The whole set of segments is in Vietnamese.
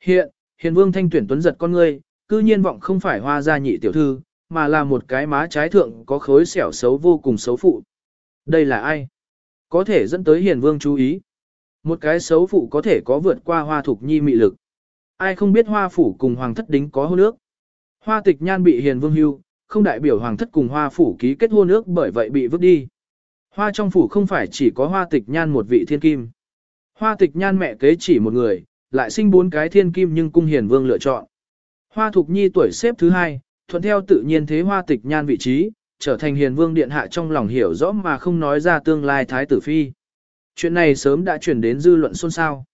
Hiện, hiền vương thanh tuyển tuấn giật con ngươi, cư nhiên vọng không phải hoa gia nhị tiểu thư, mà là một cái má trái thượng có khối xẻo xấu vô cùng xấu phụ. Đây là ai? Có thể dẫn tới hiền vương chú ý. Một cái xấu phụ có thể có vượt qua hoa thục nhi mị lực. Ai không biết hoa phủ cùng hoàng thất đính có hôn nước. Hoa tịch nhan bị hiền vương hưu, không đại biểu hoàng thất cùng hoa phủ ký kết hôn nước bởi vậy bị vứt đi. Hoa trong phủ không phải chỉ có hoa tịch nhan một vị thiên kim. Hoa tịch nhan mẹ kế chỉ một người, lại sinh bốn cái thiên kim nhưng cung hiền vương lựa chọn. Hoa thục nhi tuổi xếp thứ hai, thuận theo tự nhiên thế hoa tịch nhan vị trí, trở thành hiền vương điện hạ trong lòng hiểu rõ mà không nói ra tương lai thái tử phi. Chuyện này sớm đã chuyển đến dư luận xôn xao.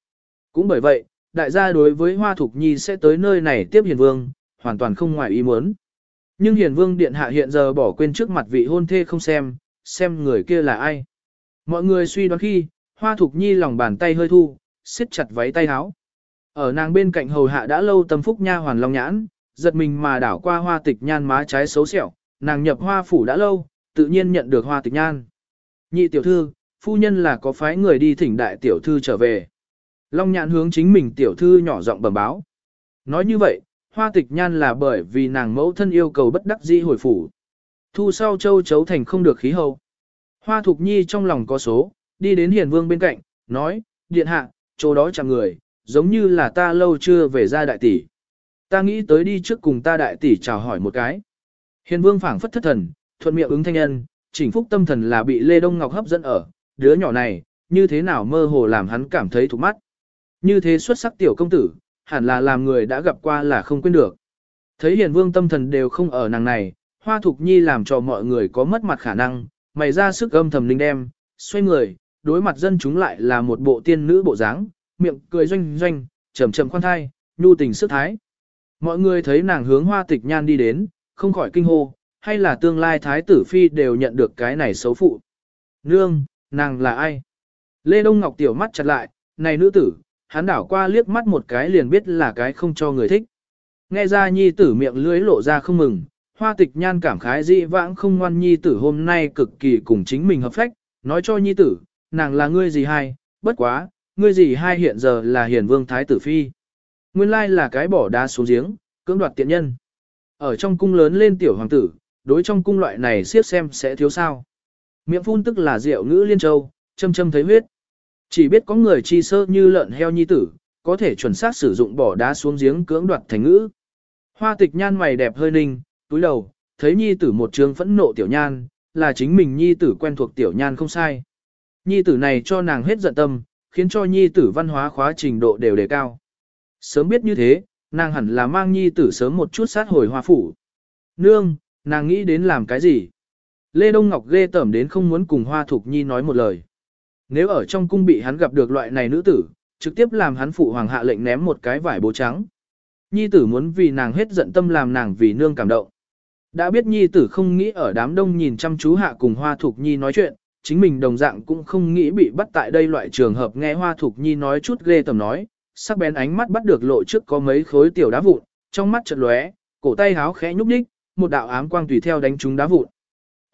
Cũng bởi vậy, đại gia đối với hoa thục nhi sẽ tới nơi này tiếp hiền vương, hoàn toàn không ngoài ý muốn. Nhưng hiền vương điện hạ hiện giờ bỏ quên trước mặt vị hôn thê không xem, xem người kia là ai. Mọi người suy đoán khi, hoa thục nhi lòng bàn tay hơi thu, siết chặt váy tay áo. Ở nàng bên cạnh hầu hạ đã lâu tâm phúc nha hoàn long nhãn, giật mình mà đảo qua hoa tịch nhan má trái xấu xẻo, nàng nhập hoa phủ đã lâu, tự nhiên nhận được hoa tịch nhan. Nhị tiểu thư, phu nhân là có phái người đi thỉnh đại tiểu thư trở về. Long nhãn hướng chính mình tiểu thư nhỏ giọng bẩm báo. Nói như vậy, hoa tịch nhan là bởi vì nàng mẫu thân yêu cầu bất đắc dĩ hồi phủ. Thu sau châu chấu thành không được khí hậu. Hoa thục nhi trong lòng có số, đi đến hiền vương bên cạnh, nói, điện hạ, chỗ đó chẳng người, giống như là ta lâu chưa về ra đại tỷ. Ta nghĩ tới đi trước cùng ta đại tỷ chào hỏi một cái. Hiền vương phảng phất thất thần, thuận miệng ứng thanh nhân, chỉnh phúc tâm thần là bị Lê Đông Ngọc hấp dẫn ở, đứa nhỏ này, như thế nào mơ hồ làm hắn cảm thấy thục mắt. Như thế xuất sắc tiểu công tử, hẳn là làm người đã gặp qua là không quên được. Thấy hiền vương tâm thần đều không ở nàng này, hoa thục nhi làm cho mọi người có mất mặt khả năng, mày ra sức âm thầm linh đem, xoay người, đối mặt dân chúng lại là một bộ tiên nữ bộ dáng, miệng cười doanh doanh, chầm chầm khoan thai, nhu tình sức thái. Mọi người thấy nàng hướng hoa tịch nhan đi đến, không khỏi kinh hô, hay là tương lai thái tử phi đều nhận được cái này xấu phụ. Nương, nàng là ai? Lê Đông Ngọc tiểu mắt chặt lại, này nữ tử, hắn đảo qua liếc mắt một cái liền biết là cái không cho người thích. Nghe ra nhi tử miệng lưới lộ ra không mừng, hoa tịch nhan cảm khái dị vãng không ngoan nhi tử hôm nay cực kỳ cùng chính mình hợp phách, nói cho nhi tử, nàng là ngươi gì hay, bất quá, ngươi gì hai hiện giờ là hiền vương thái tử phi. Nguyên lai là cái bỏ đá xuống giếng, cưỡng đoạt tiện nhân. Ở trong cung lớn lên tiểu hoàng tử, đối trong cung loại này siết xem sẽ thiếu sao. Miệng phun tức là rượu ngữ liên châu, châm châm thấy huyết. Chỉ biết có người chi sơ như lợn heo nhi tử, có thể chuẩn xác sử dụng bỏ đá xuống giếng cưỡng đoạt thành ngữ. Hoa tịch nhan mày đẹp hơi ninh, túi đầu, thấy nhi tử một trường phẫn nộ tiểu nhan, là chính mình nhi tử quen thuộc tiểu nhan không sai. Nhi tử này cho nàng hết giận tâm, khiến cho nhi tử văn hóa khóa trình độ đều đề cao. Sớm biết như thế, nàng hẳn là mang nhi tử sớm một chút sát hồi hoa phủ. Nương, nàng nghĩ đến làm cái gì? Lê Đông Ngọc ghê tởm đến không muốn cùng hoa thục nhi nói một lời. Nếu ở trong cung bị hắn gặp được loại này nữ tử, trực tiếp làm hắn phụ hoàng hạ lệnh ném một cái vải bố trắng. Nhi tử muốn vì nàng hết giận tâm làm nàng vì nương cảm động. Đã biết nhi tử không nghĩ ở đám đông nhìn chăm chú hạ cùng hoa thục nhi nói chuyện, chính mình đồng dạng cũng không nghĩ bị bắt tại đây loại trường hợp nghe hoa thục nhi nói chút ghê tầm nói, sắc bén ánh mắt bắt được lộ trước có mấy khối tiểu đá vụn, trong mắt chợt lóe, cổ tay háo khẽ nhúc nhích, một đạo ám quang tùy theo đánh trúng đá vụn.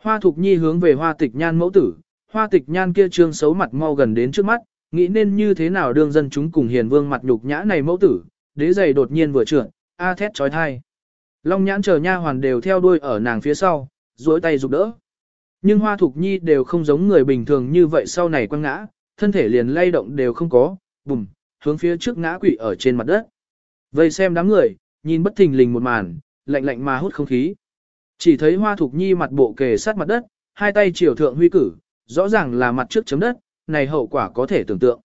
Hoa thục nhi hướng về hoa tịch nhan mẫu tử, hoa tịch nhan kia trương xấu mặt mau gần đến trước mắt, nghĩ nên như thế nào đương dân chúng cùng hiền vương mặt nhục nhã này mẫu tử, đế giày đột nhiên vừa trượt, a thét chói tai Long nhãn chờ nha hoàn đều theo đuôi ở nàng phía sau, duỗi tay giúp đỡ. Nhưng hoa thục nhi đều không giống người bình thường như vậy sau này quăng ngã, thân thể liền lay động đều không có, bùm, hướng phía trước ngã quỵ ở trên mặt đất. Vây xem đám người, nhìn bất thình lình một màn, lạnh lạnh mà hút không khí. Chỉ thấy hoa thục nhi mặt bộ kề sát mặt đất, hai tay chiều thượng huy cử, rõ ràng là mặt trước chấm đất, này hậu quả có thể tưởng tượng.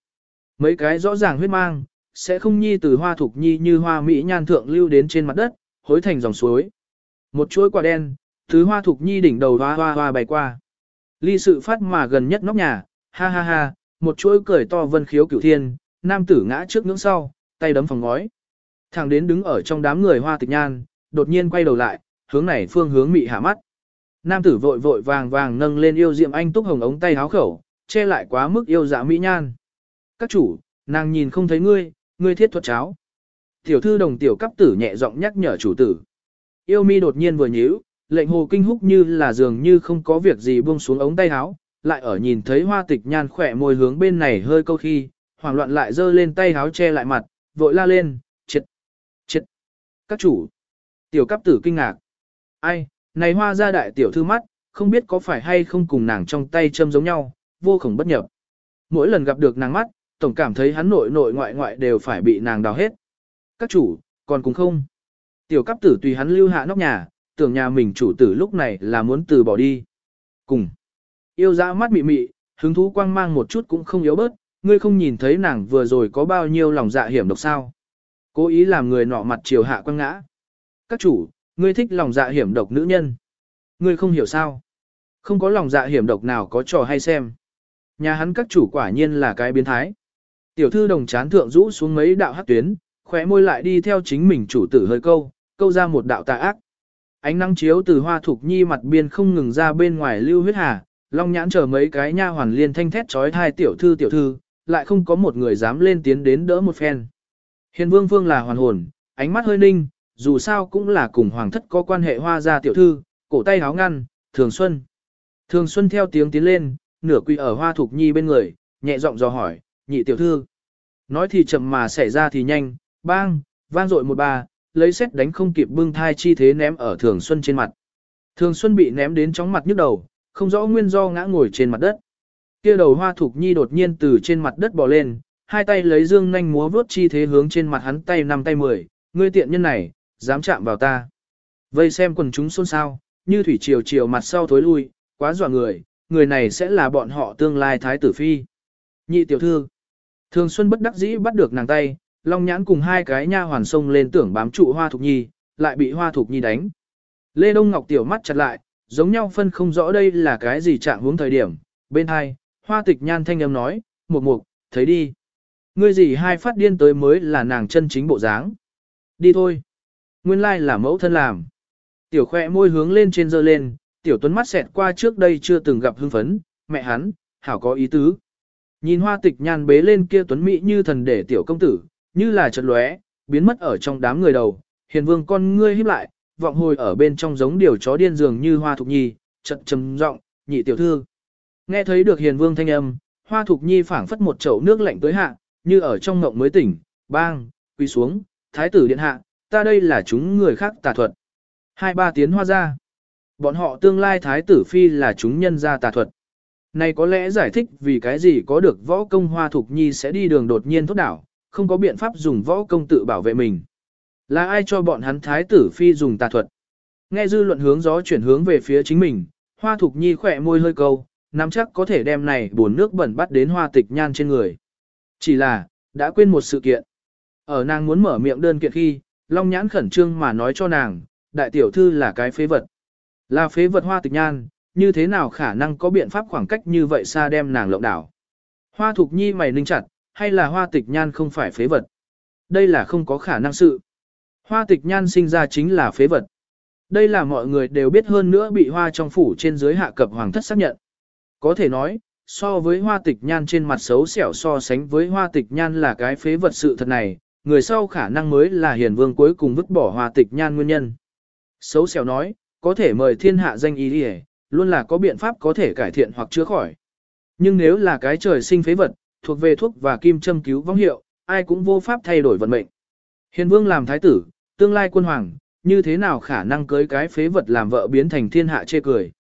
Mấy cái rõ ràng huyết mang, sẽ không nhi từ hoa thục nhi như hoa mỹ nhan thượng lưu đến trên mặt đất, hối thành dòng suối. Một chuỗi quả đen, thứ hoa thục nhi đỉnh đầu hoa hoa hoa bay qua. Ly sự phát mà gần nhất nóc nhà, ha ha ha, một chuỗi cười to vân khiếu cửu thiên, nam tử ngã trước ngưỡng sau, tay đấm phòng ngói. Thằng đến đứng ở trong đám người hoa tịch nhan, đột nhiên quay đầu lại, hướng này phương hướng mị hạ mắt. Nam tử vội vội vàng vàng nâng lên yêu diệm anh túc hồng ống tay háo khẩu, che lại quá mức yêu dạ mỹ nhan. Các chủ, nàng nhìn không thấy ngươi, ngươi thiết thuật cháo. Tiểu thư đồng tiểu cấp tử nhẹ giọng nhắc nhở chủ tử. Yêu mi đột nhiên vừa nhíu, lệnh hồ kinh húc như là dường như không có việc gì buông xuống ống tay áo, lại ở nhìn thấy hoa tịch nhan khỏe môi hướng bên này hơi câu khi, hoảng loạn lại giơ lên tay áo che lại mặt, vội la lên, Chết! Chết! Các chủ! Tiểu cấp tử kinh ngạc. Ai, này hoa gia đại tiểu thư mắt, không biết có phải hay không cùng nàng trong tay châm giống nhau, vô khổng bất nhập. Mỗi lần gặp được nàng mắt, tổng cảm thấy hắn nội nội ngoại ngoại đều phải bị nàng đào hết. Các chủ, còn cũng không. Tiểu cấp tử tùy hắn lưu hạ nóc nhà, tưởng nhà mình chủ tử lúc này là muốn từ bỏ đi. Cùng. Yêu dã mắt mị mị, hứng thú quang mang một chút cũng không yếu bớt, ngươi không nhìn thấy nàng vừa rồi có bao nhiêu lòng dạ hiểm độc sao. Cố ý làm người nọ mặt chiều hạ quăng ngã. Các chủ, ngươi thích lòng dạ hiểm độc nữ nhân. Ngươi không hiểu sao. Không có lòng dạ hiểm độc nào có trò hay xem. Nhà hắn các chủ quả nhiên là cái biến thái. Tiểu thư đồng chán thượng rũ xuống mấy đạo hắc tuyến, khóe môi lại đi theo chính mình chủ tử hơi câu, câu ra một đạo tà ác. Ánh nắng chiếu từ hoa thục nhi mặt biên không ngừng ra bên ngoài lưu huyết hà, long nhãn chờ mấy cái nha hoàn liên thanh thét trói thai tiểu thư tiểu thư, lại không có một người dám lên tiến đến đỡ một phen. Hiền vương vương là hoàn hồn, ánh mắt hơi ninh, dù sao cũng là cùng hoàng thất có quan hệ hoa gia tiểu thư, cổ tay háo ngăn, thường xuân. Thường xuân theo tiếng tiến lên, nửa quỳ ở hoa thục nhi bên người, nhẹ giọng dò hỏi, nhị tiểu thư. Nói thì chậm mà xảy ra thì nhanh, bang, vang dội một bà lấy xét đánh không kịp bưng thai chi thế ném ở thường xuân trên mặt. Thường xuân bị ném đến chóng mặt nhức đầu, không rõ nguyên do ngã ngồi trên mặt đất. Kia đầu hoa thục nhi đột nhiên từ trên mặt đất bò lên, hai tay lấy dương nhanh múa vướt chi thế hướng trên mặt hắn tay năm tay mười, ngươi tiện nhân này, dám chạm vào ta. Vây xem quần chúng xôn xao, như thủy triều triều mặt sau thối lui, quá dọa người, người này sẽ là bọn họ tương lai thái tử phi. Nhị tiểu thư, thường xuân bất đắc dĩ bắt được nàng tay, long nhãn cùng hai cái nha hoàn sông lên tưởng bám trụ hoa thục nhi, lại bị hoa thục nhi đánh. Lê Đông Ngọc tiểu mắt chặt lại, giống nhau phân không rõ đây là cái gì trạng hướng thời điểm, bên hai, hoa tịch nhan thanh âm nói, mục mục, thấy đi. Ngươi gì hai phát điên tới mới là nàng chân chính bộ dáng. Đi thôi. Nguyên lai là mẫu thân làm. Tiểu khoe môi hướng lên trên dơ lên, tiểu tuấn mắt xẹt qua trước đây chưa từng gặp hưng phấn, mẹ hắn, hảo có ý tứ. Nhìn hoa tịch nhan bế lên kia tuấn mỹ như thần để tiểu công tử, như là chợt lóe, biến mất ở trong đám người đầu, hiền vương con ngươi híp lại, vọng hồi ở bên trong giống điều chó điên dường như hoa thục nhi, chợt trầm giọng, nhị tiểu thư. Nghe thấy được hiền vương thanh âm, hoa thục nhi phảng phất một chậu nước lạnh tới hạ, như ở trong ngộng mới tỉnh, bang, quỳ xuống, thái tử điện hạ, ta đây là chúng người khác tà thuật. Hai ba tiến hoa ra. Bọn họ tương lai thái tử phi là chúng nhân gia tà thuật. Này có lẽ giải thích vì cái gì có được võ công hoa thục nhi sẽ đi đường đột nhiên thốt đảo, không có biện pháp dùng võ công tự bảo vệ mình. Là ai cho bọn hắn thái tử phi dùng tà thuật? Nghe dư luận hướng gió chuyển hướng về phía chính mình, hoa thục nhi khỏe môi hơi câu, nắm chắc có thể đem này buồn nước bẩn bắt đến hoa tịch nhan trên người. Chỉ là, đã quên một sự kiện. Ở nàng muốn mở miệng đơn kiện khi, Long Nhãn khẩn trương mà nói cho nàng, đại tiểu thư là cái phế vật. Là phế vật hoa tịch nhan, như thế nào khả năng có biện pháp khoảng cách như vậy xa đem nàng lộng đảo. Hoa thục nhi mày ninh chặt, hay là hoa tịch nhan không phải phế vật. Đây là không có khả năng sự. Hoa tịch nhan sinh ra chính là phế vật. Đây là mọi người đều biết hơn nữa bị hoa trong phủ trên dưới hạ cập hoàng thất xác nhận. Có thể nói, so với hoa tịch nhan trên mặt xấu xẻo so sánh với hoa tịch nhan là cái phế vật sự thật này, người sau khả năng mới là hiền vương cuối cùng vứt bỏ hoa tịch nhan nguyên nhân. Xấu xẻo nói, có thể mời thiên hạ danh ý đi luôn là có biện pháp có thể cải thiện hoặc chữa khỏi. Nhưng nếu là cái trời sinh phế vật, thuộc về thuốc và kim châm cứu vong hiệu, ai cũng vô pháp thay đổi vận mệnh. Hiền vương làm thái tử, tương lai quân hoàng, như thế nào khả năng cưới cái phế vật làm vợ biến thành thiên hạ chê cười.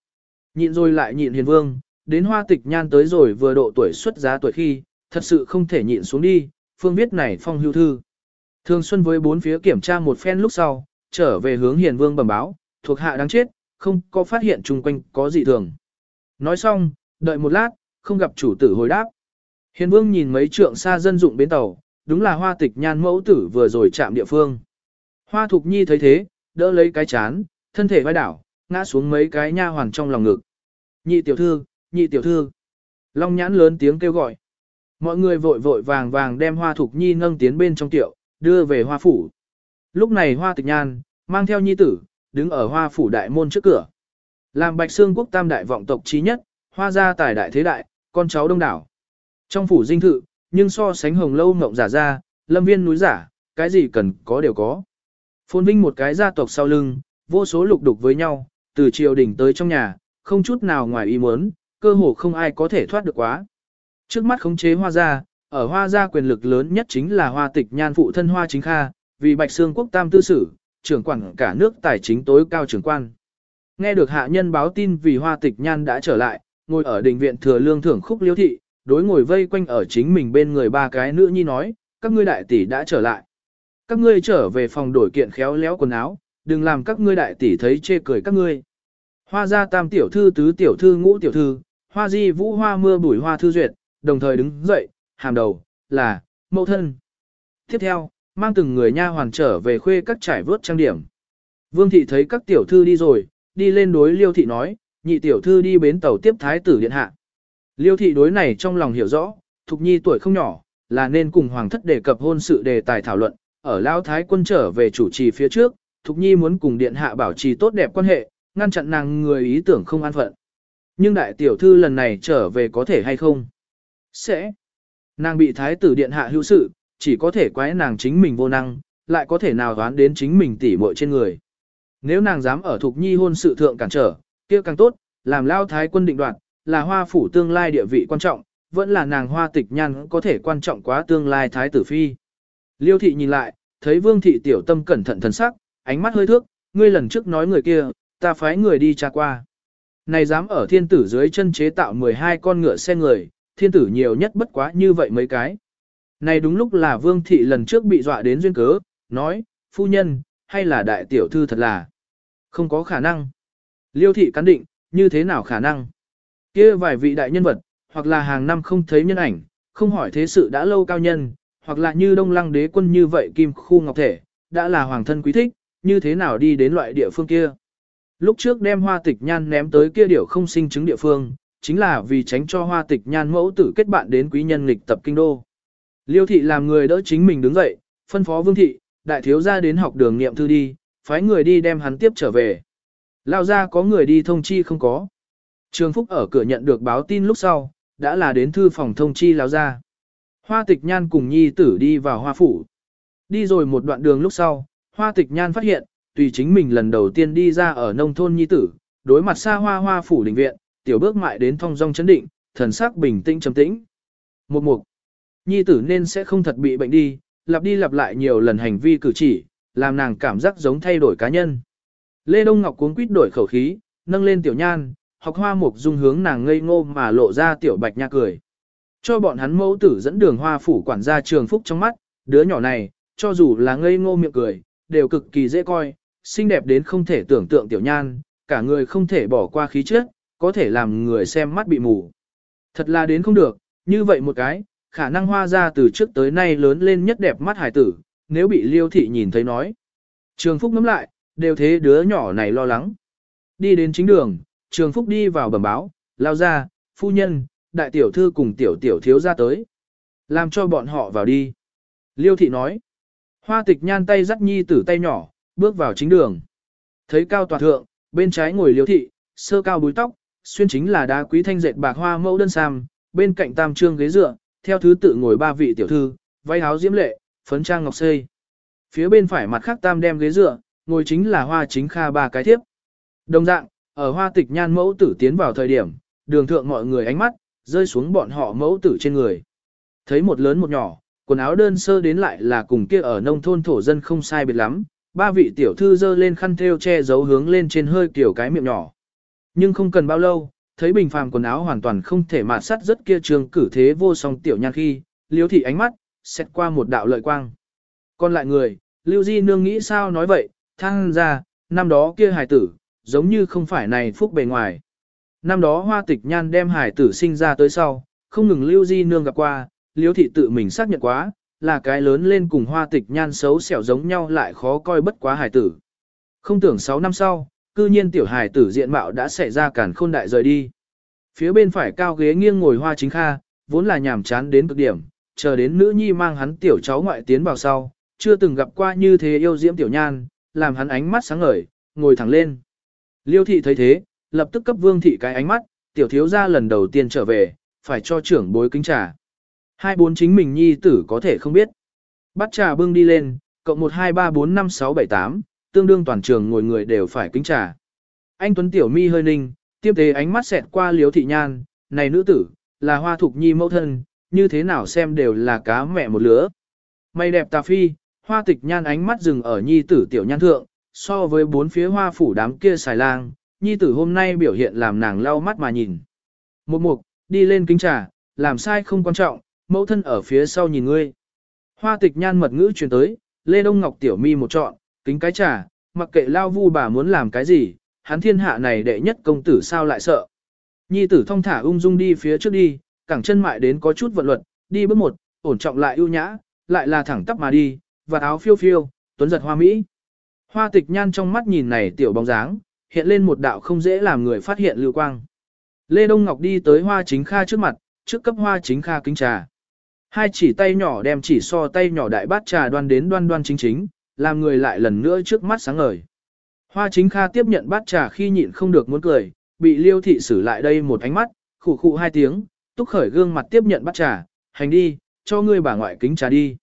Nhịn rồi lại nhịn hiền vương, đến hoa tịch nhan tới rồi vừa độ tuổi xuất giá tuổi khi, thật sự không thể nhịn xuống đi, phương viết này phong hưu thư. Thường xuân với bốn phía kiểm tra một phen lúc sau, trở về hướng hiền vương bẩm báo, thuộc hạ đáng chết, không có phát hiện chung quanh có gì thường. Nói xong, đợi một lát, không gặp chủ tử hồi đáp. Hiền vương nhìn mấy trượng xa dân dụng bến tàu, đúng là hoa tịch nhan mẫu tử vừa rồi chạm địa phương. Hoa thục nhi thấy thế, đỡ lấy cái chán, thân thể vai đảo, ngã xuống mấy cái nha hoàng trong lòng ngực. Nhị tiểu thư, nhị tiểu thư. Long nhãn lớn tiếng kêu gọi. Mọi người vội vội vàng vàng đem hoa thục nhi nâng tiến bên trong tiệu, đưa về hoa phủ. Lúc này hoa tịch nhan, mang theo nhi tử, đứng ở hoa phủ đại môn trước cửa. Làm bạch xương quốc tam đại vọng tộc trí nhất, hoa gia tài đại thế đại, con cháu đông đảo. Trong phủ dinh thự, nhưng so sánh hồng lâu mộng giả ra, lâm viên núi giả, cái gì cần có đều có. Phồn vinh một cái gia tộc sau lưng, vô số lục đục với nhau, từ triều đình tới trong nhà, không chút nào ngoài ý muốn, cơ hồ không ai có thể thoát được quá. Trước mắt khống chế hoa gia, ở hoa gia quyền lực lớn nhất chính là hoa tịch nhan phụ thân hoa chính kha, vì Bạch xương quốc tam tư sử, trưởng quản cả nước tài chính tối cao trưởng quan. Nghe được hạ nhân báo tin vì hoa tịch nhan đã trở lại, ngồi ở đình viện thừa lương thưởng khúc liêu thị, đối ngồi vây quanh ở chính mình bên người ba cái nữ nhi nói, các ngươi đại tỷ đã trở lại. Các ngươi trở về phòng đổi kiện khéo léo quần áo, đừng làm các ngươi đại tỷ thấy chê cười các ngươi. Hoa gia tam tiểu thư tứ tiểu thư ngũ tiểu thư, hoa di vũ hoa mưa bùi hoa thư duyệt, đồng thời đứng dậy, hàm đầu, là, mẫu thân. Tiếp theo, mang từng người nha hoàn trở về khuê các trải vớt trang điểm. Vương thị thấy các tiểu thư đi rồi, đi lên đối liêu thị nói, nhị tiểu thư đi bến tàu tiếp thái tử điện hạ. Liêu thị đối này trong lòng hiểu rõ, Thục Nhi tuổi không nhỏ, là nên cùng hoàng thất đề cập hôn sự đề tài thảo luận, ở Lao Thái quân trở về chủ trì phía trước, Thục Nhi muốn cùng điện hạ bảo trì tốt đẹp quan hệ, ngăn chặn nàng người ý tưởng không an phận. Nhưng đại tiểu thư lần này trở về có thể hay không? Sẽ. Nàng bị thái tử điện hạ hữu sự, chỉ có thể quái nàng chính mình vô năng, lại có thể nào đoán đến chính mình tỉ muội trên người. Nếu nàng dám ở Thục Nhi hôn sự thượng cản trở, kia càng tốt, làm lao thái quân định đoạt, là hoa phủ tương lai địa vị quan trọng, vẫn là nàng hoa tịch nhan có thể quan trọng quá tương lai thái tử phi. Liêu thị nhìn lại, thấy vương thị tiểu tâm cẩn thận thần sắc, ánh mắt hơi thước, ngươi lần trước nói người kia, ta phái người đi tra qua. Này dám ở thiên tử dưới chân chế tạo 12 con ngựa xe người, thiên tử nhiều nhất bất quá như vậy mấy cái. Này đúng lúc là vương thị lần trước bị dọa đến duyên cớ, nói, phu nhân, hay là đại tiểu thư thật là không có khả năng. Liêu thị cắn định, như thế nào khả năng? Kia vài vị đại nhân vật, hoặc là hàng năm không thấy nhân ảnh, không hỏi thế sự đã lâu cao nhân, hoặc là như đông lăng đế quân như vậy kim khu ngọc thể, đã là hoàng thân quý thích, như thế nào đi đến loại địa phương kia. Lúc trước đem hoa tịch nhan ném tới kia điểu không sinh chứng địa phương, chính là vì tránh cho hoa tịch nhan mẫu tử kết bạn đến quý nhân lịch tập kinh đô. Liêu thị làm người đỡ chính mình đứng dậy, phân phó vương thị, đại thiếu gia đến học đường niệm thư đi, phái người đi đem hắn tiếp trở về. Lao ra có người đi thông chi không có. Trường Phúc ở cửa nhận được báo tin lúc sau, đã là đến thư phòng thông chi lão ra. Hoa tịch nhan cùng nhi tử đi vào hoa phủ. Đi rồi một đoạn đường lúc sau, hoa tịch nhan phát hiện, tùy chính mình lần đầu tiên đi ra ở nông thôn nhi tử, đối mặt xa hoa hoa phủ đình viện, tiểu bước mại đến thong dong chấn định, thần sắc bình tĩnh trầm tĩnh. Một mục, nhi tử nên sẽ không thật bị bệnh đi, lặp đi lặp lại nhiều lần hành vi cử chỉ, làm nàng cảm giác giống thay đổi cá nhân. Lê Đông Ngọc cuống quýt đổi khẩu khí, nâng lên tiểu nhan, học hoa mục dung hướng nàng ngây ngô mà lộ ra tiểu bạch nha cười. Cho bọn hắn mẫu tử dẫn đường hoa phủ quản gia trường phúc trong mắt, đứa nhỏ này, cho dù là ngây ngô miệng cười, đều cực kỳ dễ coi, xinh đẹp đến không thể tưởng tượng tiểu nhan, cả người không thể bỏ qua khí chất, có thể làm người xem mắt bị mù. Thật là đến không được, như vậy một cái, khả năng hoa ra từ trước tới nay lớn lên nhất đẹp mắt hải tử, nếu bị liêu thị nhìn thấy nói. Trường Phúc ngắm lại, đều thế đứa nhỏ này lo lắng. Đi đến chính đường, Trường Phúc đi vào bẩm báo, lao ra, phu nhân, đại tiểu thư cùng tiểu tiểu thiếu ra tới. Làm cho bọn họ vào đi. Liêu thị nói. Hoa tịch nhan tay dắt nhi tử tay nhỏ, bước vào chính đường. Thấy cao tòa thượng, bên trái ngồi liêu thị, sơ cao búi tóc, xuyên chính là đá quý thanh dệt bạc hoa mẫu đơn sam, bên cạnh tam trương ghế dựa, theo thứ tự ngồi ba vị tiểu thư, váy áo diễm lệ, phấn trang ngọc xây. Phía bên phải mặt khác tam đem ghế dựa, ngồi chính là hoa chính kha ba cái thiếp. Đồng dạng, ở hoa tịch nhan mẫu tử tiến vào thời điểm, đường thượng mọi người ánh mắt, rơi xuống bọn họ mẫu tử trên người. Thấy một lớn một nhỏ, quần áo đơn sơ đến lại là cùng kia ở nông thôn thổ dân không sai biệt lắm, ba vị tiểu thư dơ lên khăn thêu che giấu hướng lên trên hơi kiểu cái miệng nhỏ. Nhưng không cần bao lâu, thấy bình phàm quần áo hoàn toàn không thể mạt sắt rất kia trường cử thế vô song tiểu nhan khi, liếu thị ánh mắt, xét qua một đạo lợi quang. Còn lại người, Lưu Di Nương nghĩ sao nói vậy, thăng ra, năm đó kia hài tử, giống như không phải này phúc bề ngoài. Năm đó hoa tịch nhan đem hải tử sinh ra tới sau, không ngừng Lưu Di Nương gặp qua, liễu thị tự mình xác nhận quá, là cái lớn lên cùng hoa tịch nhan xấu xẻo giống nhau lại khó coi bất quá hải tử. Không tưởng 6 năm sau, cư nhiên tiểu hải tử diện mạo đã xảy ra cản khôn đại rời đi. Phía bên phải cao ghế nghiêng ngồi hoa chính kha, vốn là nhàm chán đến cực điểm, chờ đến nữ nhi mang hắn tiểu cháu ngoại tiến vào sau, chưa từng gặp qua như thế yêu diễm tiểu nhan, làm hắn ánh mắt sáng ngời, ngồi thẳng lên. Liêu thị thấy thế, lập tức cấp vương thị cái ánh mắt, tiểu thiếu gia lần đầu tiên trở về, phải cho trưởng bối kính trà. Hai bốn chính mình nhi tử có thể không biết. Bắt trà bưng đi lên, cộng 1 2 3 4 5 6 7 8, tương đương toàn trường ngồi người đều phải kính trà. Anh Tuấn Tiểu Mi hơi ninh, tiếp tế ánh mắt xẹt qua liếu thị nhan, này nữ tử, là hoa thục nhi mẫu thân, như thế nào xem đều là cá mẹ một lứa. Mày đẹp tà phi, hoa tịch nhan ánh mắt dừng ở nhi tử tiểu nhan thượng, so với bốn phía hoa phủ đám kia xài lang, nhi tử hôm nay biểu hiện làm nàng lau mắt mà nhìn. Một mục, đi lên kính trà, làm sai không quan trọng, mẫu thân ở phía sau nhìn ngươi. Hoa tịch nhan mật ngữ truyền tới, Lê Đông Ngọc tiểu mi một trọn, kính cái trà, mặc kệ lao vu bà muốn làm cái gì, hắn thiên hạ này đệ nhất công tử sao lại sợ. Nhi tử thong thả ung dung đi phía trước đi, cẳng chân mại đến có chút vận luật, đi bước một, ổn trọng lại ưu nhã, lại là thẳng tắp mà đi, và áo phiêu phiêu, tuấn giật hoa mỹ. Hoa tịch nhan trong mắt nhìn này tiểu bóng dáng, hiện lên một đạo không dễ làm người phát hiện lưu quang. Lê Đông Ngọc đi tới hoa chính kha trước mặt, trước cấp hoa chính kha kính trà. Hai chỉ tay nhỏ đem chỉ so tay nhỏ đại bát trà đoan đến đoan đoan chính chính, làm người lại lần nữa trước mắt sáng ngời. Hoa chính kha tiếp nhận bát trà khi nhịn không được muốn cười, bị liêu thị xử lại đây một ánh mắt, khủ khụ hai tiếng, túc khởi gương mặt tiếp nhận bát trà, hành đi, cho ngươi bà ngoại kính trà đi.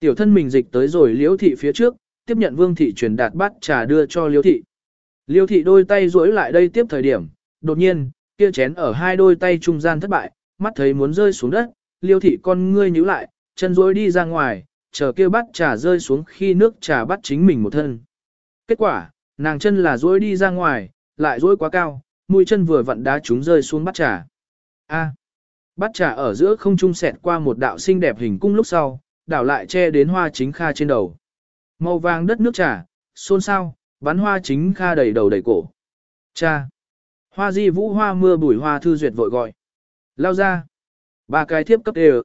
Tiểu thân mình dịch tới rồi liêu thị phía trước, tiếp nhận vương thị truyền đạt bát trà đưa cho liêu thị. Liêu thị đôi tay duỗi lại đây tiếp thời điểm, đột nhiên, kia chén ở hai đôi tay trung gian thất bại, mắt thấy muốn rơi xuống đất, liêu thị con ngươi nhíu lại, chân duỗi đi ra ngoài, chờ kia bát trà rơi xuống khi nước trà bắt chính mình một thân. Kết quả, nàng chân là duỗi đi ra ngoài, lại duỗi quá cao, mũi chân vừa vặn đá chúng rơi xuống bát trà. A. bát trà ở giữa không trung xẹt qua một đạo xinh đẹp hình cung lúc sau, đảo lại che đến hoa chính kha trên đầu. Màu vàng đất nước trà, xôn xao, bắn hoa chính kha đầy đầu đầy cổ. Cha! Hoa di vũ hoa mưa bùi hoa thư duyệt vội gọi. Lao ra! Ba cái thiếp cấp đều.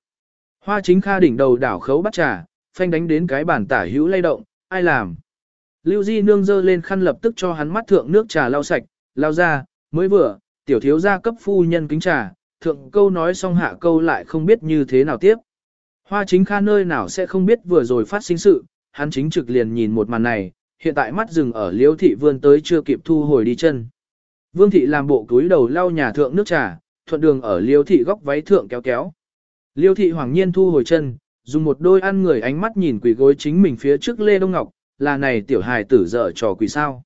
Hoa chính kha đỉnh đầu đảo khấu bắt trà, phanh đánh đến cái bản tả hữu lay động, ai làm? Lưu di nương dơ lên khăn lập tức cho hắn mắt thượng nước trà lau sạch, lao ra, mới vừa, tiểu thiếu gia cấp phu nhân kính trà, thượng câu nói xong hạ câu lại không biết như thế nào tiếp. Hoa chính kha nơi nào sẽ không biết vừa rồi phát sinh sự, hắn chính trực liền nhìn một màn này, hiện tại mắt dừng ở liêu thị vươn tới chưa kịp thu hồi đi chân. Vương thị làm bộ túi đầu lau nhà thượng nước trà, thuận đường ở liêu thị góc váy thượng kéo kéo. Liêu thị hoàng nhiên thu hồi chân, dùng một đôi ăn người ánh mắt nhìn quỷ gối chính mình phía trước Lê Đông Ngọc, là này tiểu hài tử dở trò quỷ sao.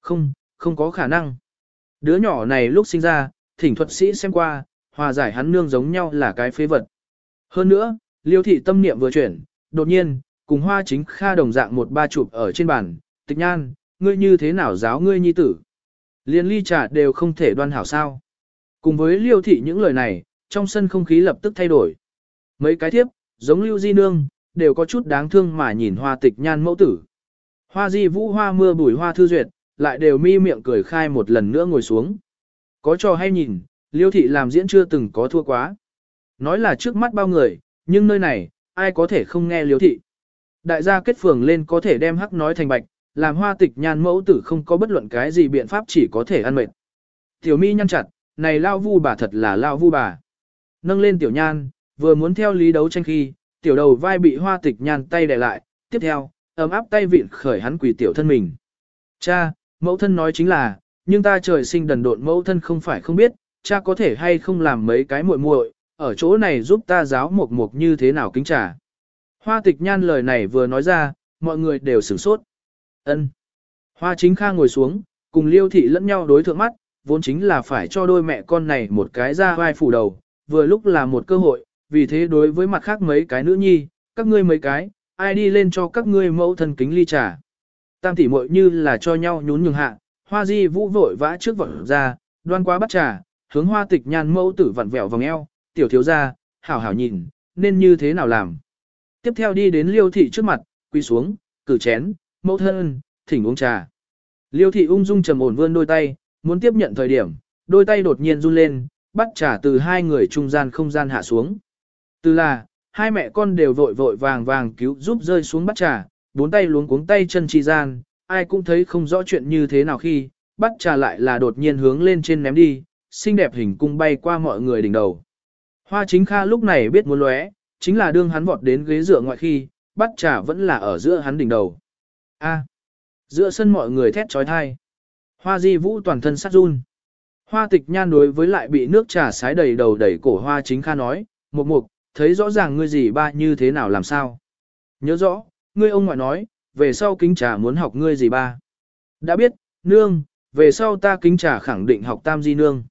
Không, không có khả năng. Đứa nhỏ này lúc sinh ra, thỉnh thuật sĩ xem qua, hòa giải hắn nương giống nhau là cái phế vật. Hơn nữa, liêu thị tâm niệm vừa chuyển, đột nhiên, cùng hoa chính kha đồng dạng một ba chụp ở trên bàn, tịch nhan, ngươi như thế nào giáo ngươi nhi tử. Liên ly trà đều không thể đoan hảo sao. Cùng với liêu thị những lời này, trong sân không khí lập tức thay đổi. Mấy cái thiếp, giống lưu di nương, đều có chút đáng thương mà nhìn hoa tịch nhan mẫu tử. Hoa di vũ hoa mưa bùi hoa thư duyệt, lại đều mi miệng cười khai một lần nữa ngồi xuống. Có trò hay nhìn, liêu thị làm diễn chưa từng có thua quá. Nói là trước mắt bao người, nhưng nơi này, ai có thể không nghe liêu thị. Đại gia kết phường lên có thể đem hắc nói thành bạch, làm hoa tịch nhan mẫu tử không có bất luận cái gì biện pháp chỉ có thể ăn mệt. Tiểu mi nhăn chặt, này lao vu bà thật là lao vu bà. Nâng lên tiểu nhan, vừa muốn theo lý đấu tranh khi, tiểu đầu vai bị hoa tịch nhan tay đè lại, tiếp theo, ấm áp tay vịn khởi hắn quỳ tiểu thân mình. Cha, mẫu thân nói chính là, nhưng ta trời sinh đần độn mẫu thân không phải không biết, cha có thể hay không làm mấy cái muội muội ở chỗ này giúp ta giáo một mục như thế nào kính trả. Hoa tịch nhan lời này vừa nói ra, mọi người đều sửng sốt. ân Hoa chính kha ngồi xuống, cùng liêu thị lẫn nhau đối thượng mắt, vốn chính là phải cho đôi mẹ con này một cái ra vai phủ đầu, vừa lúc là một cơ hội, vì thế đối với mặt khác mấy cái nữ nhi, các ngươi mấy cái, ai đi lên cho các ngươi mẫu thân kính ly trà. Tam tỷ muội như là cho nhau nhún nhường hạ, hoa di vũ vội vã trước vỏ ra, đoan quá bắt trà, hướng hoa tịch nhan mẫu tử vặn vẹo vòng eo, tiểu thiếu ra, hảo hảo nhìn, nên như thế nào làm. Tiếp theo đi đến liêu thị trước mặt, quy xuống, cử chén, mẫu thân, thỉnh uống trà. Liêu thị ung dung trầm ổn vươn đôi tay, muốn tiếp nhận thời điểm, đôi tay đột nhiên run lên, bắt trà từ hai người trung gian không gian hạ xuống. Từ là, hai mẹ con đều vội vội vàng vàng cứu giúp rơi xuống bắt trà, bốn tay luống cuống tay chân chi gian, ai cũng thấy không rõ chuyện như thế nào khi, bắt trà lại là đột nhiên hướng lên trên ném đi, xinh đẹp hình cung bay qua mọi người đỉnh đầu. Hoa chính kha lúc này biết muốn lóe, chính là đương hắn vọt đến ghế dựa ngoại khi, bắt trà vẫn là ở giữa hắn đỉnh đầu. A. giữa sân mọi người thét trói thai. Hoa di vũ toàn thân sát run. Hoa tịch nhan đối với lại bị nước trà sái đầy đầu đẩy cổ hoa chính kha nói, mục mục, thấy rõ ràng ngươi gì ba như thế nào làm sao. Nhớ rõ, ngươi ông ngoại nói, về sau kính trà muốn học ngươi gì ba. Đã biết, nương, về sau ta kính trà khẳng định học tam di nương.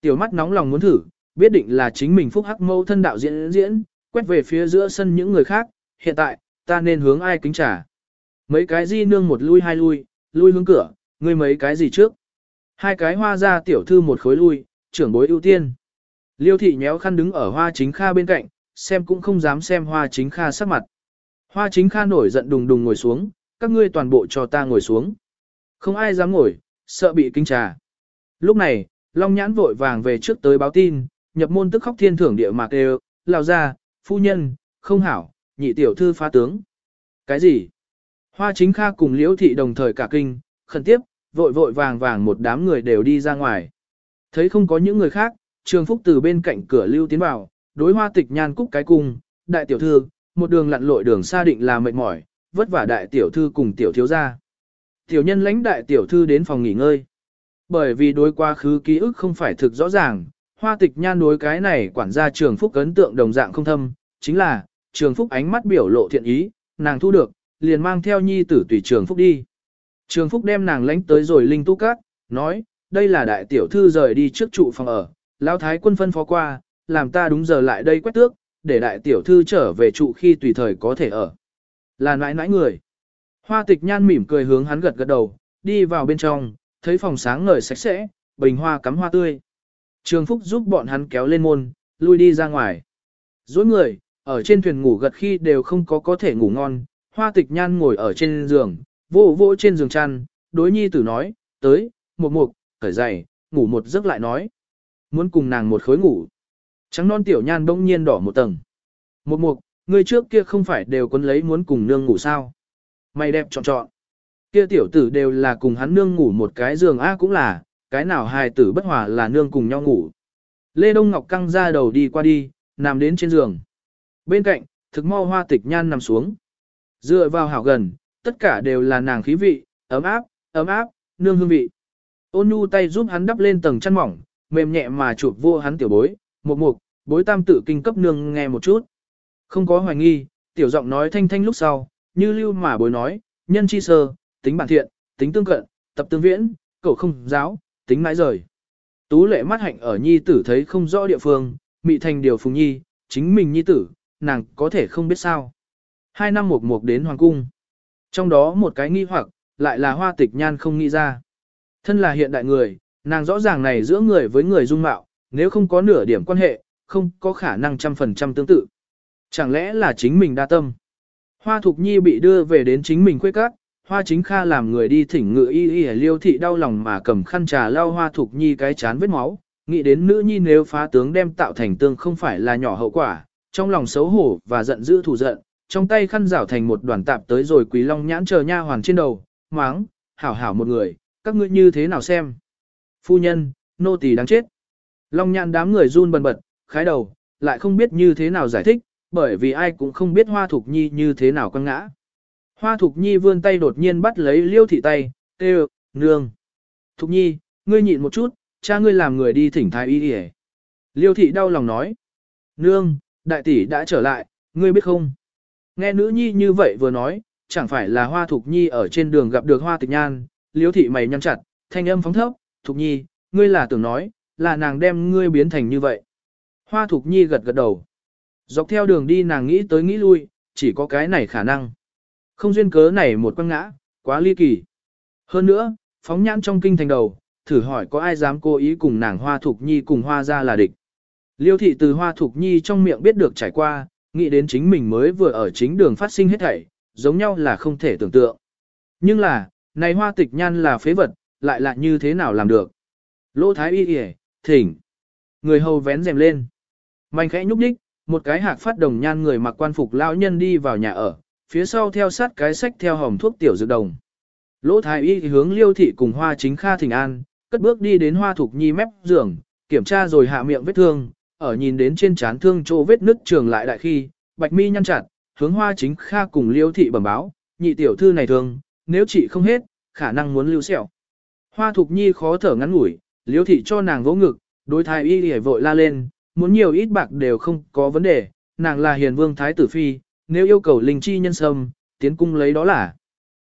Tiểu mắt nóng lòng muốn thử, biết định là chính mình phúc hắc mâu thân đạo diễn diễn, quét về phía giữa sân những người khác, hiện tại, ta nên hướng ai kính trả. Mấy cái di nương một lui hai lui, lui hướng cửa, ngươi mấy cái gì trước. Hai cái hoa ra tiểu thư một khối lui, trưởng bối ưu tiên. Liêu thị nhéo khăn đứng ở hoa chính kha bên cạnh, xem cũng không dám xem hoa chính kha sắc mặt. Hoa chính kha nổi giận đùng đùng ngồi xuống, các ngươi toàn bộ cho ta ngồi xuống. Không ai dám ngồi, sợ bị kinh trà. Lúc này, Long Nhãn vội vàng về trước tới báo tin, nhập môn tức khóc thiên thưởng địa mạc đều, lao ra, phu nhân, không hảo, nhị tiểu thư phá tướng. Cái gì? Hoa chính kha cùng liễu thị đồng thời cả kinh, khẩn tiếp, vội vội vàng vàng một đám người đều đi ra ngoài. Thấy không có những người khác, Trường Phúc từ bên cạnh cửa lưu tiến vào, đối hoa tịch nhan cúc cái cung, đại tiểu thư, một đường lặn lội đường xa định là mệt mỏi, vất vả đại tiểu thư cùng tiểu thiếu gia. Tiểu nhân lãnh đại tiểu thư đến phòng nghỉ ngơi. Bởi vì đối quá khứ ký ức không phải thực rõ ràng, hoa tịch nhan đối cái này quản gia trường phúc ấn tượng đồng dạng không thâm, chính là, trường phúc ánh mắt biểu lộ thiện ý, nàng thu được, liền mang theo nhi tử tùy trường phúc đi. Trường phúc đem nàng lãnh tới rồi linh tu cát, nói, đây là đại tiểu thư rời đi trước trụ phòng ở, lão thái quân phân phó qua, làm ta đúng giờ lại đây quét tước, để đại tiểu thư trở về trụ khi tùy thời có thể ở. Là nãi nãi người. Hoa tịch nhan mỉm cười hướng hắn gật gật đầu, đi vào bên trong, thấy phòng sáng ngời sạch sẽ, bình hoa cắm hoa tươi. Trường Phúc giúp bọn hắn kéo lên môn, lui đi ra ngoài. Dối người, ở trên thuyền ngủ gật khi đều không có có thể ngủ ngon, hoa tịch nhan ngồi ở trên giường, vô vô trên giường chăn, đối nhi tử nói, tới, một mục, khởi dày, ngủ một giấc lại nói. Muốn cùng nàng một khối ngủ. Trắng non tiểu nhan bỗng nhiên đỏ một tầng. Một mục, người trước kia không phải đều quấn lấy muốn cùng nương ngủ sao. Mày đẹp trọn trọn. Kia tiểu tử đều là cùng hắn nương ngủ một cái giường A cũng là, cái nào hài tử bất hòa là nương cùng nhau ngủ. Lê Đông Ngọc căng ra đầu đi qua đi, nằm đến trên giường. Bên cạnh, thực mau hoa tịch nhan nằm xuống. Dựa vào hảo gần, tất cả đều là nàng khí vị, ấm áp, ấm áp, nương hương vị. Ôn nhu tay giúp hắn đắp lên tầng chăn mỏng, mềm nhẹ mà chụp vô hắn tiểu bối, một mục, bối tam tử kinh cấp nương nghe một chút. Không có hoài nghi, tiểu giọng nói thanh thanh lúc sau, như lưu mà bối nói, nhân chi sơ, tính bản thiện, tính tương cận, tập tương viễn, cậu không giáo, tính mãi rời. Tú lệ mắt hạnh ở nhi tử thấy không rõ địa phương, mị thành điều phùng nhi, chính mình nhi tử, nàng có thể không biết sao. Hai năm một một đến hoàng cung. Trong đó một cái nghi hoặc, lại là hoa tịch nhan không nghĩ ra. Thân là hiện đại người, nàng rõ ràng này giữa người với người dung mạo, nếu không có nửa điểm quan hệ, không có khả năng trăm phần trăm tương tự. Chẳng lẽ là chính mình đa tâm? Hoa Thục Nhi bị đưa về đến chính mình quê cát, Hoa Chính Kha làm người đi thỉnh ngựa y y liêu thị đau lòng mà cầm khăn trà lau Hoa Thục Nhi cái chán vết máu, nghĩ đến nữ nhi nếu phá tướng đem tạo thành tương không phải là nhỏ hậu quả, trong lòng xấu hổ và giận dữ thù giận, trong tay khăn rảo thành một đoàn tạp tới rồi Quý Long nhãn chờ nha hoàn trên đầu, máng, hảo hảo một người, các ngươi như thế nào xem? Phu nhân, nô tỳ đáng chết. Long nhãn đám người run bần bật, khái đầu, lại không biết như thế nào giải thích, bởi vì ai cũng không biết Hoa Thục Nhi như thế nào quăng ngã. Hoa Thục Nhi vươn tay đột nhiên bắt lấy Liêu thị tay, tê nương. Thục Nhi, ngươi nhịn một chút, cha ngươi làm người đi thỉnh thái y đi Liêu thị đau lòng nói. Nương, đại tỷ đã trở lại, ngươi biết không? Nghe nữ nhi như vậy vừa nói, chẳng phải là Hoa Thục Nhi ở trên đường gặp được Hoa Tịch Nhan, Liêu thị mày nhăn chặt, thanh âm phóng thấp, Thục Nhi, ngươi là tưởng nói, là nàng đem ngươi biến thành như vậy. Hoa Thục Nhi gật gật đầu. Dọc theo đường đi nàng nghĩ tới nghĩ lui, chỉ có cái này khả năng. Không duyên cớ này một quăng ngã, quá ly kỳ. Hơn nữa, phóng nhãn trong kinh thành đầu, thử hỏi có ai dám cố ý cùng nàng Hoa Thục Nhi cùng Hoa ra là địch. Liêu thị từ Hoa Thục Nhi trong miệng biết được trải qua, nghĩ đến chính mình mới vừa ở chính đường phát sinh hết thảy, giống nhau là không thể tưởng tượng. Nhưng là, này Hoa Tịch Nhan là phế vật, lại là như thế nào làm được. Lỗ Thái Y Y, thỉnh. Người hầu vén rèm lên. Mạnh khẽ nhúc nhích một cái hạc phát đồng nhan người mặc quan phục lão nhân đi vào nhà ở, phía sau theo sát cái sách theo hòm thuốc tiểu dược đồng. Lỗ thái y hướng liêu thị cùng hoa chính kha thỉnh an, cất bước đi đến hoa thục nhi mép giường, kiểm tra rồi hạ miệng vết thương, ở nhìn đến trên trán thương chỗ vết nứt trường lại đại khi, bạch mi nhăn chặt, hướng hoa chính kha cùng liêu thị bẩm báo, nhị tiểu thư này thương, nếu chị không hết, khả năng muốn lưu sẹo. Hoa thục nhi khó thở ngắn ngủi, liêu thị cho nàng vỗ ngực, đối thái y hề vội la lên, muốn nhiều ít bạc đều không có vấn đề, nàng là hiền vương thái tử phi, nếu yêu cầu linh chi nhân sâm, tiến cung lấy đó là.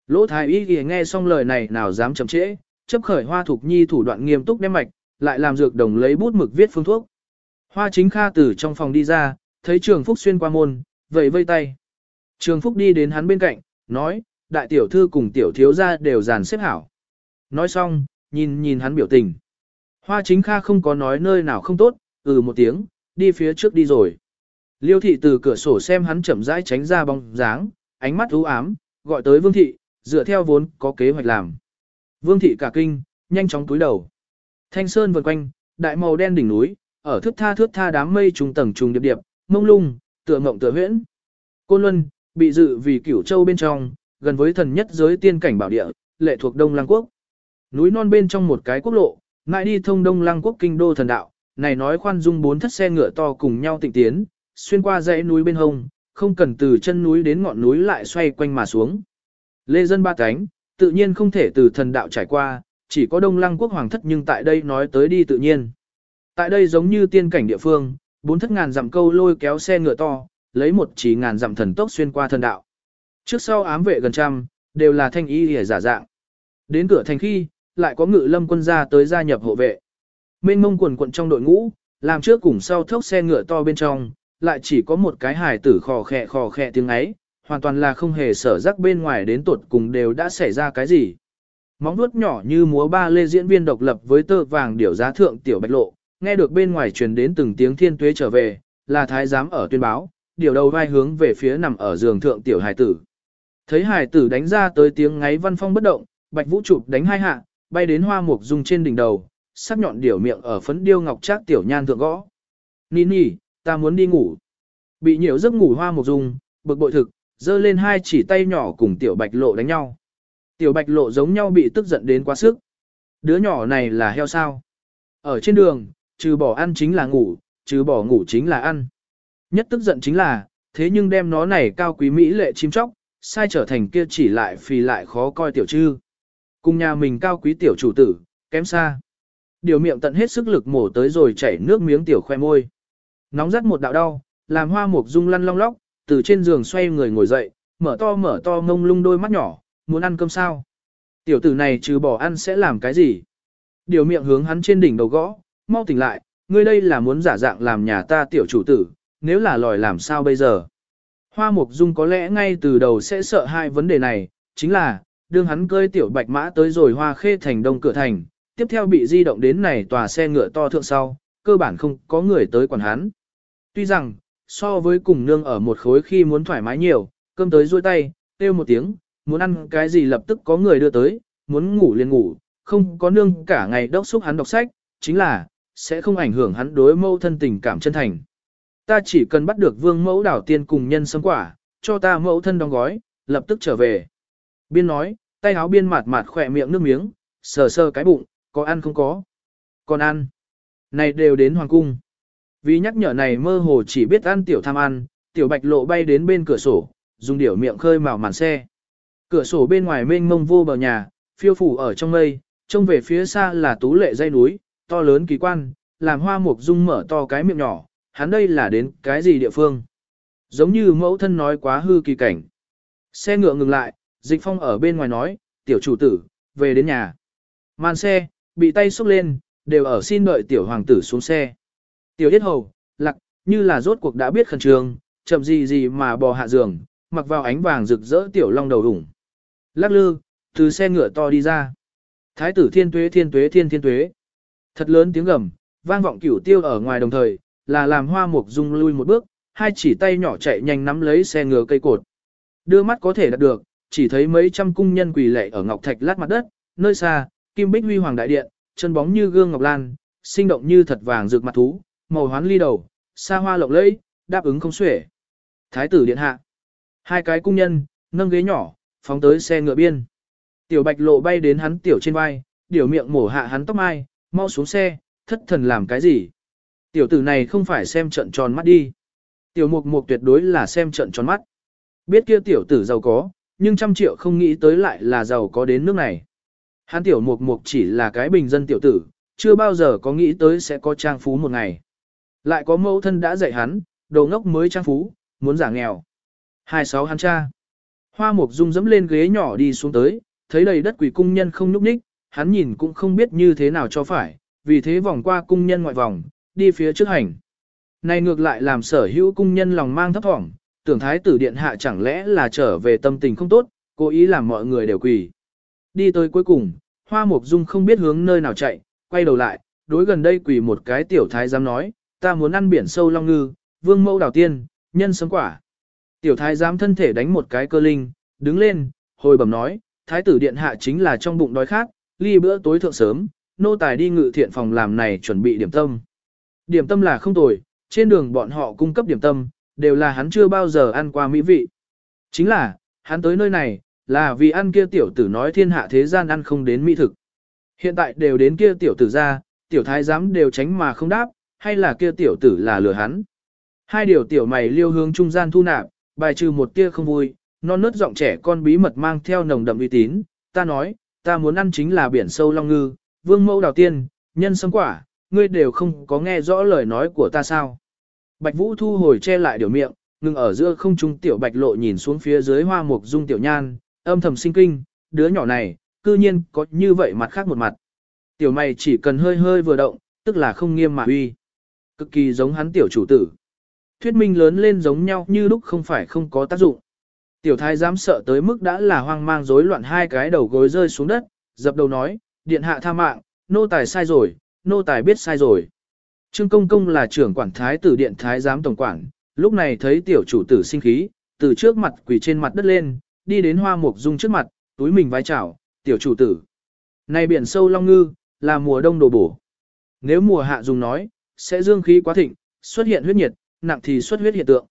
Lỗ thái y ghi nghe xong lời này nào dám chậm trễ, chấp khởi hoa thục nhi thủ đoạn nghiêm túc đem mạch, lại làm dược đồng lấy bút mực viết phương thuốc. Hoa chính kha từ trong phòng đi ra, thấy trường phúc xuyên qua môn, vẫy vây tay. Trường Phúc đi đến hắn bên cạnh, nói, đại tiểu thư cùng tiểu thiếu gia đều dàn xếp hảo. Nói xong, nhìn nhìn hắn biểu tình. Hoa chính kha không có nói nơi nào không tốt, ừ một tiếng, đi phía trước đi rồi. Liêu thị từ cửa sổ xem hắn chậm rãi tránh ra bóng dáng, ánh mắt u ám, gọi tới vương thị, dựa theo vốn có kế hoạch làm. Vương thị cả kinh, nhanh chóng túi đầu. Thanh sơn vần quanh, đại màu đen đỉnh núi, ở thước tha thước tha đám mây trùng tầng trùng điệp điệp, mông lung, tựa ngộng tựa huyễn. Côn Luân, bị dự vì cửu châu bên trong, gần với thần nhất giới tiên cảnh bảo địa, lệ thuộc Đông Lăng Quốc. Núi non bên trong một cái quốc lộ, ngại đi thông Đông Lăng Quốc kinh đô thần đạo, này nói khoan dung bốn thất xe ngựa to cùng nhau tịnh tiến, xuyên qua dãy núi bên hông, không cần từ chân núi đến ngọn núi lại xoay quanh mà xuống. Lê dân ba cánh, tự nhiên không thể từ thần đạo trải qua, chỉ có Đông Lăng Quốc hoàng thất nhưng tại đây nói tới đi tự nhiên. Tại đây giống như tiên cảnh địa phương, bốn thất ngàn dặm câu lôi kéo xe ngựa to, lấy một chỉ ngàn dặm thần tốc xuyên qua thần đạo. Trước sau ám vệ gần trăm, đều là thanh y hề giả dạng. Đến cửa thành khi, lại có ngự lâm quân gia tới gia nhập hộ vệ. Mênh mông quần quận trong đội ngũ, làm trước cùng sau thốc xe ngựa to bên trong, lại chỉ có một cái hài tử khò khẹ khò khẹ tiếng ấy, hoàn toàn là không hề sở rắc bên ngoài đến tuột cùng đều đã xảy ra cái gì. Móng vuốt nhỏ như múa ba lê diễn viên độc lập với tơ vàng điểu giá thượng tiểu bạch lộ, nghe được bên ngoài truyền đến từng tiếng thiên tuế trở về, là thái giám ở tuyên báo, điều đầu vai hướng về phía nằm ở giường thượng tiểu hài tử. Thấy hài tử đánh ra tới tiếng ngáy văn phong bất động, bạch vũ chụp đánh hai hạ, bay đến hoa mục dung trên đỉnh đầu, sắc nhọn điểu miệng ở phấn điêu ngọc trác tiểu nhan thượng gõ. Nini, ta muốn đi ngủ. Bị nhiều giấc ngủ hoa một dung, bực bội thực, giơ lên hai chỉ tay nhỏ cùng tiểu bạch lộ đánh nhau. Tiểu bạch lộ giống nhau bị tức giận đến quá sức. Đứa nhỏ này là heo sao. Ở trên đường, trừ bỏ ăn chính là ngủ, trừ bỏ ngủ chính là ăn. Nhất tức giận chính là, thế nhưng đem nó này cao quý mỹ lệ chim chóc, sai trở thành kia chỉ lại phì lại khó coi tiểu trư. Cùng nhà mình cao quý tiểu chủ tử, kém xa. Điều miệng tận hết sức lực mổ tới rồi chảy nước miếng tiểu khoe môi. Nóng rất một đạo đau, làm hoa mục Dung lăn long lóc, từ trên giường xoay người ngồi dậy, mở to mở to ngông lung đôi mắt nhỏ, muốn ăn cơm sao? Tiểu tử này trừ bỏ ăn sẽ làm cái gì? Điều miệng hướng hắn trên đỉnh đầu gõ, mau tỉnh lại, ngươi đây là muốn giả dạng làm nhà ta tiểu chủ tử, nếu là lòi làm sao bây giờ? Hoa Mục Dung có lẽ ngay từ đầu sẽ sợ hai vấn đề này, chính là, đương hắn cơi tiểu bạch mã tới rồi hoa khê thành đông cửa thành, tiếp theo bị di động đến này tòa xe ngựa to thượng sau, cơ bản không có người tới quản hắn. Tuy rằng, so với cùng nương ở một khối khi muốn thoải mái nhiều, cơm tới ruôi tay, kêu một tiếng, muốn ăn cái gì lập tức có người đưa tới, muốn ngủ liền ngủ, không có nương cả ngày đốc xúc hắn đọc sách, chính là, sẽ không ảnh hưởng hắn đối mâu thân tình cảm chân thành. Ta chỉ cần bắt được vương mẫu đảo tiên cùng nhân sâm quả, cho ta mẫu thân đóng gói, lập tức trở về. Biên nói, tay áo biên mạt mạt khỏe miệng nước miếng, sờ sờ cái bụng, có ăn không có. Còn ăn. Này đều đến hoàng cung. Vì nhắc nhở này mơ hồ chỉ biết ăn tiểu tham ăn, tiểu bạch lộ bay đến bên cửa sổ, dùng điểu miệng khơi màu màn xe. Cửa sổ bên ngoài mênh mông vô bờ nhà, phiêu phủ ở trong mây, trông về phía xa là tú lệ dây núi, to lớn kỳ quan, làm hoa mục dung mở to cái miệng nhỏ, hắn đây là đến cái gì địa phương. Giống như mẫu thân nói quá hư kỳ cảnh. Xe ngựa ngừng lại, dịch phong ở bên ngoài nói, tiểu chủ tử, về đến nhà. Màn xe, bị tay xúc lên, đều ở xin đợi tiểu hoàng tử xuống xe. Tiểu yết hầu, lặc, như là rốt cuộc đã biết khẩn trương, chậm gì gì mà bò hạ giường, mặc vào ánh vàng rực rỡ tiểu long đầu đủng. Lắc lư, từ xe ngựa to đi ra. Thái tử thiên tuế thiên tuế thiên thiên tuế. Thật lớn tiếng gầm, vang vọng cửu tiêu ở ngoài đồng thời, là làm hoa mục dung lui một bước, hai chỉ tay nhỏ chạy nhanh nắm lấy xe ngựa cây cột. Đưa mắt có thể đạt được, chỉ thấy mấy trăm cung nhân quỳ lệ ở ngọc thạch lát mặt đất, nơi xa, kim bích huy hoàng đại điện, chân bóng như gương ngọc lan, sinh động như thật vàng rực mặt thú, màu hoán ly đầu, xa hoa lộng lẫy, đáp ứng không xuể. Thái tử điện hạ. Hai cái cung nhân, nâng ghế nhỏ, phóng tới xe ngựa biên. Tiểu bạch lộ bay đến hắn tiểu trên vai, điều miệng mổ hạ hắn tóc mai, mau xuống xe, thất thần làm cái gì. Tiểu tử này không phải xem trận tròn mắt đi. Tiểu mục mục tuyệt đối là xem trận tròn mắt. Biết kia tiểu tử giàu có, nhưng trăm triệu không nghĩ tới lại là giàu có đến nước này. Hắn tiểu mục mục chỉ là cái bình dân tiểu tử, chưa bao giờ có nghĩ tới sẽ có trang phú một ngày. Lại có mẫu thân đã dạy hắn, đồ ngốc mới trang phú, muốn giả nghèo. 26 hắn cha. Hoa mục dung dẫm lên ghế nhỏ đi xuống tới, thấy đầy đất quỷ cung nhân không nhúc nhích, hắn nhìn cũng không biết như thế nào cho phải, vì thế vòng qua cung nhân ngoại vòng, đi phía trước hành. Này ngược lại làm sở hữu cung nhân lòng mang thấp thỏm, tưởng thái tử điện hạ chẳng lẽ là trở về tâm tình không tốt, cố ý làm mọi người đều quỳ. Đi tới cuối cùng, hoa mục dung không biết hướng nơi nào chạy, quay đầu lại, đối gần đây quỳ một cái tiểu thái dám nói, ta muốn ăn biển sâu long ngư, vương mẫu đảo tiên, nhân sấm quả. Tiểu thái giám thân thể đánh một cái cơ linh, đứng lên, hồi bẩm nói, thái tử điện hạ chính là trong bụng đói khát, ly bữa tối thượng sớm, nô tài đi ngự thiện phòng làm này chuẩn bị điểm tâm. Điểm tâm là không tồi, trên đường bọn họ cung cấp điểm tâm, đều là hắn chưa bao giờ ăn qua mỹ vị. Chính là, hắn tới nơi này, là vì ăn kia tiểu tử nói thiên hạ thế gian ăn không đến mỹ thực. Hiện tại đều đến kia tiểu tử ra, tiểu thái giám đều tránh mà không đáp, hay là kia tiểu tử là lừa hắn. Hai điều tiểu mày liêu hướng trung gian thu nạp, bài trừ một tia không vui, non nớt giọng trẻ con bí mật mang theo nồng đậm uy tín, ta nói, ta muốn ăn chính là biển sâu long ngư, vương mẫu đào tiên, nhân sâm quả, ngươi đều không có nghe rõ lời nói của ta sao. Bạch Vũ thu hồi che lại điều miệng, ngừng ở giữa không trung tiểu bạch lộ nhìn xuống phía dưới hoa mục dung tiểu nhan, âm thầm sinh kinh, đứa nhỏ này, cư nhiên có như vậy mặt khác một mặt. Tiểu mày chỉ cần hơi hơi vừa động, tức là không nghiêm mà uy. Cực kỳ giống hắn tiểu chủ tử. Thuyết minh lớn lên giống nhau như lúc không phải không có tác dụng. Tiểu thái dám sợ tới mức đã là hoang mang rối loạn hai cái đầu gối rơi xuống đất, dập đầu nói, điện hạ tha mạng, nô tài sai rồi, nô tài biết sai rồi. Trương Công Công là trưởng quản thái tử điện thái giám tổng quản, lúc này thấy tiểu chủ tử sinh khí, từ trước mặt quỳ trên mặt đất lên, đi đến hoa mục dung trước mặt, túi mình vai chào, tiểu chủ tử. Này biển sâu long ngư, là mùa đông đồ bổ. Nếu mùa hạ dùng nói, sẽ dương khí quá thịnh, xuất hiện huyết nhiệt, nặng thì xuất huyết hiện tượng.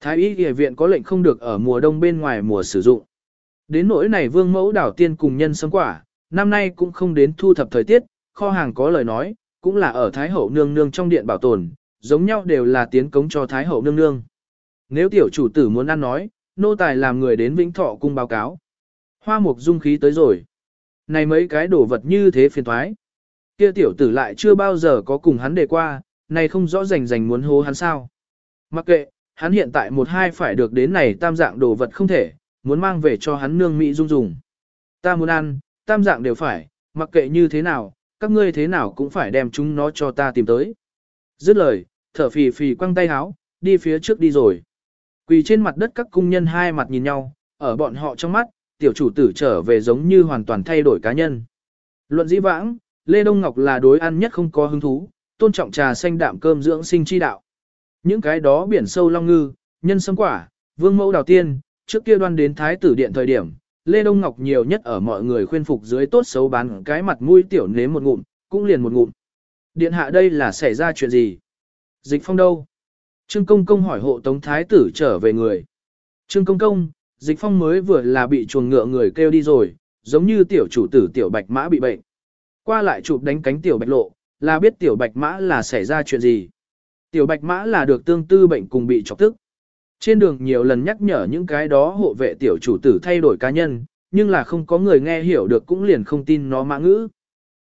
Thái y y viện có lệnh không được ở mùa đông bên ngoài mùa sử dụng. Đến nỗi này vương mẫu đảo tiên cùng nhân sấm quả, năm nay cũng không đến thu thập thời tiết, kho hàng có lời nói, cũng là ở Thái Hậu nương nương trong điện bảo tồn, giống nhau đều là tiến cống cho Thái Hậu nương nương. Nếu tiểu chủ tử muốn ăn nói, nô tài làm người đến Vĩnh Thọ cung báo cáo. Hoa mục dung khí tới rồi. Này mấy cái đồ vật như thế phiền thoái. Kia tiểu tử lại chưa bao giờ có cùng hắn đề qua, này không rõ rành rành muốn hố hắn sao. Mặc kệ, hắn hiện tại một hai phải được đến này tam dạng đồ vật không thể, muốn mang về cho hắn nương mỹ dung dùng. Ta muốn ăn, tam dạng đều phải, mặc kệ như thế nào, các ngươi thế nào cũng phải đem chúng nó cho ta tìm tới. Dứt lời, thở phì phì quăng tay háo, đi phía trước đi rồi. Quỳ trên mặt đất các cung nhân hai mặt nhìn nhau, ở bọn họ trong mắt, tiểu chủ tử trở về giống như hoàn toàn thay đổi cá nhân. Luận dĩ vãng, Lê Đông Ngọc là đối ăn nhất không có hứng thú, tôn trọng trà xanh đạm cơm dưỡng sinh chi đạo. Những cái đó biển sâu long ngư, nhân sâm quả, vương mẫu đào tiên, trước kia đoan đến thái tử điện thời điểm, Lê Đông Ngọc nhiều nhất ở mọi người khuyên phục dưới tốt xấu bán cái mặt mũi tiểu nếm một ngụm, cũng liền một ngụm. Điện hạ đây là xảy ra chuyện gì? Dịch phong đâu? Trương Công Công hỏi hộ tống thái tử trở về người. Trương Công Công, dịch phong mới vừa là bị chuồng ngựa người kêu đi rồi, giống như tiểu chủ tử tiểu bạch mã bị bệnh. Qua lại chụp đánh cánh tiểu bạch lộ, là biết tiểu bạch mã là xảy ra chuyện gì. Tiểu bạch mã là được tương tư bệnh cùng bị chọc tức. Trên đường nhiều lần nhắc nhở những cái đó hộ vệ tiểu chủ tử thay đổi cá nhân, nhưng là không có người nghe hiểu được cũng liền không tin nó mã ngữ.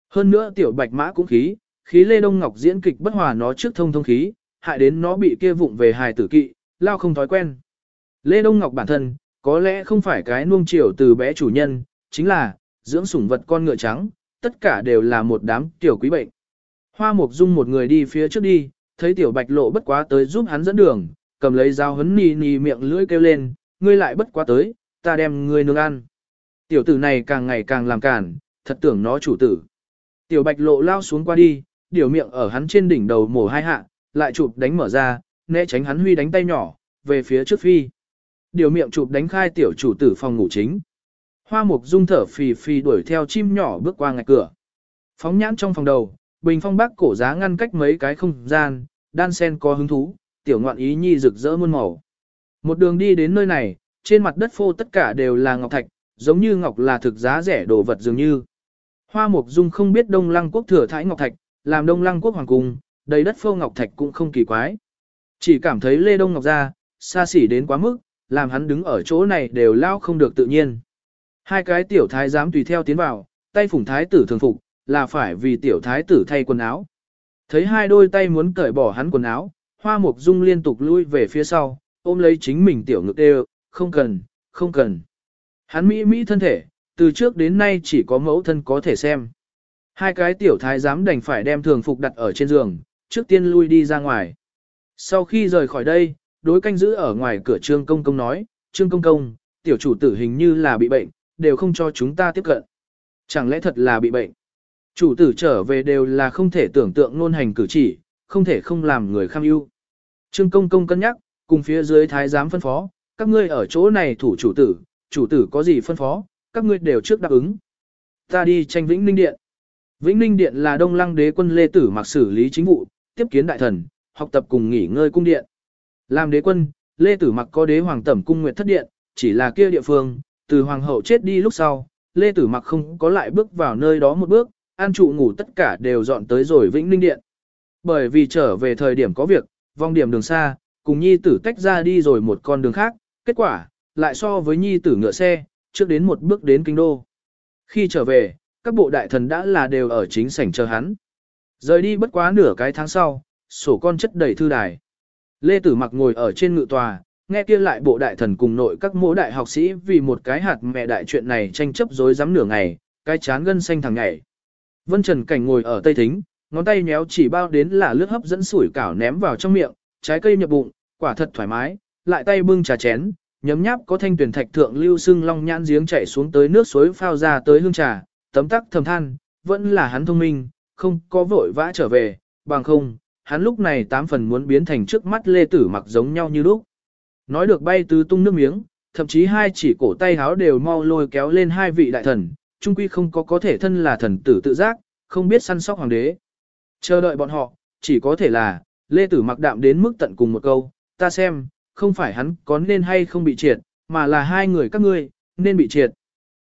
Hơn nữa tiểu bạch mã cũng khí, khí Lê Đông Ngọc diễn kịch bất hòa nó trước thông thông khí, hại đến nó bị kia vụng về hài tử kỵ, lao không thói quen. Lê Đông Ngọc bản thân, có lẽ không phải cái nuông chiều từ bé chủ nhân, chính là, dưỡng sủng vật con ngựa trắng, tất cả đều là một đám tiểu quý bệnh. Hoa Mục Dung một người đi phía trước đi, thấy tiểu bạch lộ bất quá tới giúp hắn dẫn đường, cầm lấy dao hấn nì nì miệng lưỡi kêu lên, ngươi lại bất quá tới, ta đem ngươi nướng ăn. Tiểu tử này càng ngày càng làm cản, thật tưởng nó chủ tử. Tiểu bạch lộ lao xuống qua đi, điều miệng ở hắn trên đỉnh đầu mổ hai hạ, lại chụp đánh mở ra, né tránh hắn huy đánh tay nhỏ, về phía trước phi. Điều miệng chụp đánh khai tiểu chủ tử phòng ngủ chính. Hoa mục dung thở phì phì đuổi theo chim nhỏ bước qua ngạch cửa. Phóng nhãn trong phòng đầu, bình phong bác cổ giá ngăn cách mấy cái không gian, đan sen có hứng thú, tiểu ngoạn ý nhi rực rỡ muôn màu. Một đường đi đến nơi này, trên mặt đất phô tất cả đều là ngọc thạch, giống như ngọc là thực giá rẻ đồ vật dường như. Hoa Mục Dung không biết Đông Lăng quốc thừa thái ngọc thạch, làm Đông Lăng quốc hoàng cung, đầy đất phô ngọc thạch cũng không kỳ quái. Chỉ cảm thấy Lê Đông Ngọc ra, xa xỉ đến quá mức, làm hắn đứng ở chỗ này đều lao không được tự nhiên. Hai cái tiểu thái dám tùy theo tiến vào, tay phủng thái tử thường phục, là phải vì tiểu thái tử thay quần áo. Thấy hai đôi tay muốn cởi bỏ hắn quần áo, hoa mục dung liên tục lui về phía sau, ôm lấy chính mình tiểu ngực đều, không cần, không cần. Hắn mỹ mỹ thân thể, từ trước đến nay chỉ có mẫu thân có thể xem. Hai cái tiểu thái giám đành phải đem thường phục đặt ở trên giường, trước tiên lui đi ra ngoài. Sau khi rời khỏi đây, đối canh giữ ở ngoài cửa Trương Công Công nói, Trương Công Công, tiểu chủ tử hình như là bị bệnh, đều không cho chúng ta tiếp cận. Chẳng lẽ thật là bị bệnh? Chủ tử trở về đều là không thể tưởng tượng nôn hành cử chỉ, không thể không làm người kham ưu. Trương Công Công cân nhắc, cùng phía dưới thái giám phân phó, các ngươi ở chỗ này thủ chủ tử, chủ tử có gì phân phó, các ngươi đều trước đáp ứng. Ta đi tranh Vĩnh Ninh Điện. Vĩnh Ninh Điện là Đông Lăng đế quân Lê Tử mặc xử lý chính vụ, tiếp kiến đại thần, học tập cùng nghỉ ngơi cung điện. Làm đế quân, Lê Tử mặc có đế hoàng tẩm cung nguyệt thất điện, chỉ là kia địa phương, từ hoàng hậu chết đi lúc sau, Lê Tử mặc không có lại bước vào nơi đó một bước, an trụ ngủ tất cả đều dọn tới rồi Vĩnh Ninh Điện. Bởi vì trở về thời điểm có việc, vòng điểm đường xa, cùng nhi tử tách ra đi rồi một con đường khác, kết quả, lại so với nhi tử ngựa xe, trước đến một bước đến kinh đô. Khi trở về, các bộ đại thần đã là đều ở chính sảnh chờ hắn. Rời đi bất quá nửa cái tháng sau, sổ con chất đầy thư đài. Lê Tử Mặc ngồi ở trên ngự tòa, nghe kia lại bộ đại thần cùng nội các mỗ đại học sĩ vì một cái hạt mẹ đại chuyện này tranh chấp dối dám nửa ngày, cái chán gân xanh thằng ngày. Vân Trần Cảnh ngồi ở tây thính, ngón tay nhéo chỉ bao đến là lướt hấp dẫn sủi cảo ném vào trong miệng, trái cây nhập bụng, quả thật thoải mái, lại tay bưng trà chén, nhấm nháp có thanh tuyển thạch thượng lưu sưng long nhãn giếng chảy xuống tới nước suối phao ra tới hương trà, tấm tắc thầm than, vẫn là hắn thông minh, không có vội vã trở về, bằng không, hắn lúc này tám phần muốn biến thành trước mắt lê tử mặc giống nhau như lúc. Nói được bay tứ tung nước miếng, thậm chí hai chỉ cổ tay háo đều mau lôi kéo lên hai vị đại thần, trung quy không có có thể thân là thần tử tự giác, không biết săn sóc hoàng đế. Chờ đợi bọn họ, chỉ có thể là, lê tử mặc đạm đến mức tận cùng một câu, ta xem, không phải hắn có nên hay không bị triệt, mà là hai người các ngươi, nên bị triệt.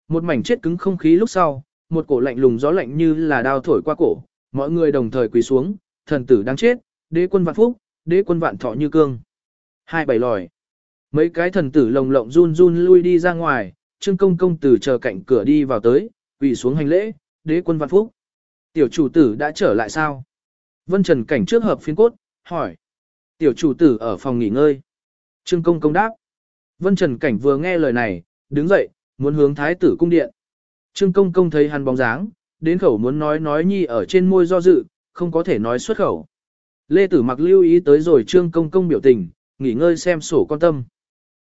Một mảnh chết cứng không khí lúc sau, một cổ lạnh lùng gió lạnh như là đao thổi qua cổ, mọi người đồng thời quỳ xuống, thần tử đang chết, đế quân vạn phúc, đế quân vạn thọ như cương. Hai bảy lòi. Mấy cái thần tử lồng lộng run run lui đi ra ngoài, trương công công tử chờ cạnh cửa đi vào tới, quỳ xuống hành lễ, đế quân văn phúc. Tiểu chủ tử đã trở lại sao? Vân Trần cảnh trước hợp phiên cốt, hỏi. Tiểu chủ tử ở phòng nghỉ ngơi. Trương công công đáp. Vân Trần cảnh vừa nghe lời này, đứng dậy, muốn hướng thái tử cung điện. Trương công công thấy hắn bóng dáng, đến khẩu muốn nói nói nhi ở trên môi do dự, không có thể nói xuất khẩu. Lê Tử mặc lưu ý tới rồi Trương công công biểu tình, nghỉ ngơi xem sổ con tâm.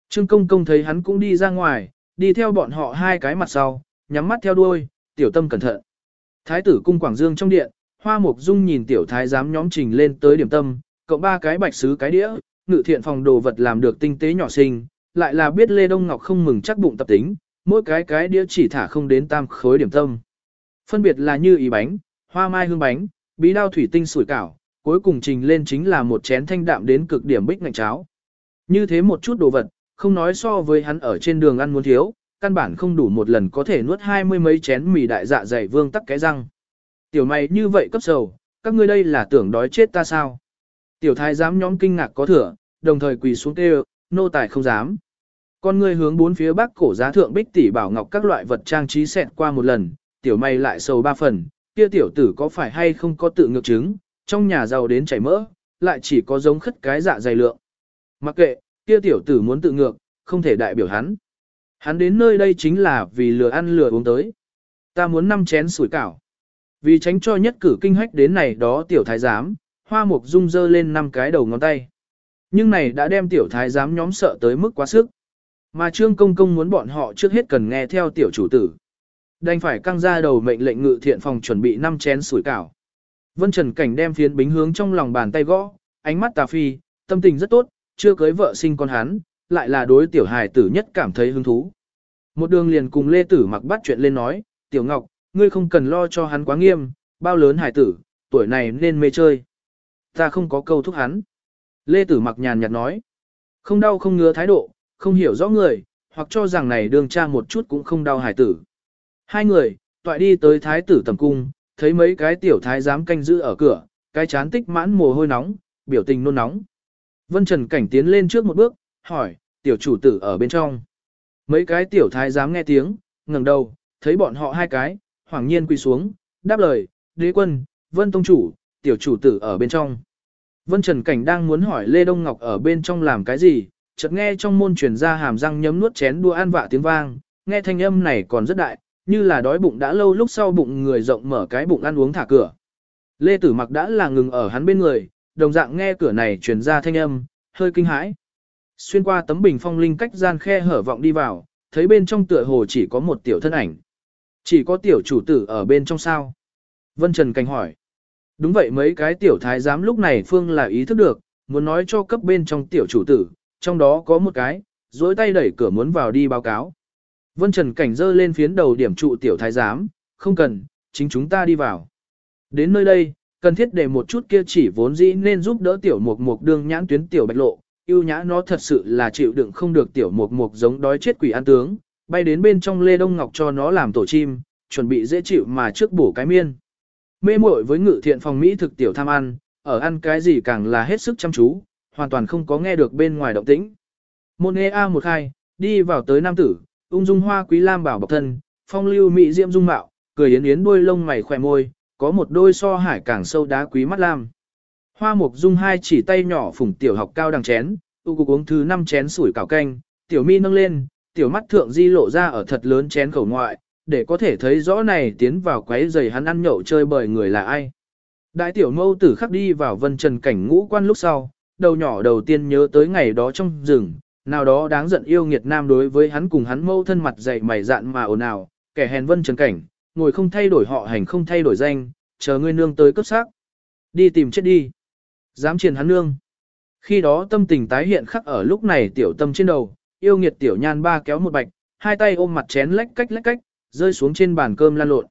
Trương công công thấy hắn cũng đi ra ngoài, đi theo bọn họ hai cái mặt sau, nhắm mắt theo đuôi, tiểu tâm cẩn thận. Thái tử cung Quảng Dương trong điện, Hoa Mục Dung nhìn tiểu thái giám nhóm trình lên tới điểm tâm, cộng ba cái bạch sứ cái đĩa, ngự thiện phòng đồ vật làm được tinh tế nhỏ xinh, lại là biết Lê Đông Ngọc không mừng chắc bụng tập tính, mỗi cái cái đĩa chỉ thả không đến tam khối điểm tâm. Phân biệt là như ý bánh, hoa mai hương bánh, bí đao thủy tinh sủi cảo, cuối cùng trình lên chính là một chén thanh đạm đến cực điểm bích ngạnh cháo. Như thế một chút đồ vật, không nói so với hắn ở trên đường ăn muốn thiếu, căn bản không đủ một lần có thể nuốt hai mươi mấy chén mì đại dạ dày vương tắc cái răng. Tiểu mày như vậy cấp sầu, các ngươi đây là tưởng đói chết ta sao? Tiểu thái giám nhóm kinh ngạc có thừa, đồng thời quỳ xuống kêu, nô tài không dám. Con ngươi hướng bốn phía bắc cổ giá thượng bích tỷ bảo ngọc các loại vật trang trí xẹt qua một lần, tiểu mày lại sầu ba phần, kia tiểu tử có phải hay không có tự ngược chứng, trong nhà giàu đến chảy mỡ, lại chỉ có giống khất cái dạ dày lượng. Mặc kệ, kia tiểu tử muốn tự ngược, không thể đại biểu hắn. Hắn đến nơi đây chính là vì lừa ăn lừa uống tới. Ta muốn năm chén sủi cảo. Vì tránh cho nhất cử kinh hách đến này đó tiểu thái giám, hoa mục dung dơ lên năm cái đầu ngón tay. Nhưng này đã đem tiểu thái giám nhóm sợ tới mức quá sức. Mà trương công công muốn bọn họ trước hết cần nghe theo tiểu chủ tử. Đành phải căng ra đầu mệnh lệnh ngự thiện phòng chuẩn bị năm chén sủi cảo. Vân Trần Cảnh đem phiến bính hướng trong lòng bàn tay gõ, ánh mắt tà phi, tâm tình rất tốt, chưa cưới vợ sinh con hắn, lại là đối tiểu hài tử nhất cảm thấy hứng thú. Một đường liền cùng Lê Tử mặc bắt chuyện lên nói, Tiểu Ngọc, ngươi không cần lo cho hắn quá nghiêm, bao lớn hài tử, tuổi này nên mê chơi. Ta không có câu thúc hắn. Lê Tử mặc nhàn nhạt nói, không đau không ngứa thái độ, không hiểu rõ người, hoặc cho rằng này đường cha một chút cũng không đau hài tử. Hai người, tọa đi tới thái tử tầm cung, thấy mấy cái tiểu thái giám canh giữ ở cửa, cái chán tích mãn mồ hôi nóng, biểu tình nôn nóng. Vân Trần Cảnh tiến lên trước một bước, hỏi, tiểu chủ tử ở bên trong. Mấy cái tiểu thái dám nghe tiếng, ngẩng đầu, thấy bọn họ hai cái, hoảng nhiên quỳ xuống, đáp lời, đế quân, Vân Tông Chủ, tiểu chủ tử ở bên trong. Vân Trần Cảnh đang muốn hỏi Lê Đông Ngọc ở bên trong làm cái gì, chợt nghe trong môn truyền ra hàm răng nhấm nuốt chén đua ăn vạ tiếng vang, nghe thanh âm này còn rất đại, như là đói bụng đã lâu lúc sau bụng người rộng mở cái bụng ăn uống thả cửa. Lê Tử Mặc đã là ngừng ở hắn bên người, đồng dạng nghe cửa này truyền ra thanh âm, hơi kinh hãi. Xuyên qua tấm bình phong linh cách gian khe hở vọng đi vào, thấy bên trong tựa hồ chỉ có một tiểu thân ảnh. Chỉ có tiểu chủ tử ở bên trong sao? Vân Trần Cảnh hỏi. Đúng vậy mấy cái tiểu thái giám lúc này Phương là ý thức được, muốn nói cho cấp bên trong tiểu chủ tử, trong đó có một cái, dối tay đẩy cửa muốn vào đi báo cáo. Vân Trần Cảnh dơ lên phiến đầu điểm trụ tiểu thái giám, không cần, chính chúng ta đi vào. Đến nơi đây, cần thiết để một chút kia chỉ vốn dĩ nên giúp đỡ tiểu mục mục đương nhãn tuyến tiểu bạch lộ, yêu nhã nó thật sự là chịu đựng không được tiểu mục mục giống đói chết quỷ ăn tướng, bay đến bên trong lê đông ngọc cho nó làm tổ chim, chuẩn bị dễ chịu mà trước bổ cái miên. Mê muội với ngự thiện phòng Mỹ thực tiểu tham ăn, ở ăn cái gì càng là hết sức chăm chú, hoàn toàn không có nghe được bên ngoài động tĩnh. Môn nghe A một hai, đi vào tới nam tử, ung dung hoa quý lam bảo bọc thân, phong lưu mỹ diễm dung mạo, cười yến yến đuôi lông mày khỏe môi, có một đôi so hải càng sâu đá quý mắt lam. Hoa mục dung hai chỉ tay nhỏ phủng tiểu học cao đằng chén, tu cục uống thứ năm chén sủi cảo canh, tiểu mi nâng lên, tiểu mắt thượng di lộ ra ở thật lớn chén khẩu ngoại, để có thể thấy rõ này tiến vào quấy giày hắn ăn nhậu chơi bời người là ai. Đại tiểu mâu tử khắc đi vào vân trần cảnh ngũ quan lúc sau, đầu nhỏ đầu tiên nhớ tới ngày đó trong rừng, nào đó đáng giận yêu nghiệt nam đối với hắn cùng hắn mâu thân mặt dày mày dạn mà ồn ào, kẻ hèn vân trần cảnh, ngồi không thay đổi họ hành không thay đổi danh, chờ ngươi nương tới cấp xác. Đi tìm chết đi. Dám triền hắn nương. Khi đó tâm tình tái hiện khắc ở lúc này tiểu tâm trên đầu, yêu nghiệt tiểu nhan ba kéo một bạch, hai tay ôm mặt chén lách cách lách cách, rơi xuống trên bàn cơm lan lộn.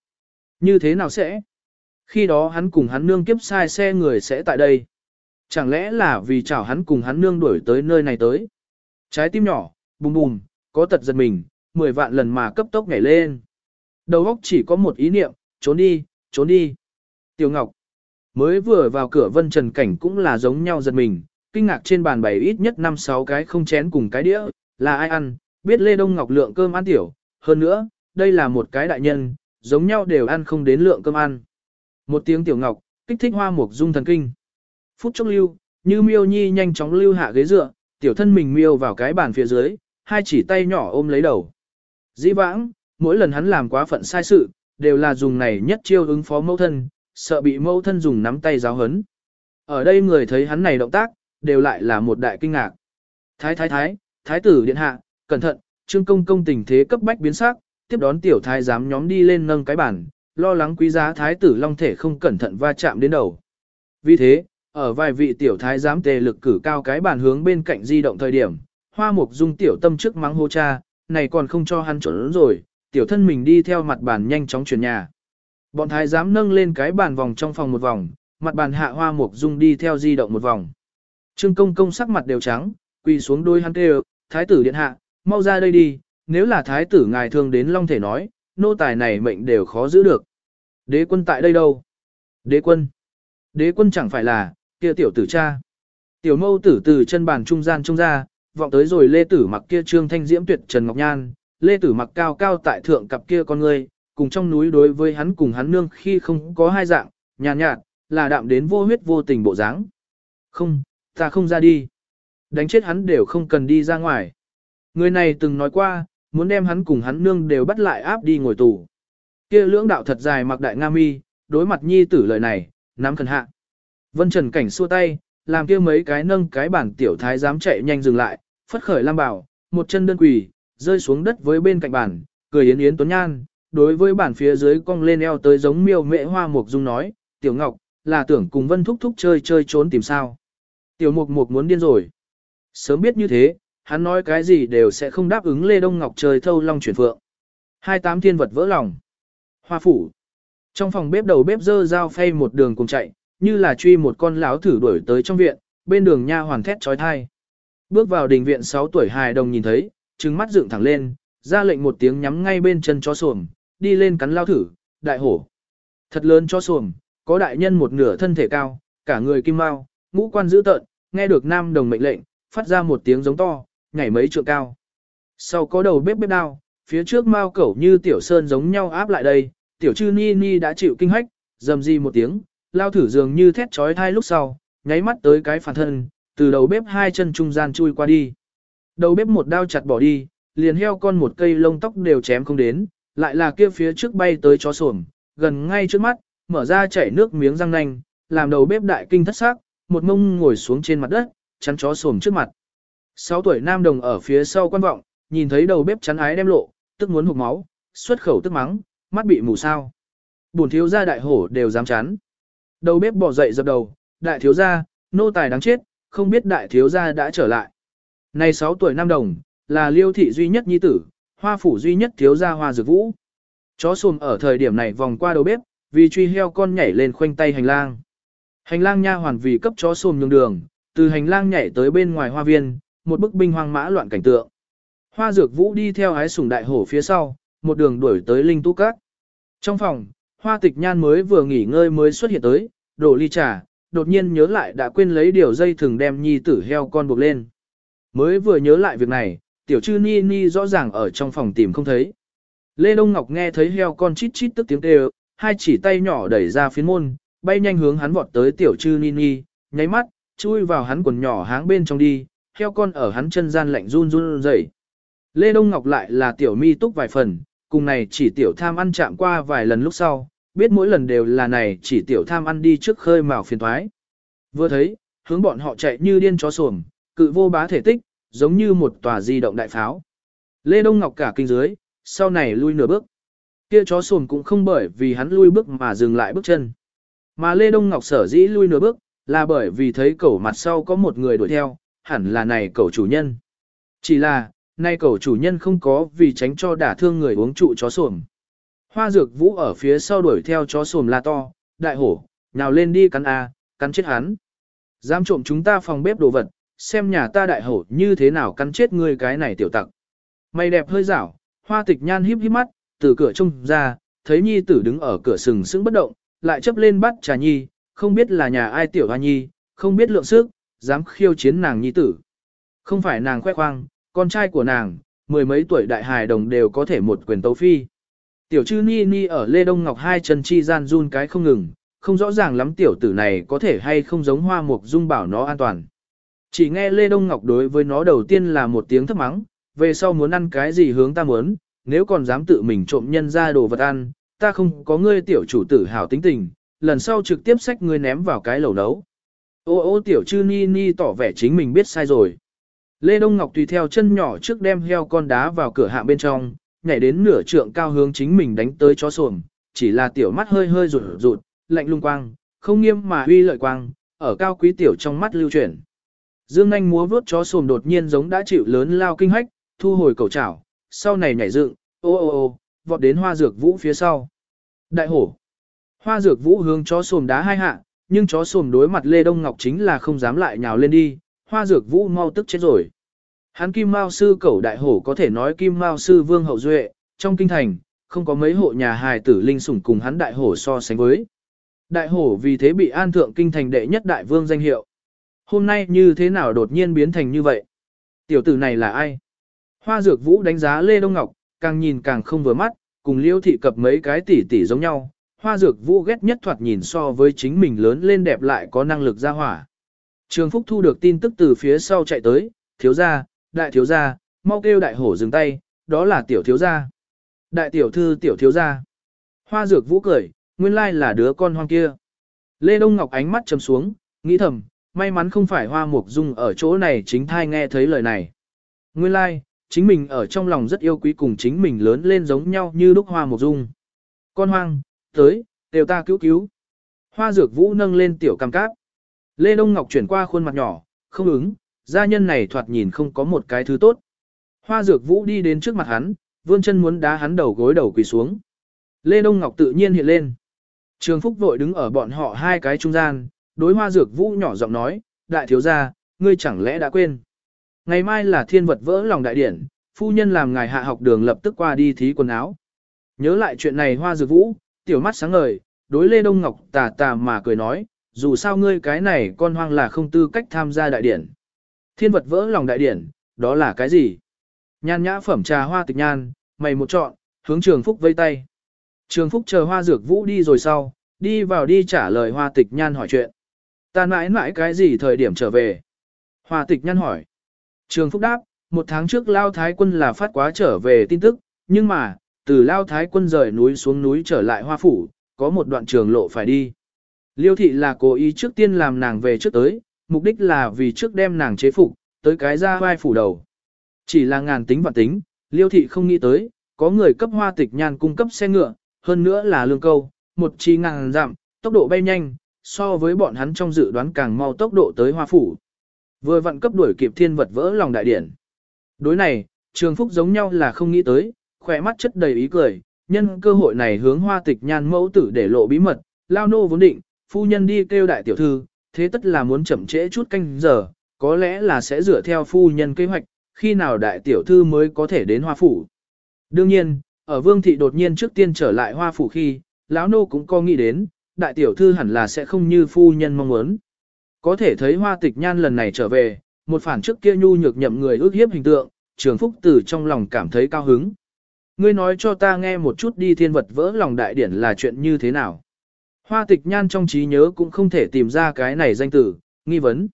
Như thế nào sẽ? Khi đó hắn cùng hắn nương kiếp sai xe người sẽ tại đây. Chẳng lẽ là vì chào hắn cùng hắn nương đuổi tới nơi này tới? Trái tim nhỏ, bùm bùm, có tật giật mình, 10 vạn lần mà cấp tốc nhảy lên. Đầu óc chỉ có một ý niệm, trốn đi, trốn đi. Tiểu Ngọc, mới vừa vào cửa vân trần cảnh cũng là giống nhau giật mình, kinh ngạc trên bàn bày ít nhất 5-6 cái không chén cùng cái đĩa, là ai ăn, biết Lê Đông Ngọc lượng cơm ăn tiểu, hơn nữa, đây là một cái đại nhân, giống nhau đều ăn không đến lượng cơm ăn. Một tiếng tiểu ngọc, kích thích hoa mục dung thần kinh. Phút chốc lưu, như miêu nhi nhanh chóng lưu hạ ghế dựa, tiểu thân mình miêu vào cái bàn phía dưới, hai chỉ tay nhỏ ôm lấy đầu. Dĩ vãng, mỗi lần hắn làm quá phận sai sự, đều là dùng này nhất chiêu ứng phó mẫu thân, sợ bị mẫu thân dùng nắm tay giáo hấn. Ở đây người thấy hắn này động tác, đều lại là một đại kinh ngạc. Thái thái thái, thái tử điện hạ, cẩn thận, trương công công tình thế cấp bách biến sắc, tiếp đón tiểu thái giám nhóm đi lên nâng cái bàn, lo lắng quý giá thái tử long thể không cẩn thận va chạm đến đầu. Vì thế, ở vài vị tiểu thái giám tề lực cử cao cái bàn hướng bên cạnh di động thời điểm, hoa mục dung tiểu tâm trước mắng hô cha, này còn không cho hắn trốn rồi, tiểu thân mình đi theo mặt bàn nhanh chóng chuyển nhà. Bọn thái giám nâng lên cái bàn vòng trong phòng một vòng, mặt bàn hạ hoa mục dung đi theo di động một vòng. Trương công công sắc mặt đều trắng, quỳ xuống đôi hắn kêu, thái tử điện hạ, mau ra đây đi, nếu là thái tử ngài thương đến long thể nói, nô tài này mệnh đều khó giữ được. Đế quân tại đây đâu? Đế quân. Đế quân chẳng phải là, kia tiểu tử cha. Tiểu mâu tử từ chân bàn trung gian trông ra, vọng tới rồi lê tử mặc kia trương thanh diễm tuyệt trần ngọc nhan, lê tử mặc cao cao tại thượng cặp kia con ngươi cùng trong núi đối với hắn cùng hắn nương khi không có hai dạng, nhàn nhạt, là đạm đến vô huyết vô tình bộ dáng. Không, ta không ra đi. Đánh chết hắn đều không cần đi ra ngoài. Người này từng nói qua, muốn đem hắn cùng hắn nương đều bắt lại áp đi ngồi tù. Kia lưỡng đạo thật dài mặc đại nga mi, đối mặt nhi tử lời này, nắm khẩn hạ. Vân Trần Cảnh xua tay, làm kia mấy cái nâng cái bản tiểu thái dám chạy nhanh dừng lại, phất khởi lam bảo, một chân đơn quỳ, rơi xuống đất với bên cạnh bản, cười yến yến tuấn nhan, đối với bản phía dưới cong lên eo tới giống miêu mẹ hoa mục dung nói, tiểu ngọc, là tưởng cùng vân thúc thúc chơi chơi trốn tìm sao. Tiểu mục mục muốn điên rồi. Sớm biết như thế, hắn nói cái gì đều sẽ không đáp ứng Lê Đông Ngọc trời thâu long chuyển phượng. Hai tám thiên vật vỡ lòng. Hoa phủ. Trong phòng bếp đầu bếp dơ dao phay một đường cùng chạy, như là truy một con láo thử đuổi tới trong viện, bên đường nha hoàn thét trói thai. Bước vào đình viện 6 tuổi hài đồng nhìn thấy, trừng mắt dựng thẳng lên, ra lệnh một tiếng nhắm ngay bên chân chó sồm, đi lên cắn lao thử, đại hổ. Thật lớn chó sồm, có đại nhân một nửa thân thể cao, cả người kim mao, ngũ quan dữ tợn, nghe được nam đồng mệnh lệnh, phát ra một tiếng giống to, nhảy mấy trượng cao. Sau có đầu bếp bếp đao, phía trước mao cẩu như tiểu sơn giống nhau áp lại đây, tiểu chư ni ni đã chịu kinh hách, dầm di một tiếng, lao thử dường như thét trói thai lúc sau, nháy mắt tới cái phản thân, từ đầu bếp hai chân trung gian chui qua đi. Đầu bếp một đao chặt bỏ đi, liền heo con một cây lông tóc đều chém không đến, lại là kia phía trước bay tới chó sổm, gần ngay trước mắt, mở ra chảy nước miếng răng nanh, làm đầu bếp đại kinh thất xác, một mông ngồi xuống trên mặt đất, chắn chó sổm trước mặt. Sáu tuổi nam đồng ở phía sau quan vọng, nhìn thấy đầu bếp chắn ái đem lộ, tức muốn hụt máu, xuất khẩu tức mắng, mắt bị mù sao. Bổn thiếu gia đại hổ đều dám chắn. Đầu bếp bỏ dậy dập đầu, đại thiếu gia, nô tài đáng chết, không biết đại thiếu gia đã trở lại. Này 6 tuổi nam đồng, là liêu thị duy nhất nhi tử, hoa phủ duy nhất thiếu gia hoa dược vũ. Chó sùm ở thời điểm này vòng qua đầu bếp, vì truy heo con nhảy lên khoanh tay hành lang. Hành lang nha hoàn vì cấp chó sùm nhường đường, từ hành lang nhảy tới bên ngoài hoa viên, một bức binh hoang mã loạn cảnh tượng. Hoa dược vũ đi theo ái sùng đại hổ phía sau, một đường đuổi tới linh tu cát. Trong phòng, hoa tịch nhan mới vừa nghỉ ngơi mới xuất hiện tới, đổ ly trà, đột nhiên nhớ lại đã quên lấy điều dây thường đem nhi tử heo con buộc lên. Mới vừa nhớ lại việc này, tiểu chư ni ni rõ ràng ở trong phòng tìm không thấy. Lê Đông Ngọc nghe thấy heo con chít chít tức tiếng kêu, hai chỉ tay nhỏ đẩy ra phiến môn, bay nhanh hướng hắn vọt tới tiểu chư ni ni, nháy mắt, chui vào hắn quần nhỏ háng bên trong đi, heo con ở hắn chân gian lạnh run run rẩy. Lê Đông Ngọc lại là tiểu mi túc vài phần, cùng này chỉ tiểu tham ăn chạm qua vài lần lúc sau, biết mỗi lần đều là này chỉ tiểu tham ăn đi trước khơi mào phiền thoái. Vừa thấy, hướng bọn họ chạy như điên chó xuồng, cự vô bá thể tích, giống như một tòa di động đại pháo. Lê Đông Ngọc cả kinh dưới, sau này lui nửa bước. Kia chó sồn cũng không bởi vì hắn lui bước mà dừng lại bước chân. Mà Lê Đông Ngọc sở dĩ lui nửa bước, là bởi vì thấy cẩu mặt sau có một người đuổi theo, hẳn là này cẩu chủ nhân. Chỉ là, nay cẩu chủ nhân không có vì tránh cho đả thương người uống trụ chó sồn. Hoa dược vũ ở phía sau đuổi theo chó sồn la to, đại hổ, nào lên đi cắn a, cắn chết hắn. Dám trộm chúng ta phòng bếp đồ vật, xem nhà ta đại hổ như thế nào cắn chết ngươi cái này tiểu tặc. Mày đẹp hơi rảo, hoa tịch nhan híp híp mắt, từ cửa trông ra, thấy nhi tử đứng ở cửa sừng sững bất động, lại chấp lên bắt trà nhi, không biết là nhà ai tiểu hoa nhi, không biết lượng sức, dám khiêu chiến nàng nhi tử. Không phải nàng khoe khoang, con trai của nàng, mười mấy tuổi đại hài đồng đều có thể một quyền tấu phi. Tiểu chư ni ni ở Lê Đông Ngọc hai chân chi gian run cái không ngừng, không rõ ràng lắm tiểu tử này có thể hay không giống hoa mục dung bảo nó an toàn. Chỉ nghe Lê Đông Ngọc đối với nó đầu tiên là một tiếng thấp mắng, về sau muốn ăn cái gì hướng ta muốn, nếu còn dám tự mình trộm nhân ra đồ vật ăn, ta không có ngươi tiểu chủ tử hảo tính tình, lần sau trực tiếp xách ngươi ném vào cái lẩu nấu. Ô ô tiểu chư ni ni tỏ vẻ chính mình biết sai rồi. Lê Đông Ngọc tùy theo chân nhỏ trước đem heo con đá vào cửa hạ bên trong, nhảy đến nửa trượng cao hướng chính mình đánh tới chó sồm, chỉ là tiểu mắt hơi hơi rụt rụt, lạnh lung quang, không nghiêm mà uy lợi quang, ở cao quý tiểu trong mắt lưu chuyển. Dương Anh múa vớt chó sồm đột nhiên giống đã chịu lớn lao kinh hách, thu hồi cầu chảo, sau này nhảy dựng, ô ô ô, vọt đến hoa dược vũ phía sau. Đại hổ. Hoa dược vũ hướng chó sồm đá hai hạ, nhưng chó sồm đối mặt Lê Đông Ngọc chính là không dám lại nhào lên đi, hoa dược vũ mau tức chết rồi. Hắn kim mao sư cẩu đại hổ có thể nói kim mao sư vương hậu duệ, trong kinh thành, không có mấy hộ nhà hài tử linh sủng cùng hắn đại hổ so sánh với. Đại hổ vì thế bị an thượng kinh thành đệ nhất đại vương danh hiệu. Hôm nay như thế nào đột nhiên biến thành như vậy? Tiểu tử này là ai? Hoa dược vũ đánh giá Lê Đông Ngọc, càng nhìn càng không vừa mắt, cùng liêu thị cập mấy cái tỷ tỷ giống nhau. Hoa dược vũ ghét nhất thoạt nhìn so với chính mình lớn lên đẹp lại có năng lực ra hỏa. Trường Phúc thu được tin tức từ phía sau chạy tới, thiếu gia, đại thiếu gia, mau kêu đại hổ dừng tay, đó là tiểu thiếu gia. Đại tiểu thư tiểu thiếu gia. Hoa dược vũ cười, nguyên lai là đứa con hoang kia. Lê Đông Ngọc ánh mắt trầm xuống, nghĩ thầm, may mắn không phải hoa mục dung ở chỗ này chính thai nghe thấy lời này. Nguyên lai, chính mình ở trong lòng rất yêu quý cùng chính mình lớn lên giống nhau như lúc hoa mục dung. Con hoang, tới, đều ta cứu cứu. Hoa dược vũ nâng lên tiểu cam cáp. Lê Đông Ngọc chuyển qua khuôn mặt nhỏ, không ứng, gia nhân này thoạt nhìn không có một cái thứ tốt. Hoa dược vũ đi đến trước mặt hắn, vươn chân muốn đá hắn đầu gối đầu quỳ xuống. Lê Đông Ngọc tự nhiên hiện lên. Trường Phúc vội đứng ở bọn họ hai cái trung gian, đối hoa dược vũ nhỏ giọng nói, đại thiếu gia, ngươi chẳng lẽ đã quên. Ngày mai là thiên vật vỡ lòng đại điển, phu nhân làm ngài hạ học đường lập tức qua đi thí quần áo. Nhớ lại chuyện này hoa dược vũ, tiểu mắt sáng ngời, đối Lê Đông Ngọc tà tà mà cười nói, dù sao ngươi cái này con hoang là không tư cách tham gia đại điển. Thiên vật vỡ lòng đại điển, đó là cái gì? Nhan nhã phẩm trà hoa tịch nhan, mày một chọn, hướng trường phúc vây tay. Trường phúc chờ hoa dược vũ đi rồi sau, đi vào đi trả lời hoa tịch nhan hỏi chuyện. Ta mãi mãi cái gì thời điểm trở về? Hoa tịch nhan hỏi. Trường phúc đáp, một tháng trước Lao Thái quân là phát quá trở về tin tức, nhưng mà, từ Lao Thái quân rời núi xuống núi trở lại hoa phủ, có một đoạn trường lộ phải đi. Liêu thị là cố ý trước tiên làm nàng về trước tới, mục đích là vì trước đem nàng chế phục, tới cái ra vai phủ đầu. Chỉ là ngàn tính và tính, liêu thị không nghĩ tới, có người cấp hoa tịch nhan cung cấp xe ngựa, hơn nữa là lương câu, một chi ngàn giảm, tốc độ bay nhanh, so với bọn hắn trong dự đoán càng mau tốc độ tới hoa phủ. Vừa vặn cấp đuổi kịp thiên vật vỡ lòng đại điển. Đối này, trường phúc giống nhau là không nghĩ tới, khỏe mắt chất đầy ý cười, nhân cơ hội này hướng hoa tịch nhan mẫu tử để lộ bí mật, lao nô vốn định, phu nhân đi kêu đại tiểu thư, thế tất là muốn chậm trễ chút canh giờ, có lẽ là sẽ dựa theo phu nhân kế hoạch, khi nào đại tiểu thư mới có thể đến hoa phủ. Đương nhiên, ở vương thị đột nhiên trước tiên trở lại hoa phủ khi, lão nô cũng có nghĩ đến, đại tiểu thư hẳn là sẽ không như phu nhân mong muốn. Có thể thấy hoa tịch nhan lần này trở về, một phản trước kia nhu nhược nhậm người ước hiếp hình tượng, trường phúc tử trong lòng cảm thấy cao hứng. Ngươi nói cho ta nghe một chút đi thiên vật vỡ lòng đại điển là chuyện như thế nào. Hoa tịch nhan trong trí nhớ cũng không thể tìm ra cái này danh tử, nghi vấn.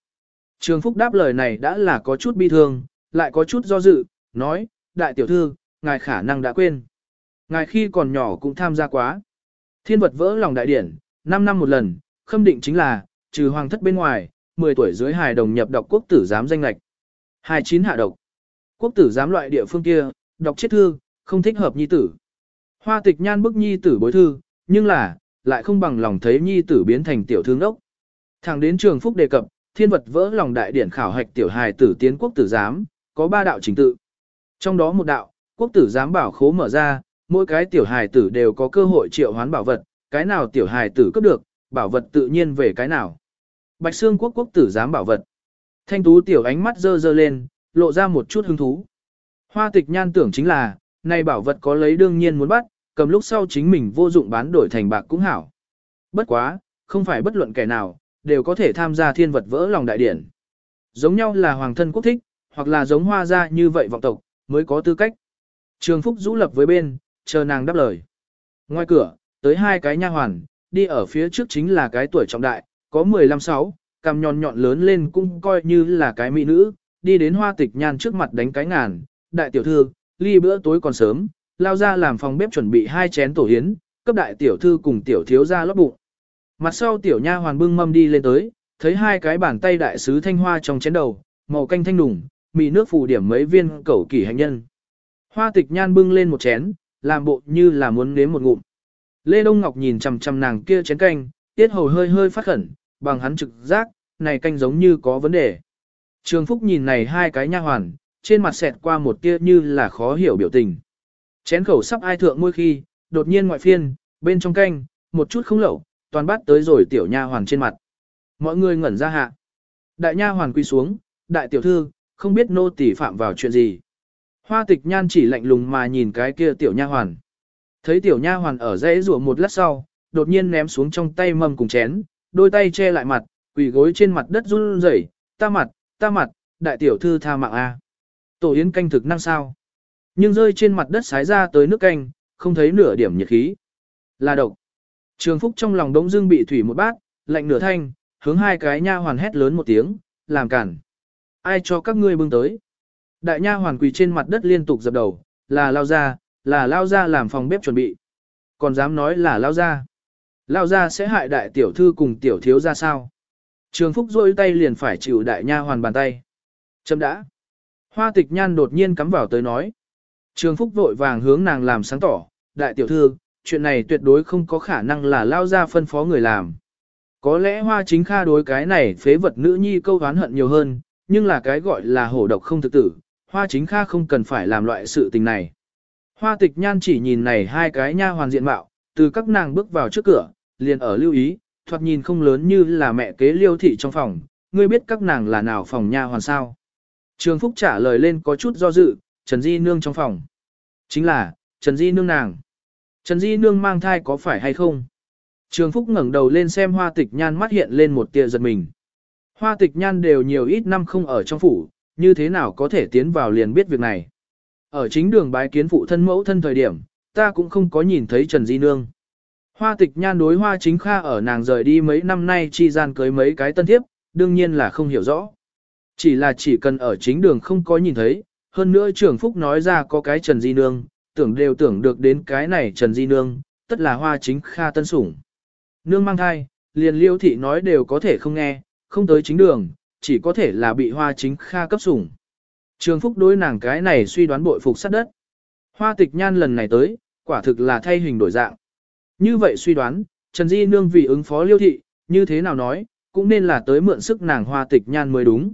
Trường Phúc đáp lời này đã là có chút bi thương, lại có chút do dự, nói, đại tiểu thư, ngài khả năng đã quên. Ngài khi còn nhỏ cũng tham gia quá. Thiên vật vỡ lòng đại điển, 5 năm một lần, khâm định chính là, trừ hoàng thất bên ngoài, 10 tuổi dưới hài đồng nhập đọc quốc tử giám danh lạch. 29 hạ độc. Quốc tử giám loại địa phương kia, đọc chết thư, không thích hợp nhi tử. Hoa tịch nhan bức nhi tử bối thư, nhưng là, lại không bằng lòng thấy nhi tử biến thành tiểu thương đốc. Thẳng đến trường phúc đề cập, thiên vật vỡ lòng đại điển khảo hạch tiểu hài tử tiến quốc tử giám, có ba đạo trình tự. Trong đó một đạo, quốc tử giám bảo khố mở ra, mỗi cái tiểu hài tử đều có cơ hội triệu hoán bảo vật, cái nào tiểu hài tử cướp được, bảo vật tự nhiên về cái nào. Bạch Xương quốc quốc tử dám bảo vật. Thanh tú tiểu ánh mắt dơ dơ lên, lộ ra một chút hứng thú. Hoa tịch nhan tưởng chính là, nay bảo vật có lấy đương nhiên muốn bắt, cầm lúc sau chính mình vô dụng bán đổi thành bạc cũng hảo. Bất quá, không phải bất luận kẻ nào, đều có thể tham gia thiên vật vỡ lòng đại điển. Giống nhau là hoàng thân quốc thích, hoặc là giống hoa gia như vậy vọng tộc, mới có tư cách. Trường Phúc rũ lập với bên, chờ nàng đáp lời. Ngoài cửa, tới hai cái nha hoàn, đi ở phía trước chính là cái tuổi trọng đại, có 15-6, cằm nhọn nhọn lớn lên cũng coi như là cái mỹ nữ, đi đến hoa tịch nhan trước mặt đánh cái ngàn, đại tiểu thư, ly bữa tối còn sớm, lao ra làm phòng bếp chuẩn bị hai chén tổ yến, cấp đại tiểu thư cùng tiểu thiếu ra lót bụng. Mặt sau tiểu nha hoàn bưng mâm đi lên tới, thấy hai cái bàn tay đại sứ thanh hoa trong chén đầu, màu canh thanh đủng, mì nước phủ điểm mấy viên cẩu kỳ hành nhân. Hoa tịch nhan bưng lên một chén, làm bộ như là muốn nếm một ngụm. Lê Đông Ngọc nhìn chằm chằm nàng kia chén canh, tiết hầu hơi hơi phát khẩn, bằng hắn trực giác, này canh giống như có vấn đề. Trường Phúc nhìn này hai cái nha hoàn, trên mặt xẹt qua một tia như là khó hiểu biểu tình. Chén khẩu sắp ai thượng môi khi, đột nhiên ngoại phiên, bên trong canh, một chút không lẩu, toàn bắt tới rồi tiểu nha hoàn trên mặt. Mọi người ngẩn ra hạ. Đại nha hoàn quy xuống, đại tiểu thư, không biết nô tỳ phạm vào chuyện gì. Hoa tịch nhan chỉ lạnh lùng mà nhìn cái kia tiểu nha hoàn. Thấy tiểu nha hoàn ở dãy rủa một lát sau, đột nhiên ném xuống trong tay mâm cùng chén, đôi tay che lại mặt, quỳ gối trên mặt đất run rẩy, ta mặt, ta mặt, đại tiểu thư tha mạng a. Tổ yến canh thực năng sao? Nhưng rơi trên mặt đất sái ra tới nước canh, không thấy nửa điểm nhiệt khí. Là độc. Trường Phúc trong lòng đống dương bị thủy một bát, lạnh nửa thanh, hướng hai cái nha hoàn hét lớn một tiếng, làm cản. Ai cho các ngươi bưng tới? Đại nha hoàn quỳ trên mặt đất liên tục dập đầu, là lao ra, là lao ra làm phòng bếp chuẩn bị. Còn dám nói là lao ra. Lao ra sẽ hại đại tiểu thư cùng tiểu thiếu ra sao? Trường Phúc rôi tay liền phải chịu đại nha hoàn bàn tay. Chấm đã. Hoa tịch nhan đột nhiên cắm vào tới nói. Trường Phúc vội vàng hướng nàng làm sáng tỏ, đại tiểu thư, chuyện này tuyệt đối không có khả năng là lao ra phân phó người làm. Có lẽ hoa chính kha đối cái này phế vật nữ nhi câu oán hận nhiều hơn, nhưng là cái gọi là hổ độc không thực tử, hoa chính kha không cần phải làm loại sự tình này. Hoa tịch nhan chỉ nhìn này hai cái nha hoàn diện mạo, từ các nàng bước vào trước cửa, liền ở lưu ý, thoạt nhìn không lớn như là mẹ kế liêu thị trong phòng, ngươi biết các nàng là nào phòng nha hoàn sao. Trường Phúc trả lời lên có chút do dự, Trần Di Nương trong phòng. Chính là, Trần Di Nương nàng. Trần Di Nương mang thai có phải hay không? Trường Phúc ngẩng đầu lên xem hoa tịch nhan mắt hiện lên một tia giật mình. Hoa tịch nhan đều nhiều ít năm không ở trong phủ, như thế nào có thể tiến vào liền biết việc này. Ở chính đường bái kiến phụ thân mẫu thân thời điểm, ta cũng không có nhìn thấy Trần Di Nương. Hoa tịch nhan đối hoa chính kha ở nàng rời đi mấy năm nay chi gian cưới mấy cái tân thiếp, đương nhiên là không hiểu rõ. Chỉ là chỉ cần ở chính đường không có nhìn thấy, hơn nữa trưởng phúc nói ra có cái Trần Di Nương, tưởng đều tưởng được đến cái này Trần Di Nương, tất là hoa chính kha tân sủng. Nương mang thai, liền liêu thị nói đều có thể không nghe, không tới chính đường, chỉ có thể là bị hoa chính kha cấp sủng. Trường Phúc đối nàng cái này suy đoán bội phục sát đất. Hoa tịch nhan lần này tới, quả thực là thay hình đổi dạng. Như vậy suy đoán, Trần Di Nương vì ứng phó liêu thị, như thế nào nói, cũng nên là tới mượn sức nàng hoa tịch nhan mới đúng.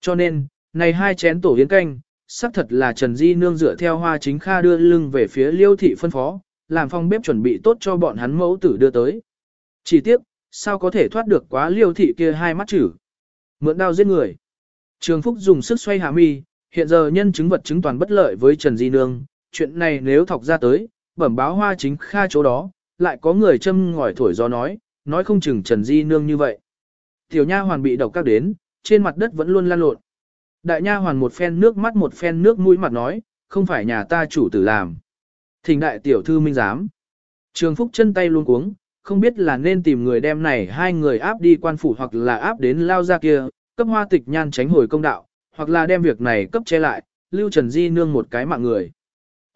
Cho nên, này hai chén tổ yến canh, xác thật là Trần Di Nương dựa theo hoa chính kha đưa lưng về phía liêu thị phân phó, làm phong bếp chuẩn bị tốt cho bọn hắn mẫu tử đưa tới. Chỉ tiếc, sao có thể thoát được quá liêu thị kia hai mắt chữ. Mượn đao giết người. Trường Phúc dùng sức xoay hạ mi, hiện giờ nhân chứng vật chứng toàn bất lợi với Trần Di Nương, chuyện này nếu thọc ra tới, bẩm báo hoa chính kha chỗ đó, lại có người châm ngòi thổi gió nói, nói không chừng Trần Di Nương như vậy. Tiểu nha hoàn bị độc các đến, trên mặt đất vẫn luôn lan lộn. Đại nha hoàn một phen nước mắt một phen nước mũi mặt nói, không phải nhà ta chủ tử làm. Thỉnh đại tiểu thư minh giám. Trường Phúc chân tay luôn cuống, không biết là nên tìm người đem này hai người áp đi quan phủ hoặc là áp đến lao ra kia, cấp hoa tịch nhan tránh hồi công đạo, hoặc là đem việc này cấp che lại, lưu Trần Di nương một cái mạng người.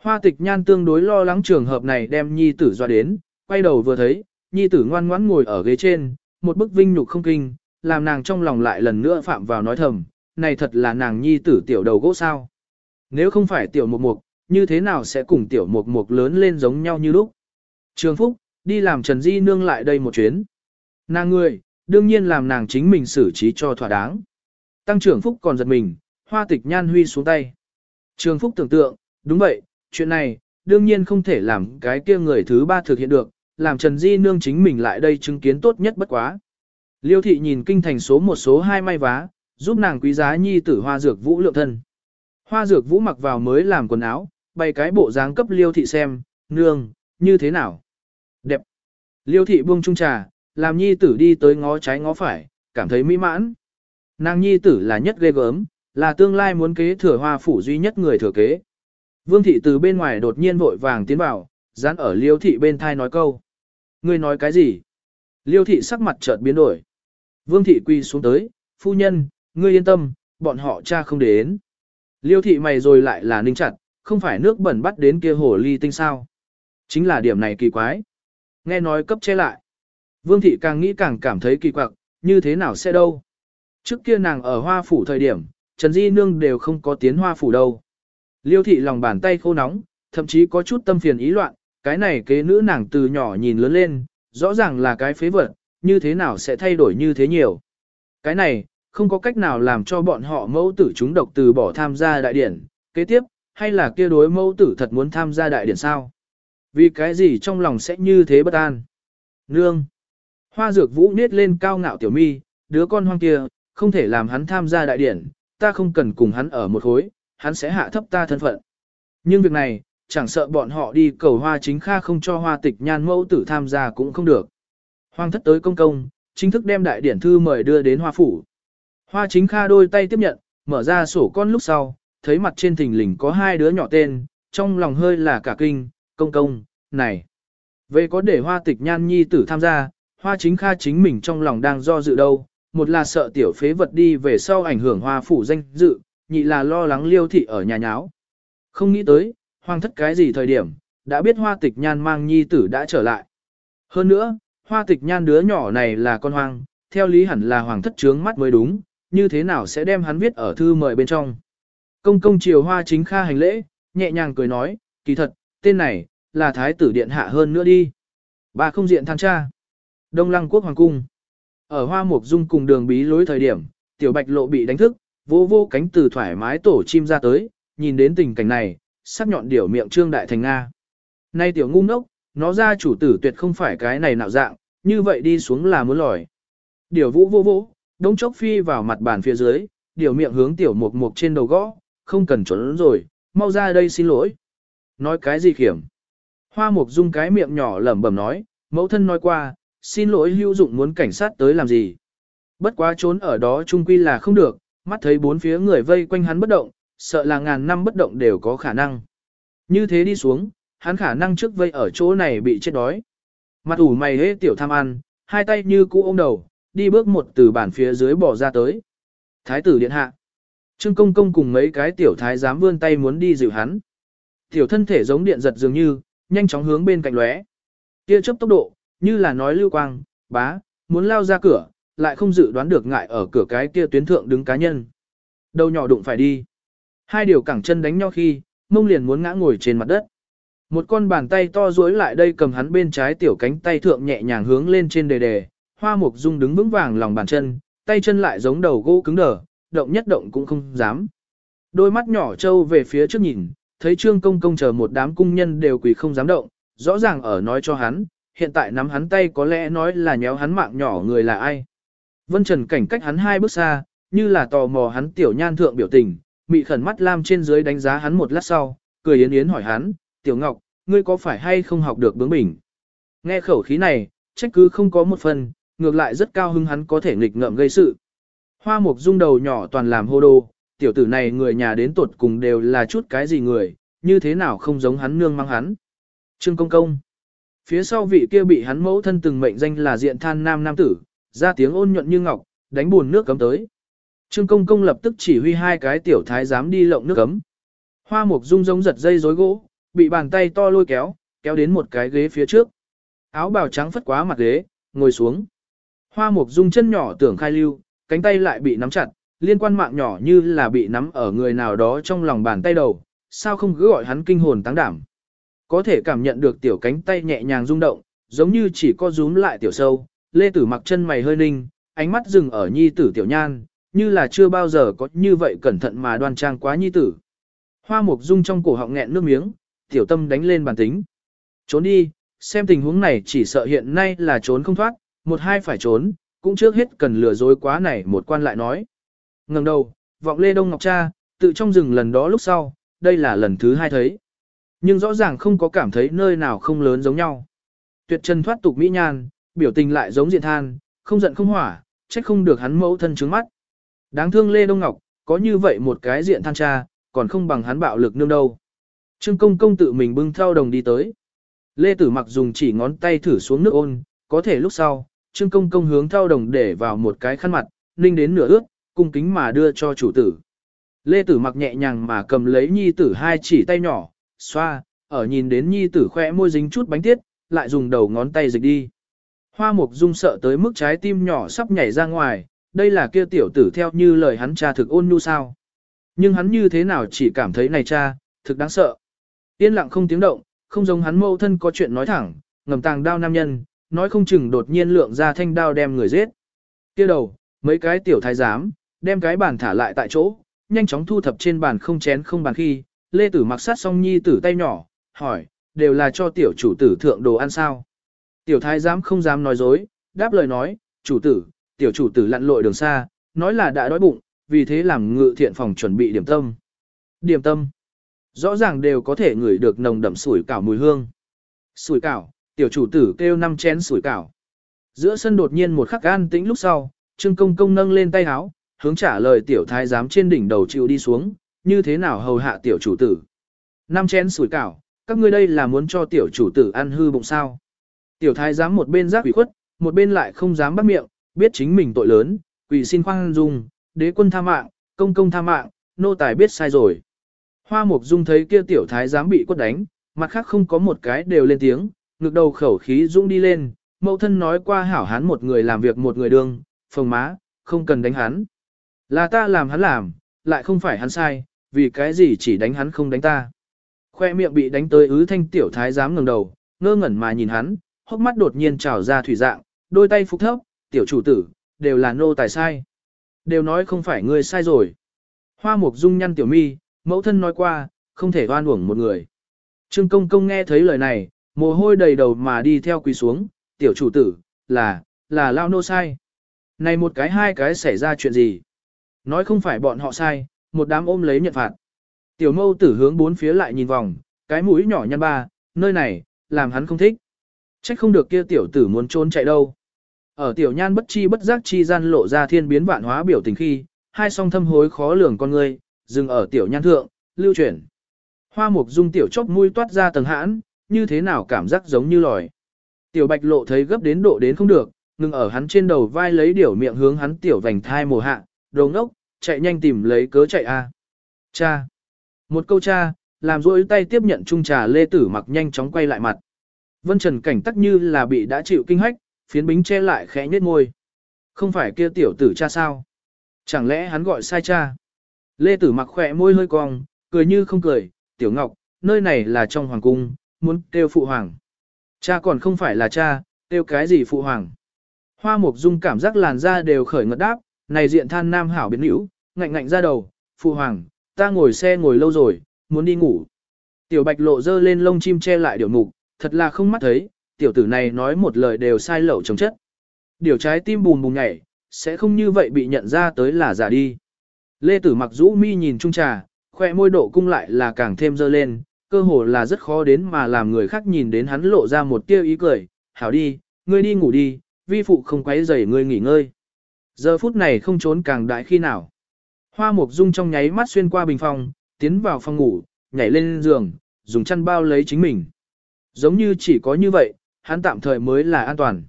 Hoa tịch nhan tương đối lo lắng trường hợp này đem nhi tử doa đến, quay đầu vừa thấy, nhi tử ngoan ngoãn ngồi ở ghế trên, một bức vinh nhục không kinh, làm nàng trong lòng lại lần nữa phạm vào nói thầm, này thật là nàng nhi tử tiểu đầu gỗ sao. Nếu không phải tiểu mục mục, như thế nào sẽ cùng tiểu mục mục lớn lên giống nhau như lúc. Trường Phúc, đi làm Trần Di nương lại đây một chuyến. Nàng người, đương nhiên làm nàng chính mình xử trí cho thỏa đáng. Tăng trưởng Phúc còn giật mình, hoa tịch nhan huy xuống tay. Trường Phúc tưởng tượng, đúng vậy, chuyện này, đương nhiên không thể làm cái kia người thứ ba thực hiện được, làm Trần Di nương chính mình lại đây chứng kiến tốt nhất bất quá. Liêu thị nhìn kinh thành số một số hai may vá, giúp nàng quý giá nhi tử hoa dược vũ lượng thân. Hoa dược vũ mặc vào mới làm quần áo, bày cái bộ dáng cấp liêu thị xem, nương, như thế nào? Đẹp. Liêu thị buông trung trà, làm nhi tử đi tới ngó trái ngó phải, cảm thấy mỹ mãn. Nàng nhi tử là nhất ghê gớm, là tương lai muốn kế thừa hoa phủ duy nhất người thừa kế. Vương thị từ bên ngoài đột nhiên vội vàng tiến vào, dán ở liêu thị bên thai nói câu. Ngươi nói cái gì? Liêu thị sắc mặt chợt biến đổi. Vương thị quy xuống tới, phu nhân, ngươi yên tâm, bọn họ cha không đến. Liêu thị mày rồi lại là ninh chặt, không phải nước bẩn bắt đến kia hồ ly tinh sao. Chính là điểm này kỳ quái. Nghe nói cấp che lại. Vương thị càng nghĩ càng cảm thấy kỳ quặc, như thế nào sẽ đâu. Trước kia nàng ở hoa phủ thời điểm, Trần Di Nương đều không có tiến hoa phủ đâu. Liêu thị lòng bàn tay khô nóng, thậm chí có chút tâm phiền ý loạn, cái này kế nữ nàng từ nhỏ nhìn lớn lên, rõ ràng là cái phế vật, như thế nào sẽ thay đổi như thế nhiều. Cái này, không có cách nào làm cho bọn họ mẫu tử chúng độc từ bỏ tham gia đại điển, kế tiếp, hay là kia đối mẫu tử thật muốn tham gia đại điển sao? Vì cái gì trong lòng sẽ như thế bất an? Nương! Hoa dược vũ nết lên cao ngạo tiểu mi, đứa con hoang kia, không thể làm hắn tham gia đại điển, ta không cần cùng hắn ở một khối, hắn sẽ hạ thấp ta thân phận. Nhưng việc này, chẳng sợ bọn họ đi cầu hoa chính kha không cho hoa tịch nhan mẫu tử tham gia cũng không được. Hoàng thất tới công công, chính thức đem đại điển thư mời đưa đến hoa phủ. Hoa chính kha đôi tay tiếp nhận, mở ra sổ con lúc sau, thấy mặt trên thình lình có hai đứa nhỏ tên, trong lòng hơi là cả kinh, công công, này. Về có để hoa tịch nhan nhi tử tham gia, hoa chính kha chính mình trong lòng đang do dự đâu, một là sợ tiểu phế vật đi về sau ảnh hưởng hoa phủ danh dự, nhị là lo lắng liêu thị ở nhà nháo. Không nghĩ tới, hoang thất cái gì thời điểm, đã biết hoa tịch nhan mang nhi tử đã trở lại. Hơn nữa, hoa tịch nhan đứa nhỏ này là con hoang, theo lý hẳn là hoàng thất trướng mắt mới đúng, như thế nào sẽ đem hắn viết ở thư mời bên trong. Công công triều hoa chính kha hành lễ, nhẹ nhàng cười nói, kỳ thật, tên này, là thái tử điện hạ hơn nữa đi. Bà không diện than cha. Đông lăng quốc hoàng cung. Ở hoa mục dung cùng đường bí lối thời điểm, tiểu bạch lộ bị đánh thức, vô vô cánh từ thoải mái tổ chim ra tới, nhìn đến tình cảnh này, sắc nhọn điểu miệng trương đại thành Nga. Nay tiểu ngu ngốc, nó ra chủ tử tuyệt không phải cái này nạo dạng, như vậy đi xuống là muốn lòi. Điểu vũ vô vô, đống chốc phi vào mặt bàn phía dưới, điểu miệng hướng tiểu mục mục trên đầu gõ, không cần trốn rồi, mau ra đây xin lỗi. Nói cái gì khiểm? Hoa mục dung cái miệng nhỏ lẩm bẩm nói, mẫu thân nói qua, xin lỗi hữu dụng muốn cảnh sát tới làm gì. Bất quá trốn ở đó trung quy là không được, mắt thấy bốn phía người vây quanh hắn bất động, sợ là ngàn năm bất động đều có khả năng. Như thế đi xuống, hắn khả năng trước vây ở chỗ này bị chết đói. Mặt ủ mày hế tiểu tham ăn, hai tay như cũ ôm đầu, đi bước một từ bản phía dưới bỏ ra tới. Thái tử điện hạ. Trương công công cùng mấy cái tiểu thái dám vươn tay muốn đi dịu hắn. Tiểu thân thể giống điện giật dường như, nhanh chóng hướng bên cạnh lóe. Tia chớp tốc độ, như là nói lưu quang, bá, muốn lao ra cửa, lại không dự đoán được ngại ở cửa cái kia tuyến thượng đứng cá nhân. Đầu nhỏ đụng phải đi. Hai điều cẳng chân đánh nhau khi, mông liền muốn ngã ngồi trên mặt đất. Một con bàn tay to duỗi lại đây cầm hắn bên trái tiểu cánh tay thượng nhẹ nhàng hướng lên trên đề đề, hoa mục dung đứng vững vàng lòng bàn chân, tay chân lại giống đầu gỗ cứng đờ, động nhất động cũng không dám. Đôi mắt nhỏ trâu về phía trước nhìn, thấy trương công công chờ một đám cung nhân đều quỳ không dám động, rõ ràng ở nói cho hắn, hiện tại nắm hắn tay có lẽ nói là nhéo hắn mạng nhỏ người là ai. Vân Trần cảnh cách hắn hai bước xa, như là tò mò hắn tiểu nhan thượng biểu tình, mị khẩn mắt lam trên dưới đánh giá hắn một lát sau, cười yến yến hỏi hắn, tiểu ngọc, ngươi có phải hay không học được bướng bỉnh? Nghe khẩu khí này, trách cứ không có một phần, ngược lại rất cao hứng hắn có thể nghịch ngợm gây sự. Hoa mục dung đầu nhỏ toàn làm hô đô, tiểu tử này người nhà đến tột cùng đều là chút cái gì người, như thế nào không giống hắn nương mang hắn. Trương công công. Phía sau vị kia bị hắn mẫu thân từng mệnh danh là diện than nam nam tử, ra tiếng ôn nhuận như ngọc, đánh buồn nước cấm tới. Trương công công lập tức chỉ huy hai cái tiểu thái giám đi lộng nước cấm. Hoa mục dung giống giật dây rối gỗ, bị bàn tay to lôi kéo, kéo đến một cái ghế phía trước. Áo bào trắng phất quá mặt ghế, ngồi xuống. Hoa mục dung chân nhỏ tưởng khai lưu, cánh tay lại bị nắm chặt, liên quan mạng nhỏ như là bị nắm ở người nào đó trong lòng bàn tay đầu, sao không cứ gọi hắn kinh hồn tăng đảm. Có thể cảm nhận được tiểu cánh tay nhẹ nhàng rung động, giống như chỉ có rúm lại tiểu sâu, lê tử mặc chân mày hơi ninh, ánh mắt dừng ở nhi tử tiểu nhan, như là chưa bao giờ có như vậy cẩn thận mà đoan trang quá nhi tử. Hoa mục dung trong cổ họng nghẹn nước miếng, tiểu tâm đánh lên bàn tính. Trốn đi, xem tình huống này chỉ sợ hiện nay là trốn không thoát, một hai phải trốn, cũng trước hết cần lừa dối quá này một quan lại nói. ngẩng đầu, vọng Lê Đông Ngọc Cha, tự trong rừng lần đó lúc sau, đây là lần thứ hai thấy. Nhưng rõ ràng không có cảm thấy nơi nào không lớn giống nhau. Tuyệt chân thoát tục mỹ nhan, biểu tình lại giống diện than, không giận không hỏa, trách không được hắn mẫu thân trướng mắt. Đáng thương Lê Đông Ngọc, có như vậy một cái diện than cha, còn không bằng hắn bạo lực nương đâu. Trương công công tự mình bưng theo đồng đi tới. Lê Tử mặc dùng chỉ ngón tay thử xuống nước ôn, có thể lúc sau, Trương công công hướng theo đồng để vào một cái khăn mặt, ninh đến nửa ướt, cung kính mà đưa cho chủ tử. Lê Tử mặc nhẹ nhàng mà cầm lấy nhi tử hai chỉ tay nhỏ, xoa, ở nhìn đến nhi tử khoe môi dính chút bánh tiết, lại dùng đầu ngón tay dịch đi. Hoa mục dung sợ tới mức trái tim nhỏ sắp nhảy ra ngoài, đây là kia tiểu tử theo như lời hắn cha thực ôn nhu sao. Nhưng hắn như thế nào chỉ cảm thấy này cha, thực đáng sợ. Yên lặng không tiếng động, không giống hắn mâu thân có chuyện nói thẳng, ngầm tàng đao nam nhân, nói không chừng đột nhiên lượng ra thanh đao đem người giết. Kia đầu, mấy cái tiểu thái giám, đem cái bàn thả lại tại chỗ, nhanh chóng thu thập trên bàn không chén không bàn khi, Lê Tử mặc sát xong nhi tử tay nhỏ, hỏi, đều là cho tiểu chủ tử thượng đồ ăn sao. Tiểu thái giám không dám nói dối, đáp lời nói, chủ tử, tiểu chủ tử lặn lội đường xa, nói là đã đói bụng, vì thế làm ngự thiện phòng chuẩn bị điểm tâm. Điểm tâm. Rõ ràng đều có thể ngửi được nồng đậm sủi cảo mùi hương. Sủi cảo, tiểu chủ tử kêu năm chén sủi cảo. Giữa sân đột nhiên một khắc an tĩnh lúc sau, Trương Công Công nâng lên tay háo, hướng trả lời tiểu thái giám trên đỉnh đầu chịu đi xuống, như thế nào hầu hạ tiểu chủ tử. Năm chén sủi cảo, các ngươi đây là muốn cho tiểu chủ tử ăn hư bụng sao. Tiểu thái giám một bên giác quỷ khuất, một bên lại không dám bắt miệng, biết chính mình tội lớn, quỷ xin khoan dung, đế quân tha mạng, công công tha mạng, nô tài biết sai rồi. Hoa Mục Dung thấy kia tiểu thái giám bị quất đánh, mặt khác không có một cái đều lên tiếng, ngược đầu khẩu khí dũng đi lên, mẫu thân nói qua hảo hán một người làm việc một người đương, phồng má, không cần đánh hắn. Là ta làm hắn làm, lại không phải hắn sai, vì cái gì chỉ đánh hắn không đánh ta. Khoe miệng bị đánh tới ứ thanh tiểu thái dám ngẩng đầu, ngơ ngẩn mà nhìn hắn, hốc mắt đột nhiên trào ra thủy dạng, đôi tay phục thấp, tiểu chủ tử, đều là nô tài sai. Đều nói không phải ngươi sai rồi. Hoa mục dung nhăn tiểu mi, mẫu thân nói qua, không thể oan uổng một người. Trương công công nghe thấy lời này, mồ hôi đầy đầu mà đi theo quỳ xuống, tiểu chủ tử, là, là lao nô sai. Này một cái hai cái xảy ra chuyện gì? Nói không phải bọn họ sai, một đám ôm lấy nhận phạt. Tiểu mâu tử hướng bốn phía lại nhìn vòng, cái mũi nhỏ nhăn ba, nơi này, làm hắn không thích. Trách không được kia tiểu tử muốn trốn chạy đâu. Ở tiểu nhan bất chi bất giác chi gian lộ ra thiên biến vạn hóa biểu tình khi, hai song thâm hối khó lường con người, dừng ở tiểu nhan thượng, lưu chuyển. Hoa mục dung tiểu chốc mũi toát ra tầng hãn, như thế nào cảm giác giống như lòi. Tiểu bạch lộ thấy gấp đến độ đến không được, ngừng ở hắn trên đầu vai lấy điểu miệng hướng hắn tiểu vành thai mồ hạ, đồ ngốc, chạy nhanh tìm lấy cớ chạy a. Cha. Một câu cha, làm rỗi tay tiếp nhận chung trà lê tử mặc nhanh chóng quay lại mặt. Vân Trần cảnh tắc như là bị đã chịu kinh hách, phiến bính che lại khẽ nhếch môi. Không phải kia tiểu tử cha sao? Chẳng lẽ hắn gọi sai cha? Lê Tử mặc khỏe môi hơi cong, cười như không cười, tiểu ngọc, nơi này là trong hoàng cung, muốn kêu phụ hoàng. Cha còn không phải là cha, kêu cái gì phụ hoàng. Hoa mục dung cảm giác làn da đều khởi ngật đáp, này diện than nam hảo biến hữu, ngạnh ngạnh ra đầu, phụ hoàng, ta ngồi xe ngồi lâu rồi, muốn đi ngủ. Tiểu bạch lộ dơ lên lông chim che lại điều mục, thật là không mắt thấy, tiểu tử này nói một lời đều sai lậu chồng chất. Điều trái tim bùm bùm nhảy, sẽ không như vậy bị nhận ra tới là giả đi. Lê tử mặc rũ mi nhìn trung trà, khoe môi độ cung lại là càng thêm dơ lên, cơ hồ là rất khó đến mà làm người khác nhìn đến hắn lộ ra một tia ý cười, hảo đi, ngươi đi ngủ đi, vi phụ không quấy rầy ngươi nghỉ ngơi. Giờ phút này không trốn càng đại khi nào. Hoa mục dung trong nháy mắt xuyên qua bình phòng, tiến vào phòng ngủ, nhảy lên giường, dùng chăn bao lấy chính mình. Giống như chỉ có như vậy, hắn tạm thời mới là an toàn.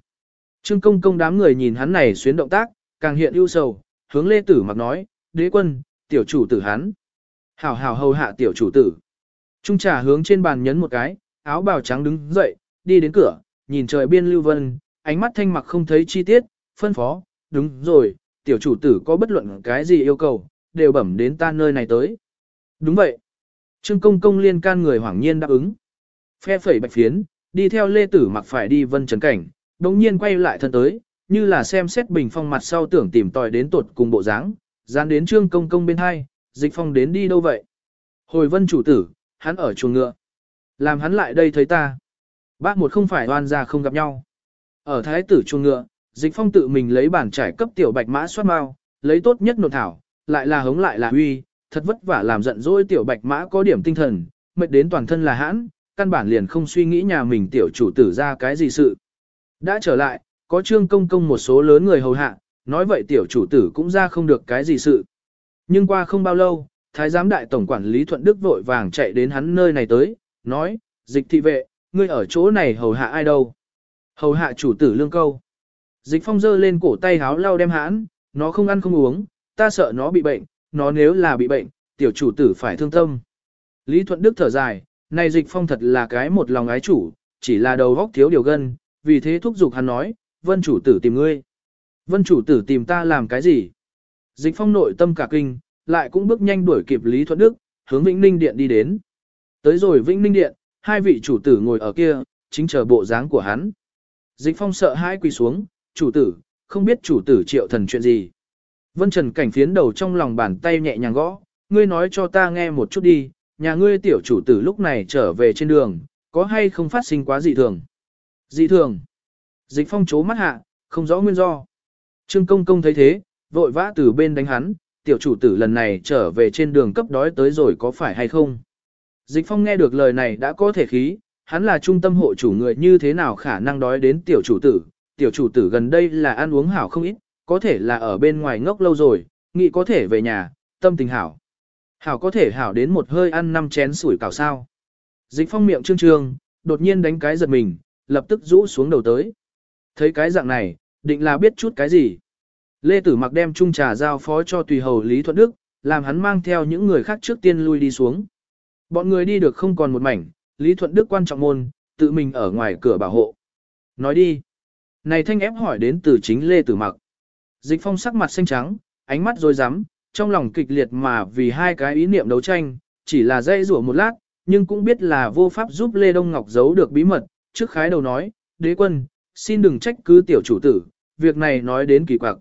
Trương công công đám người nhìn hắn này xuyến động tác, càng hiện ưu sầu, hướng lê tử mặc nói, đế quân, tiểu chủ tử hắn. Hảo hảo hầu hạ tiểu chủ tử. Trung trà hướng trên bàn nhấn một cái, áo bào trắng đứng dậy, đi đến cửa, nhìn trời biên lưu vân, ánh mắt thanh mặc không thấy chi tiết, phân phó, đúng rồi, tiểu chủ tử có bất luận cái gì yêu cầu, đều bẩm đến ta nơi này tới. Đúng vậy. Trương công công liên can người hoảng nhiên đáp ứng. Phe phẩy bạch phiến, đi theo lê tử mặc phải đi vân trấn cảnh, đồng nhiên quay lại thân tới, như là xem xét bình phong mặt sau tưởng tìm tòi đến tuột cùng bộ dáng, dán đến trương công công bên hai, dịch phong đến đi đâu vậy? Hồi vân chủ tử, hắn ở chuồng ngựa. Làm hắn lại đây thấy ta. Bác một không phải oan ra không gặp nhau. Ở thái tử chuồng ngựa, dịch phong tự mình lấy bản trải cấp tiểu bạch mã soát mau, lấy tốt nhất nộn thảo, lại là hống lại là huy, thật vất vả làm giận dỗi tiểu bạch mã có điểm tinh thần, mệt đến toàn thân là hãn, căn bản liền không suy nghĩ nhà mình tiểu chủ tử ra cái gì sự. Đã trở lại, có trương công công một số lớn người hầu hạ, nói vậy tiểu chủ tử cũng ra không được cái gì sự. Nhưng qua không bao lâu, thái giám đại tổng quản lý Thuận Đức vội vàng chạy đến hắn nơi này tới, nói, dịch thị vệ, ngươi ở chỗ này hầu hạ ai đâu? Hầu hạ chủ tử lương câu. Dịch phong dơ lên cổ tay háo lau đem hãn, nó không ăn không uống, ta sợ nó bị bệnh, nó nếu là bị bệnh, tiểu chủ tử phải thương tâm. Lý Thuận Đức thở dài, này dịch phong thật là cái một lòng ái chủ, chỉ là đầu góc thiếu điều gân, vì thế thúc giục hắn nói, vân chủ tử tìm ngươi. Vân chủ tử tìm ta làm cái gì? Dịch phong nội tâm cả kinh, lại cũng bước nhanh đuổi kịp Lý Thuận Đức, hướng Vĩnh Ninh Điện đi đến. Tới rồi Vĩnh Ninh Điện, hai vị chủ tử ngồi ở kia, chính chờ bộ dáng của hắn. Dịch phong sợ hãi quỳ xuống, chủ tử, không biết chủ tử triệu thần chuyện gì. Vân Trần cảnh phiến đầu trong lòng bàn tay nhẹ nhàng gõ, ngươi nói cho ta nghe một chút đi, nhà ngươi tiểu chủ tử lúc này trở về trên đường, có hay không phát sinh quá dị thường? Dị thường. Dịch phong chố mắt hạ, không rõ nguyên do. Trương công công thấy thế, vội vã từ bên đánh hắn, tiểu chủ tử lần này trở về trên đường cấp đói tới rồi có phải hay không? Dịch phong nghe được lời này đã có thể khí, hắn là trung tâm hộ chủ người như thế nào khả năng đói đến tiểu chủ tử, tiểu chủ tử gần đây là ăn uống hảo không ít, có thể là ở bên ngoài ngốc lâu rồi, nghĩ có thể về nhà, tâm tình hảo. Hảo có thể hảo đến một hơi ăn năm chén sủi cảo sao. Dịch phong miệng trương trương, đột nhiên đánh cái giật mình, lập tức rũ xuống đầu tới. Thấy cái dạng này, định là biết chút cái gì. Lê Tử Mặc đem chung trà giao phó cho tùy hầu Lý Thuận Đức, làm hắn mang theo những người khác trước tiên lui đi xuống. Bọn người đi được không còn một mảnh, Lý Thuận Đức quan trọng môn, tự mình ở ngoài cửa bảo hộ. Nói đi. Này thanh ép hỏi đến từ chính Lê Tử Mặc. Dịch phong sắc mặt xanh trắng, ánh mắt rối rắm trong lòng kịch liệt mà vì hai cái ý niệm đấu tranh, chỉ là dây rủa một lát, nhưng cũng biết là vô pháp giúp Lê Đông Ngọc giấu được bí mật, trước khái đầu nói, đế quân, xin đừng trách cứ tiểu chủ tử, việc này nói đến kỳ quặc.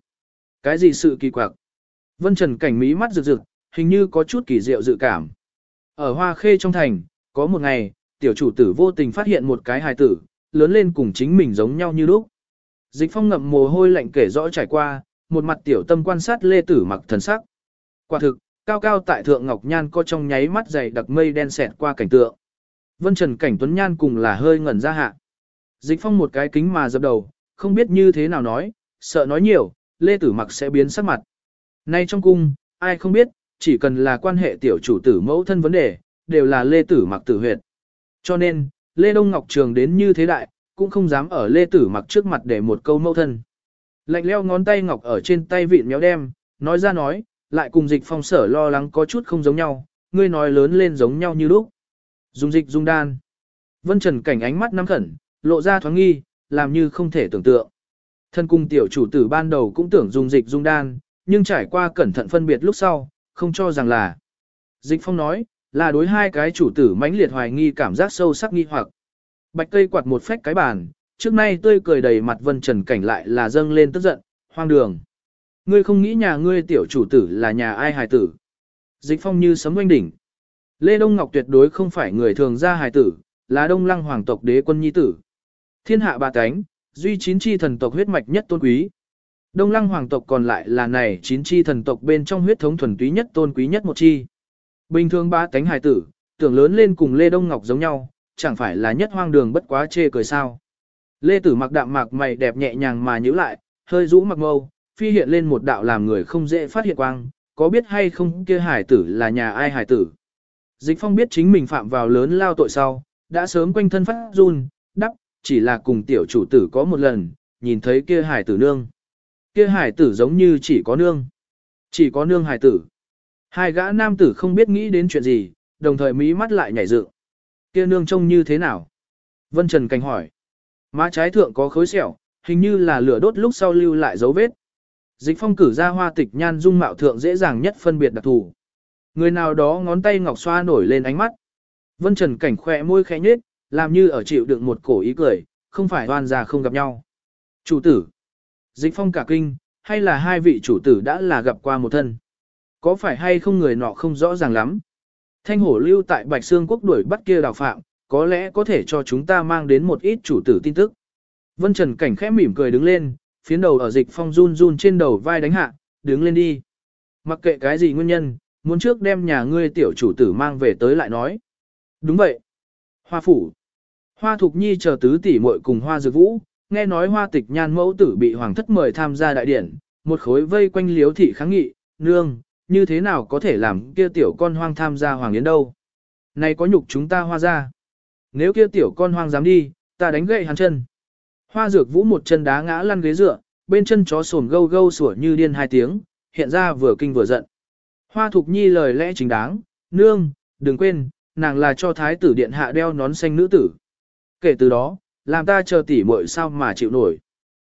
Cái gì sự kỳ quặc? Vân Trần cảnh mí mắt rực rực, hình như có chút kỳ diệu dự cảm. Ở Hoa Khê trong thành, có một ngày, tiểu chủ tử vô tình phát hiện một cái hài tử, lớn lên cùng chính mình giống nhau như lúc. Dịch phong ngậm mồ hôi lạnh kể rõ trải qua, một mặt tiểu tâm quan sát lê tử mặc thần sắc. Quả thực, cao cao tại thượng ngọc nhan có trong nháy mắt dày đặc mây đen xẹt qua cảnh tượng. Vân Trần cảnh tuấn nhan cùng là hơi ngẩn ra hạ. Dịch phong một cái kính mà dập đầu, không biết như thế nào nói, sợ nói nhiều, lê tử mặc sẽ biến sắc mặt. Nay trong cung, ai không biết, chỉ cần là quan hệ tiểu chủ tử mẫu thân vấn đề, đều là lê tử mặc tử huyệt. Cho nên, lê đông ngọc trường đến như thế đại, cũng không dám ở lê tử mặc trước mặt để một câu mẫu thân. Lạnh leo ngón tay ngọc ở trên tay vịn méo đem, nói ra nói, lại cùng dịch phong sở lo lắng có chút không giống nhau, ngươi nói lớn lên giống nhau như lúc. Dùng dịch dung đan. Vân Trần cảnh ánh mắt nắm khẩn, lộ ra thoáng nghi, làm như không thể tưởng tượng. Thân cung tiểu chủ tử ban đầu cũng tưởng dùng dịch dung đan, nhưng trải qua cẩn thận phân biệt lúc sau, không cho rằng là. Dịch phong nói, là đối hai cái chủ tử mãnh liệt hoài nghi cảm giác sâu sắc nghi hoặc. Bạch cây quạt một phách cái bàn, trước nay tươi cười đầy mặt vân trần cảnh lại là dâng lên tức giận, hoang đường. Ngươi không nghĩ nhà ngươi tiểu chủ tử là nhà ai hài tử. Dịch phong như sấm oanh đỉnh. Lê Đông Ngọc tuyệt đối không phải người thường ra hài tử, là đông lăng hoàng tộc đế quân nhi tử. Thiên hạ ba cánh, duy chín chi thần tộc huyết mạch nhất tôn quý. Đông lăng hoàng tộc còn lại là này chín chi thần tộc bên trong huyết thống thuần túy nhất tôn quý nhất một chi. Bình thường ba cánh hài tử, tưởng lớn lên cùng Lê Đông Ngọc giống nhau, chẳng phải là nhất hoang đường bất quá chê cười sao. Lê Tử mặc đạm mạc mày đẹp nhẹ nhàng mà nhíu lại, hơi rũ mặc mâu, phi hiện lên một đạo làm người không dễ phát hiện quang, có biết hay không kia hải tử là nhà ai hải tử. Dịch phong biết chính mình phạm vào lớn lao tội sau, đã sớm quanh thân phát run, đắp, chỉ là cùng tiểu chủ tử có một lần, nhìn thấy kia hải tử nương. Kia hải tử giống như chỉ có nương. Chỉ có nương hải tử. Hai gã nam tử không biết nghĩ đến chuyện gì, đồng thời mí mắt lại nhảy dựng. Kia nương trông như thế nào? Vân Trần Cảnh hỏi. Má trái thượng có khối sẹo, hình như là lửa đốt lúc sau lưu lại dấu vết. Dịch phong cử ra hoa tịch nhan dung mạo thượng dễ dàng nhất phân biệt đặc thù. Người nào đó ngón tay ngọc xoa nổi lên ánh mắt. Vân Trần Cảnh khỏe môi khẽ nhếch, làm như ở chịu đựng một cổ ý cười, không phải oan già không gặp nhau. Chủ tử. Dịch phong cả kinh, hay là hai vị chủ tử đã là gặp qua một thân. Có phải hay không người nọ không rõ ràng lắm. Thanh hổ lưu tại Bạch Sương quốc đuổi bắt kia đào phạm, có lẽ có thể cho chúng ta mang đến một ít chủ tử tin tức. Vân Trần Cảnh khẽ mỉm cười đứng lên, phiến đầu ở dịch phong run run trên đầu vai đánh hạ, đứng lên đi. Mặc kệ cái gì nguyên nhân, muốn trước đem nhà ngươi tiểu chủ tử mang về tới lại nói. Đúng vậy. Hoa phủ. Hoa Thục Nhi chờ tứ tỷ muội cùng Hoa Dược Vũ, nghe nói Hoa Tịch Nhan mẫu tử bị hoàng thất mời tham gia đại điển, một khối vây quanh liếu thị kháng nghị, nương, như thế nào có thể làm kia tiểu con hoang tham gia hoàng yến đâu. Này có nhục chúng ta hoa ra. Nếu kia tiểu con hoang dám đi, ta đánh gậy hắn chân. Hoa dược vũ một chân đá ngã lăn ghế dựa, bên chân chó sồn gâu gâu sủa như điên hai tiếng, hiện ra vừa kinh vừa giận. Hoa thục nhi lời lẽ chính đáng, nương, đừng quên, nàng là cho thái tử điện hạ đeo nón xanh nữ tử. Kể từ đó, làm ta chờ tỉ muội sao mà chịu nổi.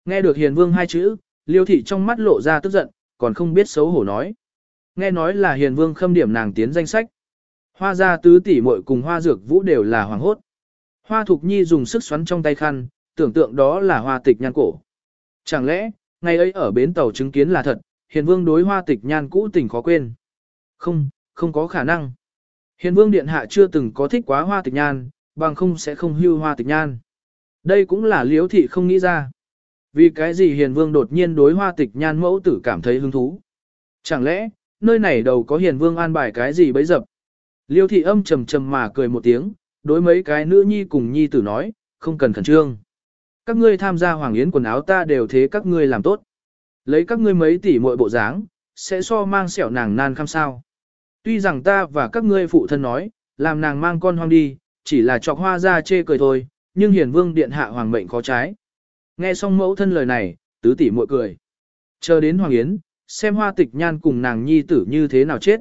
Nghe được hiền vương hai chữ, liêu thị trong mắt lộ ra tức giận, còn không biết xấu hổ nói. Nghe nói là hiền vương khâm điểm nàng tiến danh sách. Hoa gia tứ tỷ muội cùng hoa dược vũ đều là hoàng hốt. Hoa thục nhi dùng sức xoắn trong tay khăn, tưởng tượng đó là hoa tịch nhan cổ. Chẳng lẽ, ngày ấy ở bến tàu chứng kiến là thật, hiền vương đối hoa tịch nhan cũ tình khó quên. Không, không có khả năng. Hiền vương điện hạ chưa từng có thích quá hoa tịch nhan, bằng không sẽ không hưu hoa tịch nhan. Đây cũng là liếu thị không nghĩ ra. Vì cái gì hiền vương đột nhiên đối hoa tịch nhan mẫu tử cảm thấy hứng thú. Chẳng lẽ, nơi này đầu có hiền vương an bài cái gì bấy dập. Liêu thị âm trầm trầm mà cười một tiếng, đối mấy cái nữ nhi cùng nhi tử nói, không cần khẩn trương. Các ngươi tham gia hoàng yến quần áo ta đều thế các ngươi làm tốt. Lấy các ngươi mấy tỷ muội bộ dáng, sẽ so mang sẹo nàng nan khăm sao. Tuy rằng ta và các ngươi phụ thân nói, làm nàng mang con hoang đi, chỉ là chọc hoa ra chê cười thôi, nhưng hiền vương điện hạ hoàng mệnh khó trái. Nghe xong mẫu thân lời này, tứ tỷ muội cười. Chờ đến hoàng yến, xem hoa tịch nhan cùng nàng nhi tử như thế nào chết.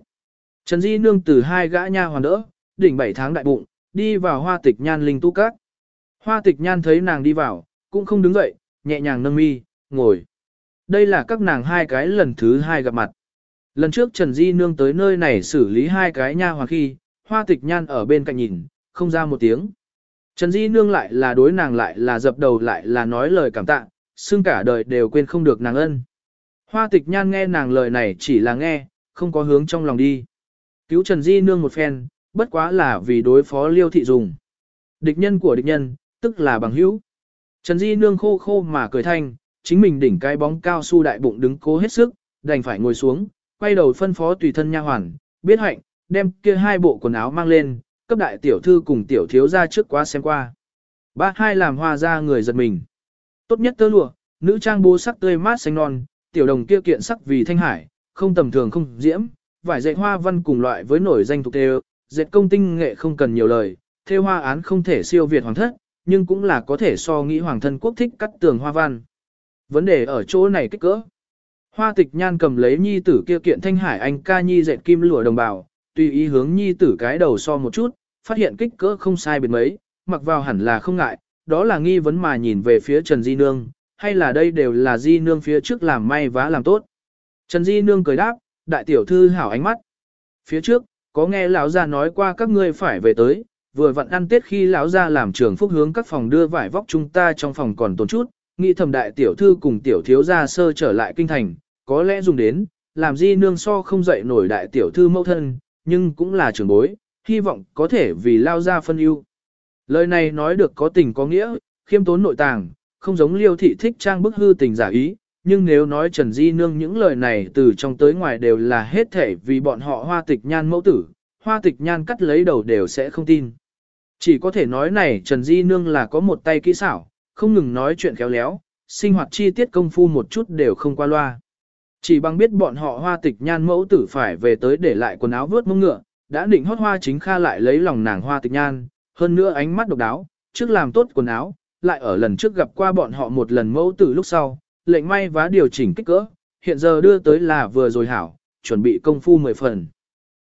Trần Di nương từ hai gã nha hoàn đỡ, đỉnh bảy tháng đại bụng, đi vào hoa tịch nhan linh tu cát. Hoa tịch nhan thấy nàng đi vào, cũng không đứng dậy, nhẹ nhàng nâng mi, ngồi. Đây là các nàng hai cái lần thứ hai gặp mặt. Lần trước Trần Di nương tới nơi này xử lý hai cái nha hoàn khi, hoa tịch nhan ở bên cạnh nhìn, không ra một tiếng. Trần Di nương lại là đối nàng lại là dập đầu lại là nói lời cảm tạ, xưng cả đời đều quên không được nàng ân. Hoa tịch nhan nghe nàng lời này chỉ là nghe, không có hướng trong lòng đi. Cứu Trần Di nương một phen, bất quá là vì đối phó liêu thị dùng. Địch nhân của địch nhân, tức là bằng hữu. Trần Di nương khô khô mà cười thanh, chính mình đỉnh cái bóng cao su đại bụng đứng cố hết sức, đành phải ngồi xuống, quay đầu phân phó tùy thân nha hoàn, biết hạnh, đem kia hai bộ quần áo mang lên, cấp đại tiểu thư cùng tiểu thiếu ra trước quá xem qua. Ba hai làm hoa ra người giật mình. Tốt nhất tơ lụa, nữ trang bố sắc tươi mát xanh non, tiểu đồng kia kiện sắc vì thanh hải, không tầm thường không diễm, vải dệt hoa văn cùng loại với nổi danh thuộc thêu, dệt công tinh nghệ không cần nhiều lời, thêu hoa án không thể siêu việt hoàng thất, nhưng cũng là có thể so nghĩ hoàng thân quốc thích cắt tường hoa văn. Vấn đề ở chỗ này kích cỡ. Hoa tịch nhan cầm lấy nhi tử kia kiện thanh hải anh ca nhi dệt kim lụa đồng bào, tùy ý hướng nhi tử cái đầu so một chút, phát hiện kích cỡ không sai biệt mấy, mặc vào hẳn là không ngại, đó là nghi vấn mà nhìn về phía Trần Di Nương, hay là đây đều là di nương phía trước làm may vá làm tốt. Trần di nương cười đáp, đại tiểu thư hảo ánh mắt. Phía trước, có nghe lão gia nói qua các ngươi phải về tới, vừa vặn ăn tết khi lão gia làm trường phúc hướng các phòng đưa vải vóc chúng ta trong phòng còn tồn chút, nghĩ thầm đại tiểu thư cùng tiểu thiếu gia sơ trở lại kinh thành, có lẽ dùng đến, làm di nương so không dậy nổi đại tiểu thư mẫu thân, nhưng cũng là trưởng bối, hy vọng có thể vì lao ra phân ưu. Lời này nói được có tình có nghĩa, khiêm tốn nội tàng, không giống liêu thị thích trang bức hư tình giả ý, nhưng nếu nói Trần Di Nương những lời này từ trong tới ngoài đều là hết thể vì bọn họ hoa tịch nhan mẫu tử, hoa tịch nhan cắt lấy đầu đều sẽ không tin. Chỉ có thể nói này Trần Di Nương là có một tay kỹ xảo, không ngừng nói chuyện khéo léo, sinh hoạt chi tiết công phu một chút đều không qua loa. Chỉ bằng biết bọn họ hoa tịch nhan mẫu tử phải về tới để lại quần áo vớt mông ngựa, đã định hót hoa chính kha lại lấy lòng nàng hoa tịch nhan, hơn nữa ánh mắt độc đáo, trước làm tốt quần áo, lại ở lần trước gặp qua bọn họ một lần mẫu tử lúc sau, lệnh may vá điều chỉnh kích cỡ, hiện giờ đưa tới là vừa rồi hảo, chuẩn bị công phu mười phần.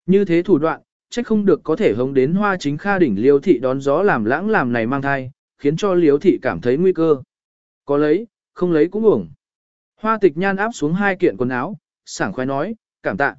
Như thế thủ đoạn, trách không được có thể hống đến hoa chính kha đỉnh liêu thị đón gió làm lãng làm này mang thai, khiến cho liêu thị cảm thấy nguy cơ. Có lấy, không lấy cũng uổng. Hoa tịch nhan áp xuống hai kiện quần áo, sảng khoái nói, cảm tạ.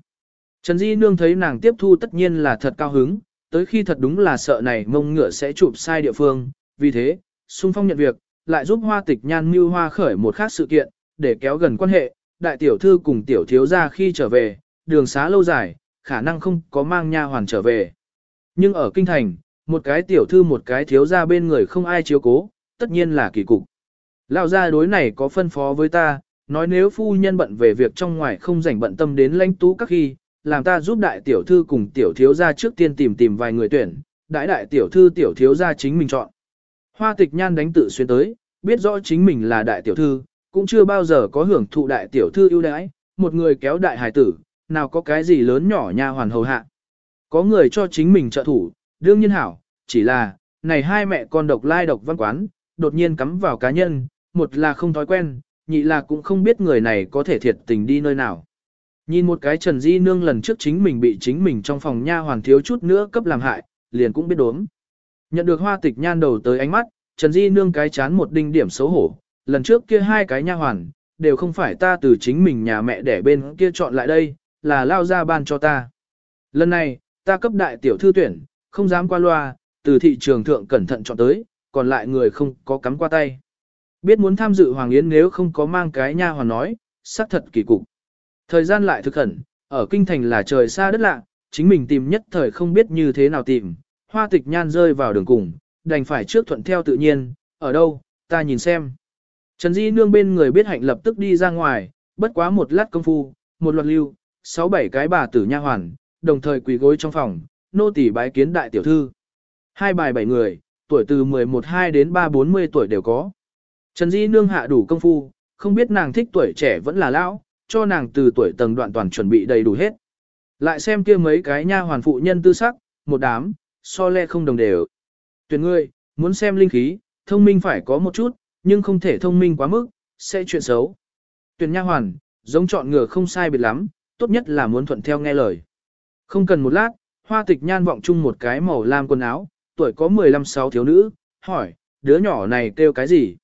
Trần Di Nương thấy nàng tiếp thu tất nhiên là thật cao hứng, tới khi thật đúng là sợ này mông ngựa sẽ chụp sai địa phương, vì thế, xung phong nhận việc, lại giúp hoa tịch nhan mưu hoa khởi một khác sự kiện, để kéo gần quan hệ, đại tiểu thư cùng tiểu thiếu gia khi trở về, đường xá lâu dài, khả năng không có mang nha hoàn trở về. Nhưng ở kinh thành, một cái tiểu thư một cái thiếu gia bên người không ai chiếu cố, tất nhiên là kỳ cục. Lão gia đối này có phân phó với ta, nói nếu phu nhân bận về việc trong ngoài không rảnh bận tâm đến lãnh tú các khi, làm ta giúp đại tiểu thư cùng tiểu thiếu gia trước tiên tìm tìm vài người tuyển, đại đại tiểu thư tiểu thiếu gia chính mình chọn. Hoa tịch nhan đánh tự xuyên tới, biết rõ chính mình là đại tiểu thư, cũng chưa bao giờ có hưởng thụ đại tiểu thư ưu đãi, một người kéo đại hải tử, nào có cái gì lớn nhỏ nha hoàn hầu hạ. Có người cho chính mình trợ thủ, đương nhiên hảo, chỉ là, này hai mẹ con độc lai độc văn quán, đột nhiên cắm vào cá nhân, một là không thói quen, nhị là cũng không biết người này có thể thiệt tình đi nơi nào. Nhìn một cái Trần Di Nương lần trước chính mình bị chính mình trong phòng nha hoàn thiếu chút nữa cấp làm hại, liền cũng biết đốm. Nhận được hoa tịch nhan đầu tới ánh mắt, Trần Di Nương cái chán một đinh điểm xấu hổ, lần trước kia hai cái nha hoàn, đều không phải ta từ chính mình nhà mẹ để bên kia chọn lại đây, là lao ra ban cho ta. Lần này, ta cấp đại tiểu thư tuyển, không dám qua loa, từ thị trường thượng cẩn thận chọn tới, còn lại người không có cắm qua tay. Biết muốn tham dự Hoàng Yến nếu không có mang cái nha hoàn nói, xác thật kỳ cục. Thời gian lại thực khẩn, ở kinh thành là trời xa đất lạ, chính mình tìm nhất thời không biết như thế nào tìm, hoa tịch nhan rơi vào đường cùng, đành phải trước thuận theo tự nhiên, ở đâu, ta nhìn xem. Trần Di nương bên người biết hạnh lập tức đi ra ngoài, bất quá một lát công phu, một loạt lưu, sáu bảy cái bà tử nha hoàn, đồng thời quỳ gối trong phòng, nô tỳ bái kiến đại tiểu thư. Hai bài bảy người, tuổi từ 11-2 đến 3-40 tuổi đều có. Trần Di nương hạ đủ công phu, không biết nàng thích tuổi trẻ vẫn là lão, cho nàng từ tuổi tầng đoạn toàn chuẩn bị đầy đủ hết. Lại xem kia mấy cái nha hoàn phụ nhân tư sắc, một đám, so le không đồng đều. Tuyển ngươi, muốn xem linh khí, thông minh phải có một chút, nhưng không thể thông minh quá mức, sẽ chuyện xấu. Tuyển nha hoàn, giống chọn ngựa không sai biệt lắm, tốt nhất là muốn thuận theo nghe lời. Không cần một lát, hoa tịch nhan vọng chung một cái màu lam quần áo, tuổi có 15-6 thiếu nữ, hỏi, đứa nhỏ này kêu cái gì?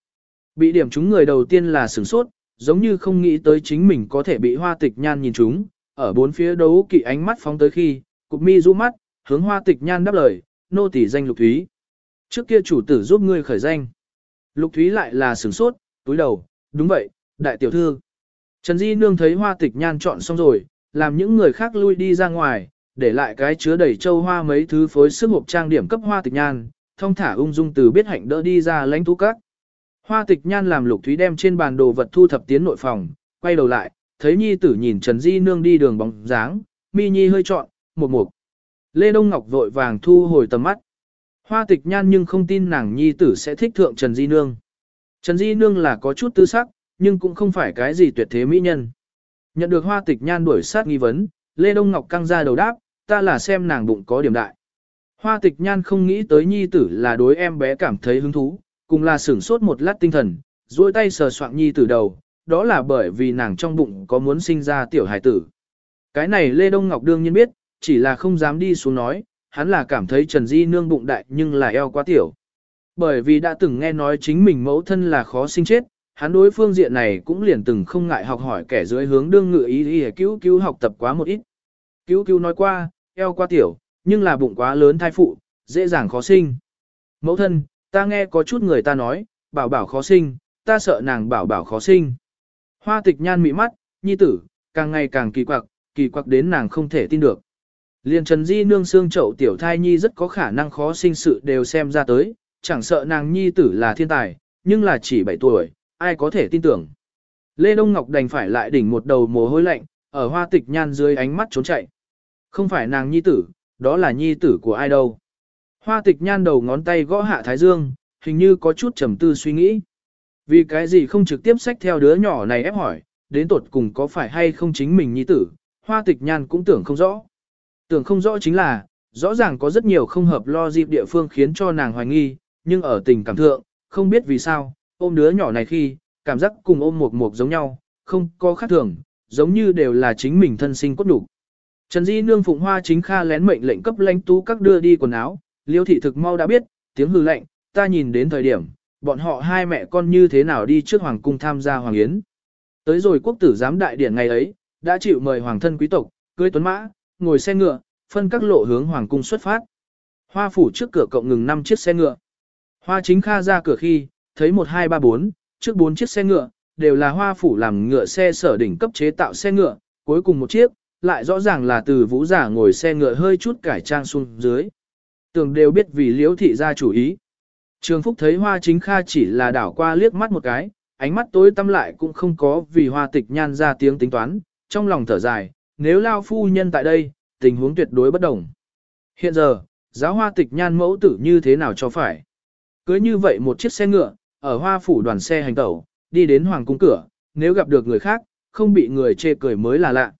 Bị điểm chúng người đầu tiên là sửng sốt, giống như không nghĩ tới chính mình có thể bị hoa tịch nhan nhìn chúng, ở bốn phía đấu kỵ ánh mắt phóng tới khi, cục mi rũ mắt, hướng hoa tịch nhan đáp lời, nô tỳ danh lục thúy. Trước kia chủ tử giúp ngươi khởi danh. Lục thúy lại là sửng sốt, túi đầu, đúng vậy, đại tiểu thư. Trần Di Nương thấy hoa tịch nhan chọn xong rồi, làm những người khác lui đi ra ngoài, để lại cái chứa đầy châu hoa mấy thứ phối sức hộp trang điểm cấp hoa tịch nhan, thông thả ung dung từ biết hạnh đỡ đi ra lãnh tú các. Hoa tịch nhan làm lục thúy đem trên bàn đồ vật thu thập tiến nội phòng, quay đầu lại, thấy nhi tử nhìn Trần Di Nương đi đường bóng dáng, mi nhi hơi trọn, một mục. Lê Đông Ngọc vội vàng thu hồi tầm mắt. Hoa tịch nhan nhưng không tin nàng nhi tử sẽ thích thượng Trần Di Nương. Trần Di Nương là có chút tư sắc, nhưng cũng không phải cái gì tuyệt thế mỹ nhân. Nhận được hoa tịch nhan đuổi sát nghi vấn, Lê Đông Ngọc căng ra đầu đáp, ta là xem nàng bụng có điểm đại. Hoa tịch nhan không nghĩ tới nhi tử là đối em bé cảm thấy hứng thú, cùng là sửng sốt một lát tinh thần, duỗi tay sờ soạn nhi tử đầu, đó là bởi vì nàng trong bụng có muốn sinh ra tiểu hải tử. Cái này Lê Đông Ngọc đương nhiên biết, chỉ là không dám đi xuống nói, hắn là cảm thấy Trần Di nương bụng đại nhưng là eo quá tiểu. Bởi vì đã từng nghe nói chính mình mẫu thân là khó sinh chết, hắn đối phương diện này cũng liền từng không ngại học hỏi kẻ dưới hướng đương ngự ý ý cứu cứu học tập quá một ít. Cứu cứu nói qua, eo quá tiểu, nhưng là bụng quá lớn thai phụ, dễ dàng khó sinh. Mẫu thân, ta nghe có chút người ta nói, bảo bảo khó sinh, ta sợ nàng bảo bảo khó sinh. Hoa tịch nhan mị mắt, nhi tử, càng ngày càng kỳ quặc, kỳ quặc đến nàng không thể tin được liền Trần Di nương xương chậu tiểu thai nhi rất có khả năng khó sinh sự đều xem ra tới, chẳng sợ nàng nhi tử là thiên tài, nhưng là chỉ 7 tuổi, ai có thể tin tưởng. Lê Đông Ngọc đành phải lại đỉnh một đầu mồ hôi lạnh, ở hoa tịch nhan dưới ánh mắt trốn chạy. Không phải nàng nhi tử, đó là nhi tử của ai đâu. Hoa tịch nhan đầu ngón tay gõ hạ thái dương, hình như có chút trầm tư suy nghĩ. Vì cái gì không trực tiếp xách theo đứa nhỏ này ép hỏi, đến tột cùng có phải hay không chính mình nhi tử, hoa tịch nhan cũng tưởng không rõ. Tưởng không rõ chính là, rõ ràng có rất nhiều không hợp lo dịp địa phương khiến cho nàng hoài nghi, nhưng ở tình cảm thượng, không biết vì sao, ôm đứa nhỏ này khi, cảm giác cùng ôm một một giống nhau, không có khác thường, giống như đều là chính mình thân sinh cốt đủ. Trần Di nương phụng hoa chính kha lén mệnh lệnh cấp lãnh tú các đưa đi quần áo, liêu thị thực mau đã biết, tiếng hư lệnh, ta nhìn đến thời điểm, bọn họ hai mẹ con như thế nào đi trước hoàng cung tham gia hoàng yến. Tới rồi quốc tử giám đại điển ngày ấy, đã chịu mời hoàng thân quý tộc, cưới tuấn mã, ngồi xe ngựa, phân các lộ hướng hoàng cung xuất phát. Hoa phủ trước cửa cộng ngừng 5 chiếc xe ngựa. Hoa chính kha ra cửa khi, thấy 1 2 3 4, trước 4 chiếc xe ngựa, đều là hoa phủ làm ngựa xe sở đỉnh cấp chế tạo xe ngựa, cuối cùng một chiếc, lại rõ ràng là từ vũ giả ngồi xe ngựa hơi chút cải trang xuống dưới. Tưởng đều biết vì liễu thị ra chủ ý. Trường Phúc thấy hoa chính kha chỉ là đảo qua liếc mắt một cái, ánh mắt tối tăm lại cũng không có vì hoa tịch nhan ra tiếng tính toán, trong lòng thở dài, nếu lao phu nhân tại đây, tình huống tuyệt đối bất đồng. Hiện giờ, giáo hoa tịch nhan mẫu tử như thế nào cho phải. Cưới như vậy một chiếc xe ngựa, ở hoa phủ đoàn xe hành tẩu, đi đến hoàng cung cửa, nếu gặp được người khác, không bị người chê cười mới là lạ.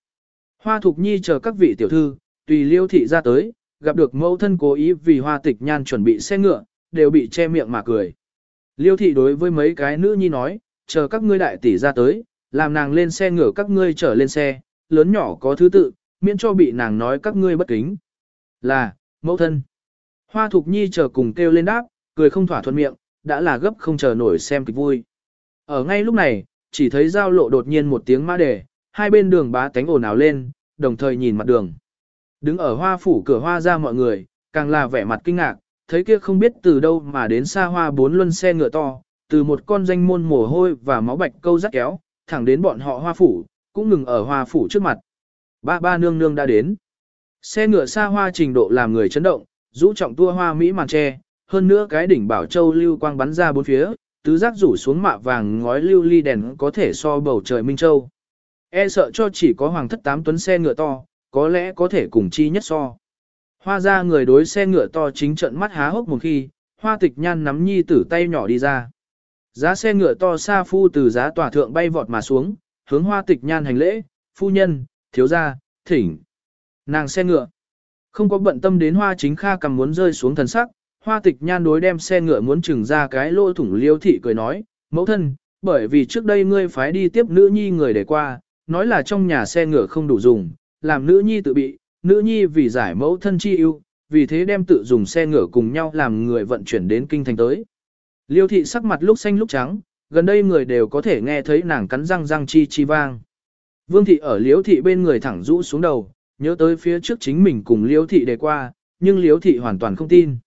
Hoa Thục Nhi chờ các vị tiểu thư, tùy liêu thị ra tới, gặp được mẫu thân cố ý vì hoa tịch nhan chuẩn bị xe ngựa, đều bị che miệng mà cười. Liêu thị đối với mấy cái nữ nhi nói, chờ các ngươi đại tỷ ra tới, làm nàng lên xe ngựa các ngươi trở lên xe, lớn nhỏ có thứ tự, miễn cho bị nàng nói các ngươi bất kính. Là, mẫu thân. Hoa Thục Nhi chờ cùng kêu lên đáp, cười không thỏa thuận miệng, đã là gấp không chờ nổi xem kịch vui. Ở ngay lúc này, chỉ thấy giao lộ đột nhiên một tiếng mã đề, hai bên đường bá tánh ồn ào lên, đồng thời nhìn mặt đường. Đứng ở hoa phủ cửa hoa ra mọi người, càng là vẻ mặt kinh ngạc, thấy kia không biết từ đâu mà đến xa hoa bốn luân xe ngựa to, từ một con danh môn mồ hôi và máu bạch câu rắc kéo, thẳng đến bọn họ hoa phủ, cũng ngừng ở hoa phủ trước mặt. Ba ba nương nương đã đến. Xe ngựa xa hoa trình độ làm người chấn động, rũ trọng tua hoa mỹ màn tre, hơn nữa cái đỉnh bảo châu lưu quang bắn ra bốn phía, tứ giác rủ xuống mạ vàng ngói lưu ly đèn có thể so bầu trời minh châu. E sợ cho chỉ có hoàng thất tám tuấn xe ngựa to, có lẽ có thể cùng chi nhất so. Hoa ra người đối xe ngựa to chính trận mắt há hốc một khi, hoa tịch nhan nắm nhi tử tay nhỏ đi ra. Giá xe ngựa to xa phu từ giá tòa thượng bay vọt mà xuống, hướng hoa tịch nhan hành lễ, phu nhân, thiếu gia, thỉnh. Nàng xe ngựa. Không có bận tâm đến hoa chính kha cầm muốn rơi xuống thần sắc, hoa tịch nhan đối đem xe ngựa muốn chừng ra cái lỗ thủng liêu thị cười nói, mẫu thân, bởi vì trước đây ngươi phái đi tiếp nữ nhi người để qua, nói là trong nhà xe ngựa không đủ dùng, làm nữ nhi tự bị, nữ nhi vì giải mẫu thân chi ưu, vì thế đem tự dùng xe ngựa cùng nhau làm người vận chuyển đến kinh thành tới. Liêu thị sắc mặt lúc xanh lúc trắng, gần đây người đều có thể nghe thấy nàng cắn răng răng chi chi vang. Vương thị ở liếu thị bên người thẳng rũ xuống đầu, nhớ tới phía trước chính mình cùng liếu thị đề qua, nhưng liếu thị hoàn toàn không tin.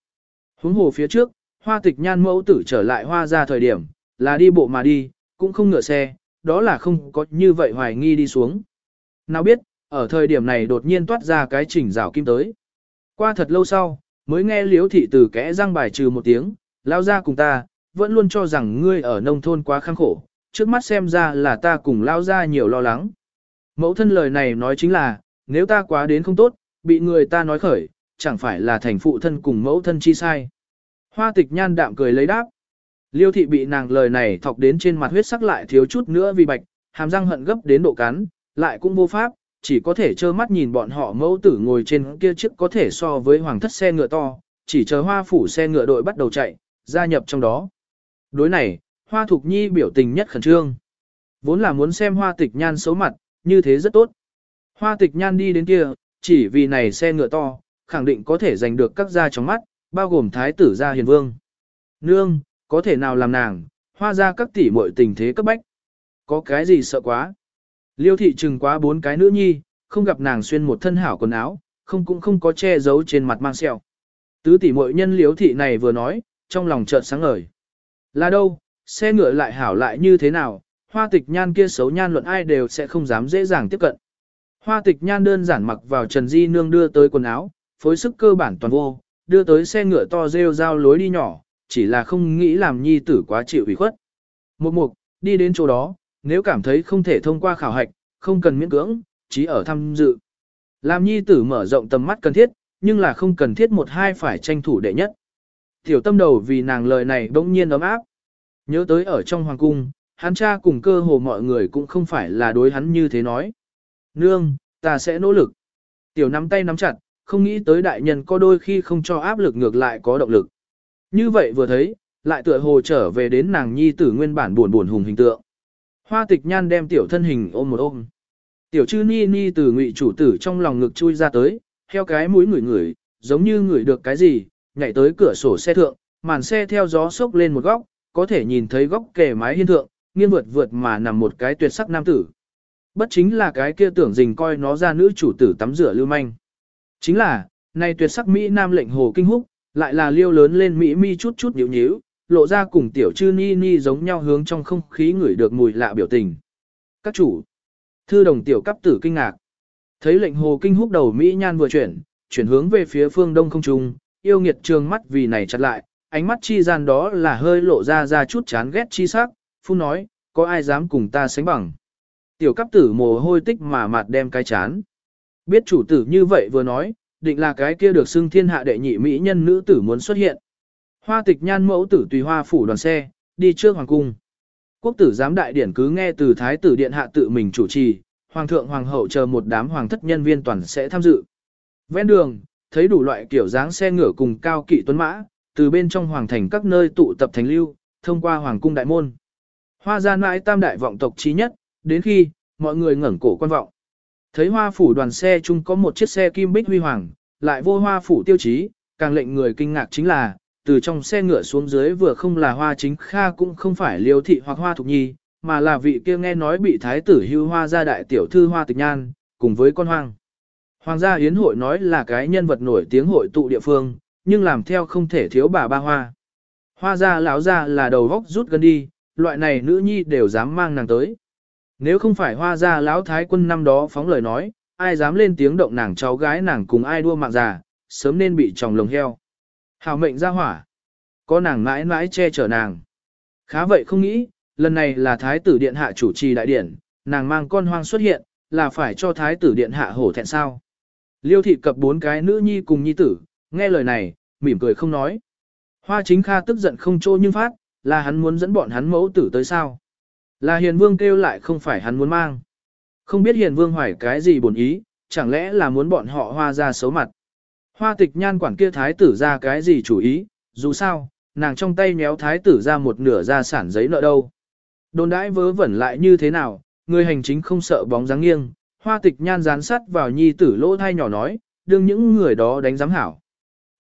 Huống hồ phía trước, hoa tịch nhan mẫu tử trở lại hoa ra thời điểm, là đi bộ mà đi, cũng không ngựa xe, đó là không có như vậy hoài nghi đi xuống. Nào biết, ở thời điểm này đột nhiên toát ra cái chỉnh rào kim tới. Qua thật lâu sau, mới nghe liếu thị từ kẽ răng bài trừ một tiếng, lao ra cùng ta, vẫn luôn cho rằng ngươi ở nông thôn quá khăng khổ, trước mắt xem ra là ta cùng lao ra nhiều lo lắng. Mẫu thân lời này nói chính là, nếu ta quá đến không tốt, bị người ta nói khởi, chẳng phải là thành phụ thân cùng mẫu thân chi sai. Hoa tịch nhan đạm cười lấy đáp. Liêu thị bị nàng lời này thọc đến trên mặt huyết sắc lại thiếu chút nữa vì bạch, hàm răng hận gấp đến độ cắn, lại cũng vô pháp, chỉ có thể trơ mắt nhìn bọn họ mẫu tử ngồi trên kia chiếc có thể so với hoàng thất xe ngựa to, chỉ chờ hoa phủ xe ngựa đội bắt đầu chạy, gia nhập trong đó. Đối này, hoa thục nhi biểu tình nhất khẩn trương. Vốn là muốn xem hoa tịch nhan xấu mặt, như thế rất tốt. Hoa tịch nhan đi đến kia, chỉ vì này xe ngựa to, khẳng định có thể giành được các gia trong mắt, bao gồm thái tử gia hiền vương. Nương, có thể nào làm nàng, hoa ra các tỷ muội tình thế cấp bách. Có cái gì sợ quá? Liêu thị trừng quá bốn cái nữ nhi, không gặp nàng xuyên một thân hảo quần áo, không cũng không có che giấu trên mặt mang sẹo. Tứ tỷ muội nhân liêu thị này vừa nói, trong lòng chợt sáng ngời. Là đâu, xe ngựa lại hảo lại như thế nào, hoa tịch nhan kia xấu nhan luận ai đều sẽ không dám dễ dàng tiếp cận. Hoa tịch nhan đơn giản mặc vào Trần Di Nương đưa tới quần áo, phối sức cơ bản toàn vô, đưa tới xe ngựa to rêu rao lối đi nhỏ, chỉ là không nghĩ làm nhi tử quá chịu ủy khuất. Một mục, đi đến chỗ đó, nếu cảm thấy không thể thông qua khảo hạch, không cần miễn cưỡng, chỉ ở tham dự. Làm nhi tử mở rộng tầm mắt cần thiết, nhưng là không cần thiết một hai phải tranh thủ đệ nhất. Tiểu tâm đầu vì nàng lời này bỗng nhiên ấm áp. Nhớ tới ở trong hoàng cung, hắn cha cùng cơ hồ mọi người cũng không phải là đối hắn như thế nói. Nương, ta sẽ nỗ lực. Tiểu nắm tay nắm chặt, không nghĩ tới đại nhân có đôi khi không cho áp lực ngược lại có động lực. Như vậy vừa thấy, lại tựa hồ trở về đến nàng nhi tử nguyên bản buồn buồn hùng hình tượng. Hoa tịch nhan đem tiểu thân hình ôm một ôm. Tiểu chư ni ni từ ngụy chủ tử trong lòng ngực chui ra tới, theo cái mũi ngửi ngửi, giống như ngửi được cái gì, nhảy tới cửa sổ xe thượng, màn xe theo gió sốc lên một góc, có thể nhìn thấy góc kề mái hiên thượng, nghiêng vượt vượt mà nằm một cái tuyệt sắc nam tử. Bất chính là cái kia tưởng dình coi nó ra nữ chủ tử tắm rửa lưu manh. Chính là, này tuyệt sắc Mỹ nam lệnh hồ kinh húc, lại là liêu lớn lên Mỹ mi chút chút nhíu nhíu, lộ ra cùng tiểu chư ni ni giống nhau hướng trong không khí ngửi được mùi lạ biểu tình. Các chủ, thư đồng tiểu cấp tử kinh ngạc. Thấy lệnh hồ kinh húc đầu Mỹ nhan vừa chuyển, chuyển hướng về phía phương đông không trung, yêu nghiệt trường mắt vì này chặt lại, ánh mắt chi gian đó là hơi lộ ra ra chút chán ghét chi sắc, phun nói, có ai dám cùng ta sánh bằng. Tiểu cấp tử mồ hôi tích mà mặt đem cái chán. Biết chủ tử như vậy vừa nói, định là cái kia được xưng thiên hạ đệ nhị mỹ nhân nữ tử muốn xuất hiện. Hoa tịch nhan mẫu tử tùy hoa phủ đoàn xe, đi trước hoàng cung. Quốc tử giám đại điển cứ nghe từ thái tử điện hạ tự mình chủ trì, hoàng thượng hoàng hậu chờ một đám hoàng thất nhân viên toàn sẽ tham dự. Ven đường, thấy đủ loại kiểu dáng xe ngựa cùng cao kỵ tuấn mã, từ bên trong hoàng thành các nơi tụ tập thành lưu, thông qua hoàng cung đại môn. Hoa gia mãi tam đại vọng tộc trí nhất, đến khi, mọi người ngẩng cổ quan vọng. Thấy hoa phủ đoàn xe chung có một chiếc xe kim bích huy hoàng, lại vô hoa phủ tiêu chí, càng lệnh người kinh ngạc chính là, từ trong xe ngựa xuống dưới vừa không là hoa chính kha cũng không phải liêu thị hoặc hoa thục nhi, mà là vị kia nghe nói bị thái tử hưu hoa gia đại tiểu thư hoa tịch nhan, cùng với con hoang. Hoàng gia Yến hội nói là cái nhân vật nổi tiếng hội tụ địa phương, nhưng làm theo không thể thiếu bà ba hoa. Hoa gia lão gia là đầu góc rút gần đi, loại này nữ nhi đều dám mang nàng tới. Nếu không phải hoa gia lão thái quân năm đó phóng lời nói, ai dám lên tiếng động nàng cháu gái nàng cùng ai đua mạng già, sớm nên bị tròng lồng heo. Hào mệnh ra hỏa. Có nàng mãi mãi che chở nàng. Khá vậy không nghĩ, lần này là thái tử điện hạ chủ trì đại điển, nàng mang con hoang xuất hiện, là phải cho thái tử điện hạ hổ thẹn sao. Liêu thị cập bốn cái nữ nhi cùng nhi tử, nghe lời này, mỉm cười không nói. Hoa chính kha tức giận không trô nhưng phát, là hắn muốn dẫn bọn hắn mẫu tử tới sao. Là hiền vương kêu lại không phải hắn muốn mang. Không biết hiền vương hoài cái gì bổn ý, chẳng lẽ là muốn bọn họ hoa ra xấu mặt. Hoa tịch nhan quản kia thái tử ra cái gì chủ ý, dù sao, nàng trong tay méo thái tử ra một nửa gia sản giấy nợ đâu. Đồn đãi vớ vẩn lại như thế nào, người hành chính không sợ bóng dáng nghiêng, hoa tịch nhan dán sắt vào nhi tử lỗ thai nhỏ nói, đương những người đó đánh giám hảo.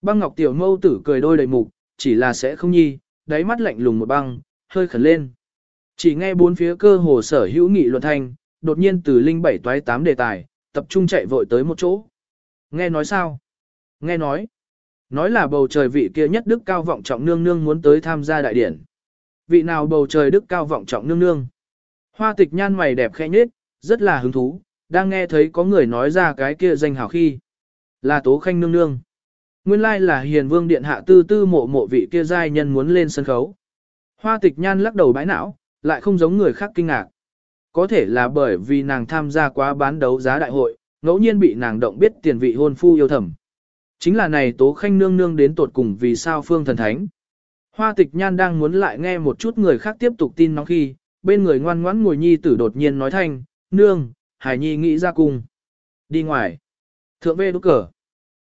Băng ngọc tiểu mâu tử cười đôi đầy mục, chỉ là sẽ không nhi, đáy mắt lạnh lùng một băng, hơi khẩn lên. Chỉ nghe bốn phía cơ hồ sở hữu nghị luận thanh, đột nhiên từ linh bảy toái tám đề tài, tập trung chạy vội tới một chỗ. Nghe nói sao? Nghe nói. Nói là bầu trời vị kia nhất đức cao vọng trọng nương nương muốn tới tham gia đại điển. Vị nào bầu trời đức cao vọng trọng nương nương? Hoa tịch nhan mày đẹp khẽ nhết, rất là hứng thú, đang nghe thấy có người nói ra cái kia danh hào khi. Là tố khanh nương nương. Nguyên lai là hiền vương điện hạ tư tư mộ mộ vị kia giai nhân muốn lên sân khấu. Hoa tịch nhan lắc đầu bãi não, lại không giống người khác kinh ngạc. Có thể là bởi vì nàng tham gia quá bán đấu giá đại hội, ngẫu nhiên bị nàng động biết tiền vị hôn phu yêu thầm. Chính là này tố khanh nương nương đến tột cùng vì sao phương thần thánh. Hoa tịch nhan đang muốn lại nghe một chút người khác tiếp tục tin nó khi, bên người ngoan ngoãn ngồi nhi tử đột nhiên nói thanh, nương, hải nhi nghĩ ra cùng. Đi ngoài. Thượng vê đốt cờ.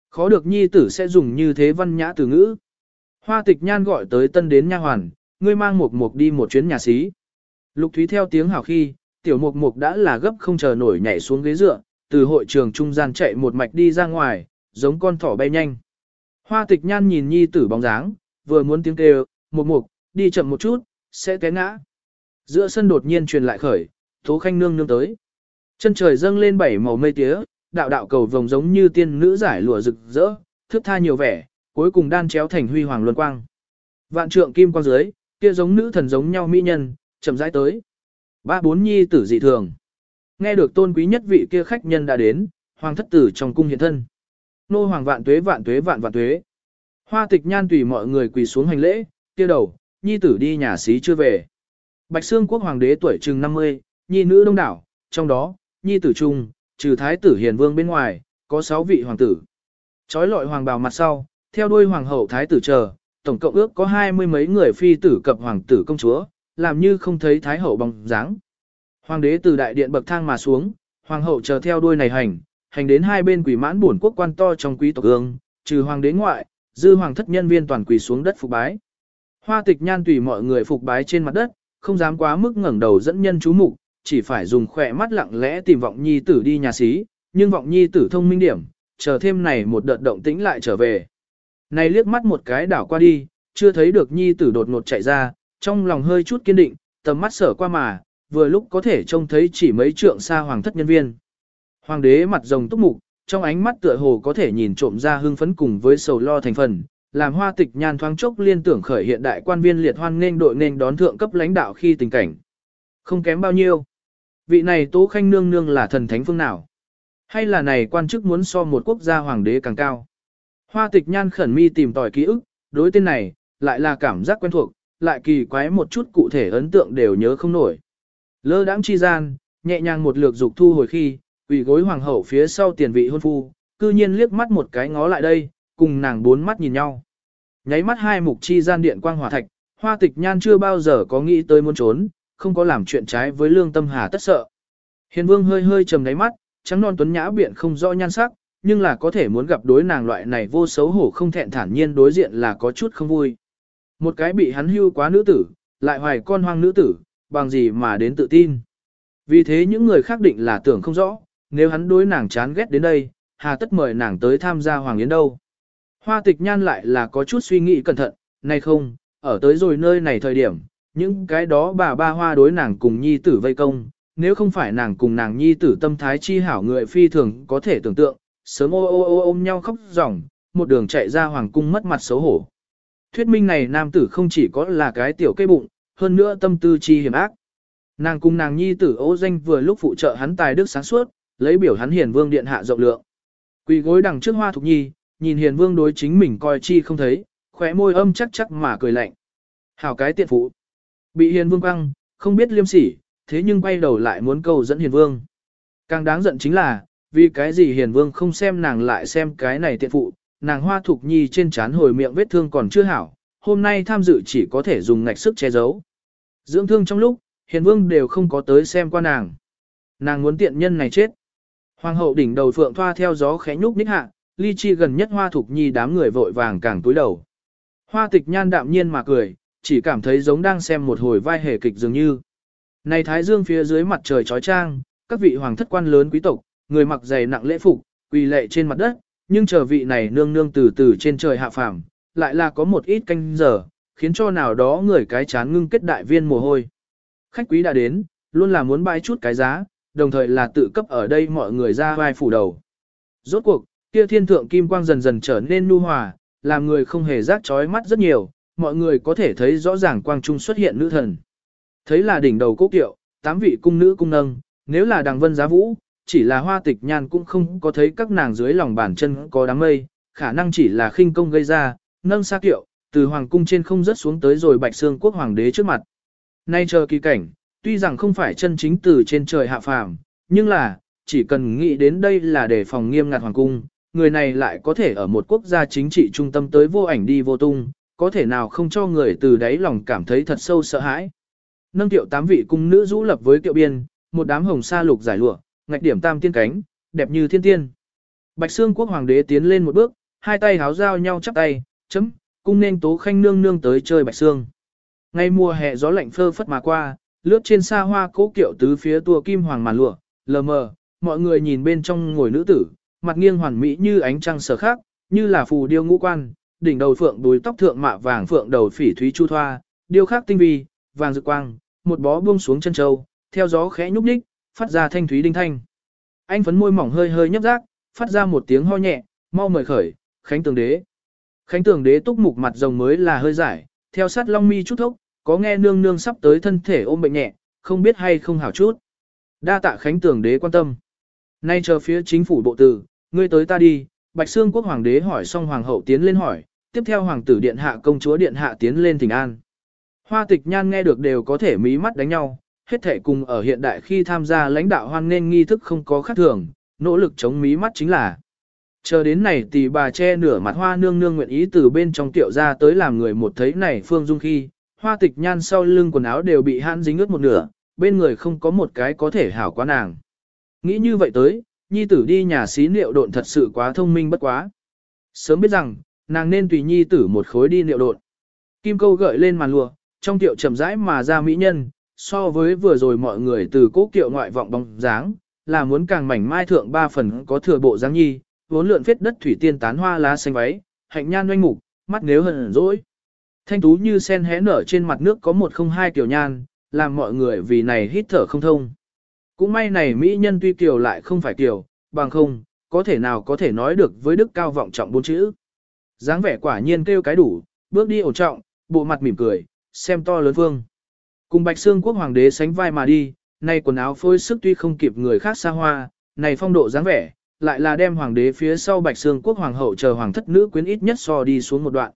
Khó được nhi tử sẽ dùng như thế văn nhã từ ngữ. Hoa tịch nhan gọi tới tân đến nha hoàn, ngươi mang một mục đi một chuyến nhà xí. Lục Thúy theo tiếng hào khi, tiểu mục mục đã là gấp không chờ nổi nhảy xuống ghế dựa, từ hội trường trung gian chạy một mạch đi ra ngoài, giống con thỏ bay nhanh. Hoa tịch nhan nhìn nhi tử bóng dáng, vừa muốn tiếng kêu, mục mục, đi chậm một chút, sẽ té ngã. Giữa sân đột nhiên truyền lại khởi, Tố Khanh nương nương tới. Chân trời dâng lên bảy màu mây tía, đạo đạo cầu vồng giống như tiên nữ giải lụa rực rỡ, thước tha nhiều vẻ, cuối cùng đan chéo thành huy hoàng luân quang. Vạn trượng kim quang dưới, kia giống nữ thần giống nhau mỹ nhân, chậm rãi tới. Ba bốn nhi tử dị thường. Nghe được tôn quý nhất vị kia khách nhân đã đến, hoàng thất tử trong cung hiện thân. Nô hoàng vạn tuế vạn tuế vạn vạn tuế. Hoa tịch nhan tùy mọi người quỳ xuống hành lễ, kia đầu, nhi tử đi nhà xí chưa về. Bạch Sương quốc hoàng đế tuổi chừng 50, nhi nữ đông đảo, trong đó, nhi tử trung, trừ thái tử hiền vương bên ngoài, có 6 vị hoàng tử. Chói lọi hoàng bào mặt sau, theo đuôi hoàng hậu thái tử chờ, tổng cộng ước có hai mươi mấy người phi tử cập hoàng tử công chúa, làm như không thấy thái hậu bóng dáng. Hoàng đế từ đại điện bậc thang mà xuống, hoàng hậu chờ theo đuôi này hành, hành đến hai bên quỷ mãn bổn quốc quan to trong quý tộc ương, trừ hoàng đế ngoại, dư hoàng thất nhân viên toàn quỳ xuống đất phục bái. Hoa tịch nhan tùy mọi người phục bái trên mặt đất, không dám quá mức ngẩng đầu dẫn nhân chú mục, chỉ phải dùng khỏe mắt lặng lẽ tìm vọng nhi tử đi nhà xí, nhưng vọng nhi tử thông minh điểm, chờ thêm này một đợt động tĩnh lại trở về. Này liếc mắt một cái đảo qua đi, chưa thấy được nhi tử đột ngột chạy ra, trong lòng hơi chút kiên định, tầm mắt sở qua mà, vừa lúc có thể trông thấy chỉ mấy trượng xa hoàng thất nhân viên. Hoàng đế mặt rồng túc mục, trong ánh mắt tựa hồ có thể nhìn trộm ra hưng phấn cùng với sầu lo thành phần, làm hoa tịch nhan thoáng chốc liên tưởng khởi hiện đại quan viên liệt hoan nên đội nên đón thượng cấp lãnh đạo khi tình cảnh. Không kém bao nhiêu. Vị này Tố Khanh nương nương là thần thánh phương nào? Hay là này quan chức muốn so một quốc gia hoàng đế càng cao? Hoa tịch nhan khẩn mi tìm tòi ký ức, đối tên này, lại là cảm giác quen thuộc, lại kỳ quái một chút cụ thể ấn tượng đều nhớ không nổi. Lơ đãng chi gian, nhẹ nhàng một lượt dục thu hồi khi, ủy gối hoàng hậu phía sau tiền vị hôn phu, cư nhiên liếc mắt một cái ngó lại đây, cùng nàng bốn mắt nhìn nhau. Nháy mắt hai mục chi gian điện quang hỏa thạch, hoa tịch nhan chưa bao giờ có nghĩ tới muốn trốn, không có làm chuyện trái với lương tâm hà tất sợ. Hiền vương hơi hơi trầm đáy mắt, trắng non tuấn nhã biện không rõ nhan sắc, nhưng là có thể muốn gặp đối nàng loại này vô xấu hổ không thẹn thản nhiên đối diện là có chút không vui. Một cái bị hắn hưu quá nữ tử, lại hoài con hoang nữ tử, bằng gì mà đến tự tin. Vì thế những người khác định là tưởng không rõ, nếu hắn đối nàng chán ghét đến đây, hà tất mời nàng tới tham gia Hoàng Yến đâu. Hoa tịch nhan lại là có chút suy nghĩ cẩn thận, này không, ở tới rồi nơi này thời điểm, những cái đó bà ba hoa đối nàng cùng nhi tử vây công, nếu không phải nàng cùng nàng nhi tử tâm thái chi hảo người phi thường có thể tưởng tượng, sớm ô ô ô ôm nhau khóc ròng, một đường chạy ra hoàng cung mất mặt xấu hổ. Thuyết minh này nam tử không chỉ có là cái tiểu cây bụng, hơn nữa tâm tư chi hiểm ác. Nàng cùng nàng nhi tử ô danh vừa lúc phụ trợ hắn tài đức sáng suốt, lấy biểu hắn hiền vương điện hạ rộng lượng. Quỳ gối đằng trước hoa thục nhi, nhìn hiền vương đối chính mình coi chi không thấy, khóe môi âm chắc chắc mà cười lạnh. Hảo cái tiện phụ. Bị hiền vương quăng, không biết liêm sỉ, thế nhưng quay đầu lại muốn câu dẫn hiền vương. Càng đáng giận chính là, vì cái gì hiền vương không xem nàng lại xem cái này tiện phụ, nàng hoa thục nhi trên trán hồi miệng vết thương còn chưa hảo, hôm nay tham dự chỉ có thể dùng ngạch sức che giấu. Dưỡng thương trong lúc, hiền vương đều không có tới xem qua nàng. Nàng muốn tiện nhân này chết. Hoàng hậu đỉnh đầu phượng thoa theo gió khẽ nhúc nhích hạ, ly chi gần nhất hoa thục nhi đám người vội vàng càng túi đầu. Hoa tịch nhan đạm nhiên mà cười, chỉ cảm thấy giống đang xem một hồi vai hề kịch dường như. Này thái dương phía dưới mặt trời trói trang, các vị hoàng thất quan lớn quý tộc, người mặc dày nặng lễ phục, quỳ lệ trên mặt đất, nhưng chờ vị này nương nương từ từ trên trời hạ phàm, lại là có một ít canh giờ, khiến cho nào đó người cái chán ngưng kết đại viên mồ hôi. Khách quý đã đến, luôn là muốn bãi chút cái giá, đồng thời là tự cấp ở đây mọi người ra vai phủ đầu. Rốt cuộc, kia thiên thượng kim quang dần dần trở nên nu hòa, làm người không hề rác chói mắt rất nhiều, mọi người có thể thấy rõ ràng quang trung xuất hiện nữ thần. Thấy là đỉnh đầu cố kiệu, tám vị cung nữ cung nâng, nếu là đằng vân giá vũ, chỉ là hoa tịch nhan cũng không có thấy các nàng dưới lòng bàn chân có đám mây, khả năng chỉ là khinh công gây ra, nâng xa kiệu, từ hoàng cung trên không rớt xuống tới rồi bạch xương quốc hoàng đế trước mặt. Nay chờ kỳ cảnh, tuy rằng không phải chân chính từ trên trời hạ phàm, nhưng là, chỉ cần nghĩ đến đây là để phòng nghiêm ngặt hoàng cung, người này lại có thể ở một quốc gia chính trị trung tâm tới vô ảnh đi vô tung, có thể nào không cho người từ đáy lòng cảm thấy thật sâu sợ hãi. Nâng tiệu tám vị cung nữ rũ lập với kiệu biên, một đám hồng sa lục giải lụa, ngạch điểm tam tiên cánh, đẹp như thiên tiên. Bạch Sương quốc hoàng đế tiến lên một bước, hai tay háo giao nhau chắp tay, chấm, cung nên tố khanh nương nương tới chơi Bạch Sương. Ngay mùa hè gió lạnh phơ phất mà qua, lướt trên xa hoa cố kiệu tứ phía tua kim hoàng màn lụa, lờ mờ, mọi người nhìn bên trong ngồi nữ tử, mặt nghiêng hoàn mỹ như ánh trăng sở khác, như là phù điêu ngũ quan, đỉnh đầu phượng đuôi tóc thượng mạ vàng phượng đầu phỉ thúy chu thoa, điêu khắc tinh vi, vàng rực quang, một bó buông xuống chân châu, theo gió khẽ nhúc nhích, phát ra thanh thúy đinh thanh. Anh phấn môi mỏng hơi hơi nhấp rác, phát ra một tiếng ho nhẹ, mau mời khởi, khánh tường đế. Khánh tường đế túc mục mặt rồng mới là hơi giải, theo sát long mi chút thốc, có nghe nương nương sắp tới thân thể ôm bệnh nhẹ, không biết hay không hảo chút. Đa tạ khánh tường đế quan tâm. Nay chờ phía chính phủ bộ tử, ngươi tới ta đi, Bạch xương quốc hoàng đế hỏi xong hoàng hậu tiến lên hỏi, tiếp theo hoàng tử điện hạ công chúa điện hạ tiến lên thỉnh an. Hoa tịch nhan nghe được đều có thể mí mắt đánh nhau, hết thể cùng ở hiện đại khi tham gia lãnh đạo hoan nên nghi thức không có khác thường, nỗ lực chống mí mắt chính là. Chờ đến này tỷ bà che nửa mặt hoa nương nương nguyện ý từ bên trong tiệu ra tới làm người một thấy này phương dung khi, hoa tịch nhan sau lưng quần áo đều bị hãn dính ướt một nửa, bên người không có một cái có thể hảo quá nàng. Nghĩ như vậy tới, nhi tử đi nhà xí liệu độn thật sự quá thông minh bất quá. Sớm biết rằng, nàng nên tùy nhi tử một khối đi liệu đột Kim câu gợi lên màn lùa, trong tiệu chậm rãi mà ra mỹ nhân, so với vừa rồi mọi người từ cố kiệu ngoại vọng bóng dáng, là muốn càng mảnh mai thượng ba phần có thừa bộ dáng nhi, vốn lượn phết đất thủy tiên tán hoa lá xanh váy, hạnh nhan oanh mục, mắt nếu hận dỗi. Thanh tú như sen hé nở trên mặt nước có một không hai kiểu nhan, làm mọi người vì này hít thở không thông. Cũng may này mỹ nhân tuy kiều lại không phải kiều, bằng không, có thể nào có thể nói được với đức cao vọng trọng bốn chữ dáng vẻ quả nhiên kêu cái đủ, bước đi ổn trọng, bộ mặt mỉm cười, xem to lớn vương. Cùng Bạch Sương quốc hoàng đế sánh vai mà đi, nay quần áo phôi sức tuy không kịp người khác xa hoa, này phong độ dáng vẻ, lại là đem hoàng đế phía sau Bạch Sương quốc hoàng hậu chờ hoàng thất nữ quyến ít nhất so đi xuống một đoạn.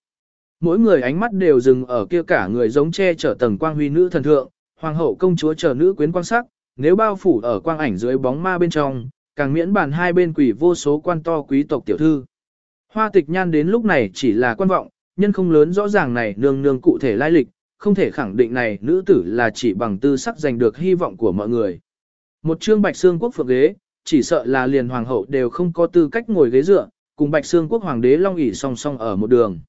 Mỗi người ánh mắt đều dừng ở kia cả người giống che chở tầng quang huy nữ thần thượng, hoàng hậu công chúa chờ nữ quyến quan sắc, nếu bao phủ ở quang ảnh dưới bóng ma bên trong, càng miễn bàn hai bên quỷ vô số quan to quý tộc tiểu thư. Hoa tịch nhan đến lúc này chỉ là quan vọng, nhân không lớn rõ ràng này nương nương cụ thể lai lịch, không thể khẳng định này nữ tử là chỉ bằng tư sắc giành được hy vọng của mọi người. Một trương bạch xương quốc phượng ghế, chỉ sợ là liền hoàng hậu đều không có tư cách ngồi ghế dựa, cùng bạch xương quốc hoàng đế long ỉ song song ở một đường.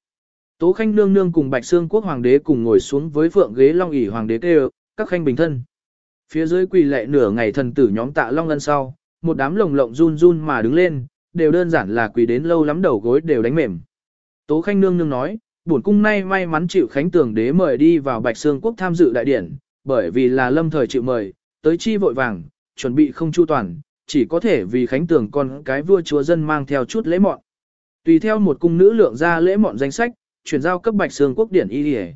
Tố khanh nương nương cùng bạch xương quốc hoàng đế cùng ngồi xuống với phượng ghế long ỉ hoàng đế kêu, các khanh bình thân. Phía dưới quỳ lệ nửa ngày thần tử nhóm tạ long lân sau, một đám lồng lộng run run mà đứng lên, đều đơn giản là quỳ đến lâu lắm đầu gối đều đánh mềm. Tố khanh nương nương nói, bổn cung nay may mắn chịu khánh tường đế mời đi vào Bạch Sương quốc tham dự đại điển, bởi vì là lâm thời chịu mời, tới chi vội vàng, chuẩn bị không chu toàn, chỉ có thể vì khánh tường con cái vua chúa dân mang theo chút lễ mọn. Tùy theo một cung nữ lượng ra lễ mọn danh sách, chuyển giao cấp Bạch Sương quốc điển y đi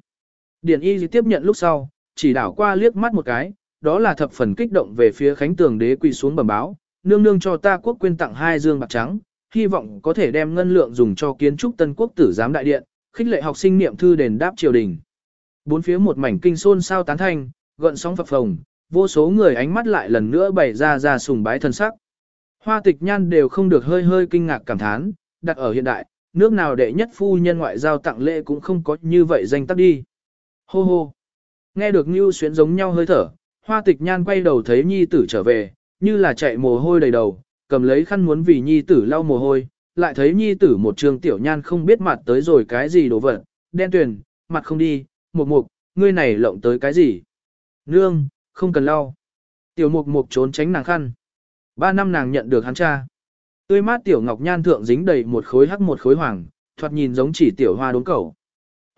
Điển y tiếp nhận lúc sau, chỉ đảo qua liếc mắt một cái, đó là thập phần kích động về phía khánh tường đế quỳ xuống bẩm báo, nương nương cho ta quốc quyên tặng hai dương bạc trắng, hy vọng có thể đem ngân lượng dùng cho kiến trúc tân quốc tử giám đại điện, khích lệ học sinh niệm thư đền đáp triều đình. Bốn phía một mảnh kinh xôn sao tán thanh, gợn sóng phập phồng, vô số người ánh mắt lại lần nữa bày ra ra sùng bái thân sắc. Hoa tịch nhan đều không được hơi hơi kinh ngạc cảm thán, đặt ở hiện đại, nước nào đệ nhất phu nhân ngoại giao tặng lễ cũng không có như vậy danh tắc đi. Hô hô. Nghe được như xuyến giống nhau hơi thở, hoa tịch nhan quay đầu thấy nhi tử trở về, như là chạy mồ hôi đầy đầu, cầm lấy khăn muốn vì nhi tử lau mồ hôi, lại thấy nhi tử một trường tiểu nhan không biết mặt tới rồi cái gì đồ vật, đen tuyền, mặt không đi, mục mục, ngươi này lộng tới cái gì? Nương, không cần lau. Tiểu mục mục trốn tránh nàng khăn. Ba năm nàng nhận được hắn cha. Tươi mát tiểu ngọc nhan thượng dính đầy một khối hắc một khối hoàng, thoạt nhìn giống chỉ tiểu hoa đốn cầu.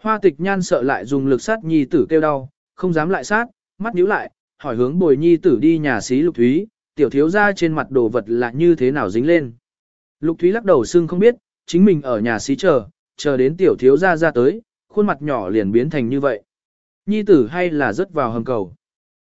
Hoa tịch nhan sợ lại dùng lực sát nhi tử kêu đau, không dám lại sát, mắt nhíu lại, hỏi hướng bồi nhi tử đi nhà xí lục thúy, tiểu thiếu ra trên mặt đồ vật là như thế nào dính lên. Lục Thúy lắc đầu xưng không biết, chính mình ở nhà xí chờ, chờ đến tiểu thiếu gia ra tới, khuôn mặt nhỏ liền biến thành như vậy. Nhi tử hay là rớt vào hầm cầu.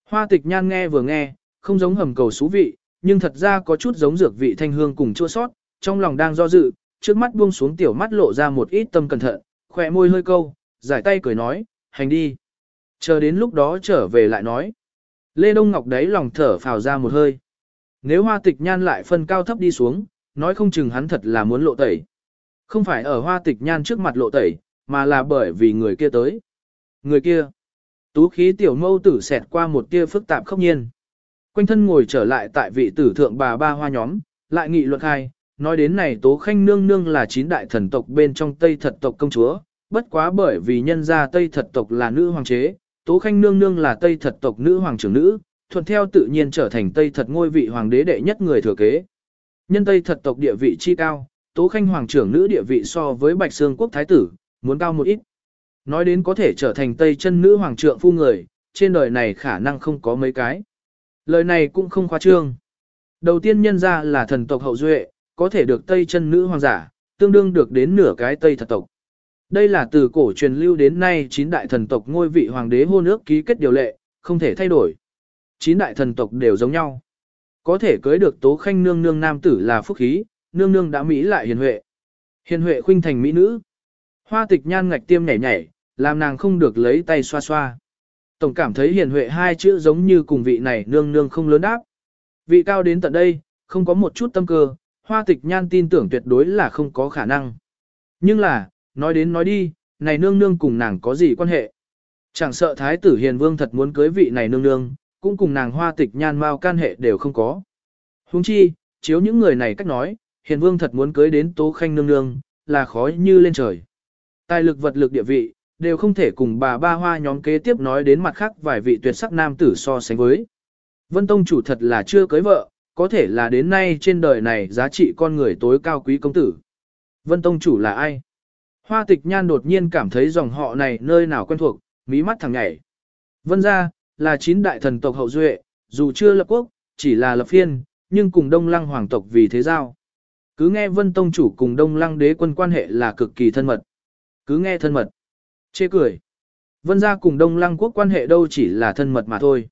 Hoa tịch nhan nghe vừa nghe, không giống hầm cầu xú vị, nhưng thật ra có chút giống dược vị thanh hương cùng chua sót, trong lòng đang do dự, trước mắt buông xuống tiểu mắt lộ ra một ít tâm cẩn thận, khỏe môi hơi câu, giải tay cười nói, hành đi. Chờ đến lúc đó trở về lại nói. Lê Đông Ngọc đấy lòng thở phào ra một hơi. Nếu hoa tịch nhan lại phân cao thấp đi xuống, nói không chừng hắn thật là muốn lộ tẩy. Không phải ở hoa tịch nhan trước mặt lộ tẩy, mà là bởi vì người kia tới. Người kia. Tú khí tiểu mâu tử xẹt qua một tia phức tạp khốc nhiên. Quanh thân ngồi trở lại tại vị tử thượng bà ba hoa nhóm, lại nghị luận hai, nói đến này tố khanh nương nương là chín đại thần tộc bên trong Tây thật tộc công chúa, bất quá bởi vì nhân gia Tây thật tộc là nữ hoàng chế, tố khanh nương nương là Tây thật tộc nữ hoàng trưởng nữ, thuận theo tự nhiên trở thành Tây thật ngôi vị hoàng đế đệ nhất người thừa kế. Nhân Tây thật tộc địa vị chi cao, Tố Khanh hoàng trưởng nữ địa vị so với Bạch Sương quốc thái tử, muốn cao một ít. Nói đến có thể trở thành Tây chân nữ hoàng trượng phu người, trên đời này khả năng không có mấy cái. Lời này cũng không khoa trương. Đầu tiên nhân ra là thần tộc hậu duệ, có thể được Tây chân nữ hoàng giả, tương đương được đến nửa cái Tây thật tộc. Đây là từ cổ truyền lưu đến nay chín đại thần tộc ngôi vị hoàng đế hôn ước ký kết điều lệ, không thể thay đổi. Chín đại thần tộc đều giống nhau. Có thể cưới được tố khanh nương nương nam tử là phúc khí, nương nương đã mỹ lại hiền huệ. Hiền huệ khuynh thành mỹ nữ. Hoa tịch nhan ngạch tiêm nhảy nhảy, làm nàng không được lấy tay xoa xoa. Tổng cảm thấy hiền huệ hai chữ giống như cùng vị này nương nương không lớn đáp. Vị cao đến tận đây, không có một chút tâm cơ, hoa tịch nhan tin tưởng tuyệt đối là không có khả năng. Nhưng là, nói đến nói đi, này nương nương cùng nàng có gì quan hệ? Chẳng sợ thái tử hiền vương thật muốn cưới vị này nương nương, cũng cùng nàng hoa tịch nhan mau can hệ đều không có. Huống chi, chiếu những người này cách nói, hiền vương thật muốn cưới đến tố khanh nương nương, là khó như lên trời. Tài lực vật lực địa vị, đều không thể cùng bà ba hoa nhóm kế tiếp nói đến mặt khác vài vị tuyệt sắc nam tử so sánh với. Vân Tông chủ thật là chưa cưới vợ, có thể là đến nay trên đời này giá trị con người tối cao quý công tử. Vân Tông chủ là ai? Hoa tịch nhan đột nhiên cảm thấy dòng họ này nơi nào quen thuộc, mí mắt thằng nhảy. Vân gia, là chín đại thần tộc hậu duệ, dù chưa lập quốc, chỉ là lập phiên, nhưng cùng đông lăng hoàng tộc vì thế giao. Cứ nghe vân tông chủ cùng đông lăng đế quân quan hệ là cực kỳ thân mật. Cứ nghe thân mật. Chê cười. Vân gia cùng đông lăng quốc quan hệ đâu chỉ là thân mật mà thôi.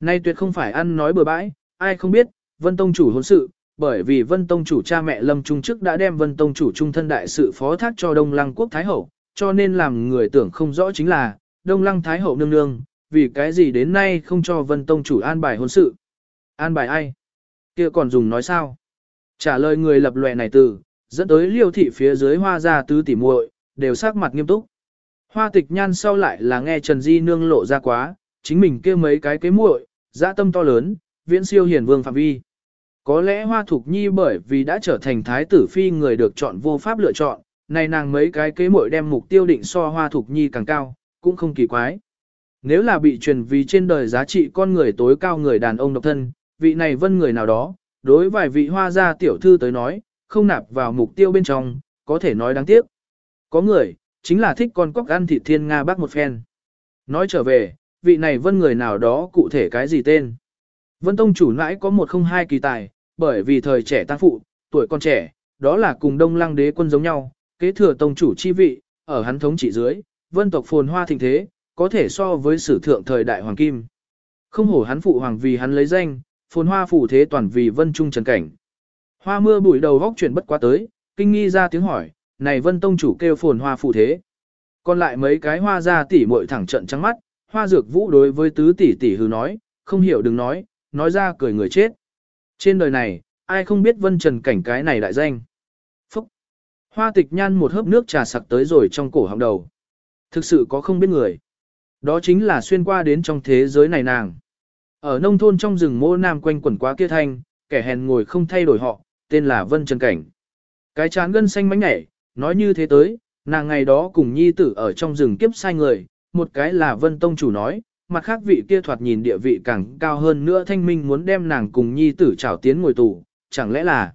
Nay tuyệt không phải ăn nói bừa bãi, ai không biết, vân tông chủ hôn sự, bởi vì vân tông chủ cha mẹ lâm trung chức đã đem vân tông chủ trung thân đại sự phó thác cho đông lăng quốc thái hậu, cho nên làm người tưởng không rõ chính là, đông lăng thái hậu nương nương, vì cái gì đến nay không cho vân tông chủ an bài hôn sự. An bài ai? kia còn dùng nói sao? Trả lời người lập lòe này từ, dẫn tới liêu thị phía dưới hoa ra tứ tỉ muội đều sắc mặt nghiêm túc. Hoa tịch nhan sau lại là nghe Trần Di nương lộ ra quá, chính mình kia mấy cái kế muội, dã tâm to lớn, viễn siêu hiển vương phạm vi. Có lẽ hoa thục nhi bởi vì đã trở thành thái tử phi người được chọn vô pháp lựa chọn, này nàng mấy cái kế muội đem mục tiêu định so hoa thục nhi càng cao, cũng không kỳ quái. Nếu là bị truyền vì trên đời giá trị con người tối cao người đàn ông độc thân, vị này vân người nào đó, đối vài vị hoa gia tiểu thư tới nói, không nạp vào mục tiêu bên trong, có thể nói đáng tiếc. Có người, chính là thích con cóc ăn thịt thiên Nga bác một phen. Nói trở về, vị này vân người nào đó cụ thể cái gì tên. Vân Tông chủ nãi có một không hai kỳ tài, bởi vì thời trẻ tăng phụ, tuổi còn trẻ, đó là cùng đông lăng đế quân giống nhau, kế thừa tông chủ chi vị, ở hắn thống trị dưới, vân tộc phồn hoa thịnh thế, có thể so với sử thượng thời đại hoàng kim. Không hổ hắn phụ hoàng vì hắn lấy danh, phồn hoa phủ thế toàn vì vân trung trần cảnh. Hoa mưa bụi đầu góc chuyển bất quá tới, kinh nghi ra tiếng hỏi, này vân tông chủ kêu phồn hoa phủ thế. Còn lại mấy cái hoa ra tỉ muội thẳng trận trắng mắt, hoa dược vũ đối với tứ tỷ tỷ hư nói, không hiểu đừng nói, nói ra cười người chết. Trên đời này, ai không biết vân trần cảnh cái này đại danh. Phúc! Hoa tịch nhan một hớp nước trà sặc tới rồi trong cổ họng đầu. Thực sự có không biết người. Đó chính là xuyên qua đến trong thế giới này nàng. Ở nông thôn trong rừng mô nam quanh quẩn quá kia thanh, kẻ hèn ngồi không thay đổi họ, tên là Vân Trần Cảnh. Cái chán gân xanh mánh nhảy, nói như thế tới, nàng ngày đó cùng nhi tử ở trong rừng kiếp sai người, một cái là Vân Tông chủ nói, mặt khác vị kia thoạt nhìn địa vị càng cao hơn nữa thanh minh muốn đem nàng cùng nhi tử trảo tiến ngồi tù, chẳng lẽ là...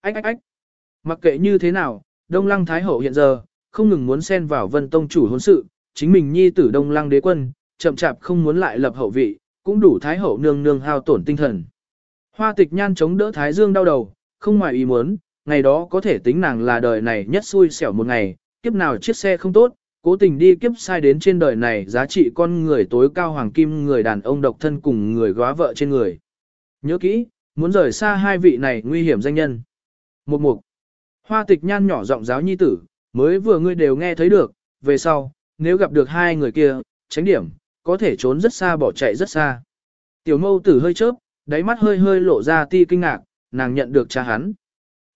Ách ách ách! Mặc kệ như thế nào, Đông Lăng Thái Hậu hiện giờ, không ngừng muốn xen vào Vân Tông chủ hôn sự, chính mình nhi tử Đông Lăng đế quân, chậm chạp không muốn lại lập hậu vị, cũng đủ Thái Hậu nương nương hao tổn tinh thần. Hoa tịch nhan chống đỡ Thái Dương đau đầu, không ngoài ý muốn, ngày đó có thể tính nàng là đời này nhất xui xẻo một ngày, kiếp nào chiếc xe không tốt, cố tình đi kiếp sai đến trên đời này giá trị con người tối cao hoàng kim người đàn ông độc thân cùng người góa vợ trên người. Nhớ kỹ, muốn rời xa hai vị này nguy hiểm danh nhân. Một mục. Hoa tịch nhan nhỏ giọng giáo nhi tử, mới vừa ngươi đều nghe thấy được, về sau, nếu gặp được hai người kia, tránh điểm, có thể trốn rất xa bỏ chạy rất xa. Tiểu mâu tử hơi chớp, đáy mắt hơi hơi lộ ra ti kinh ngạc, nàng nhận được cha hắn.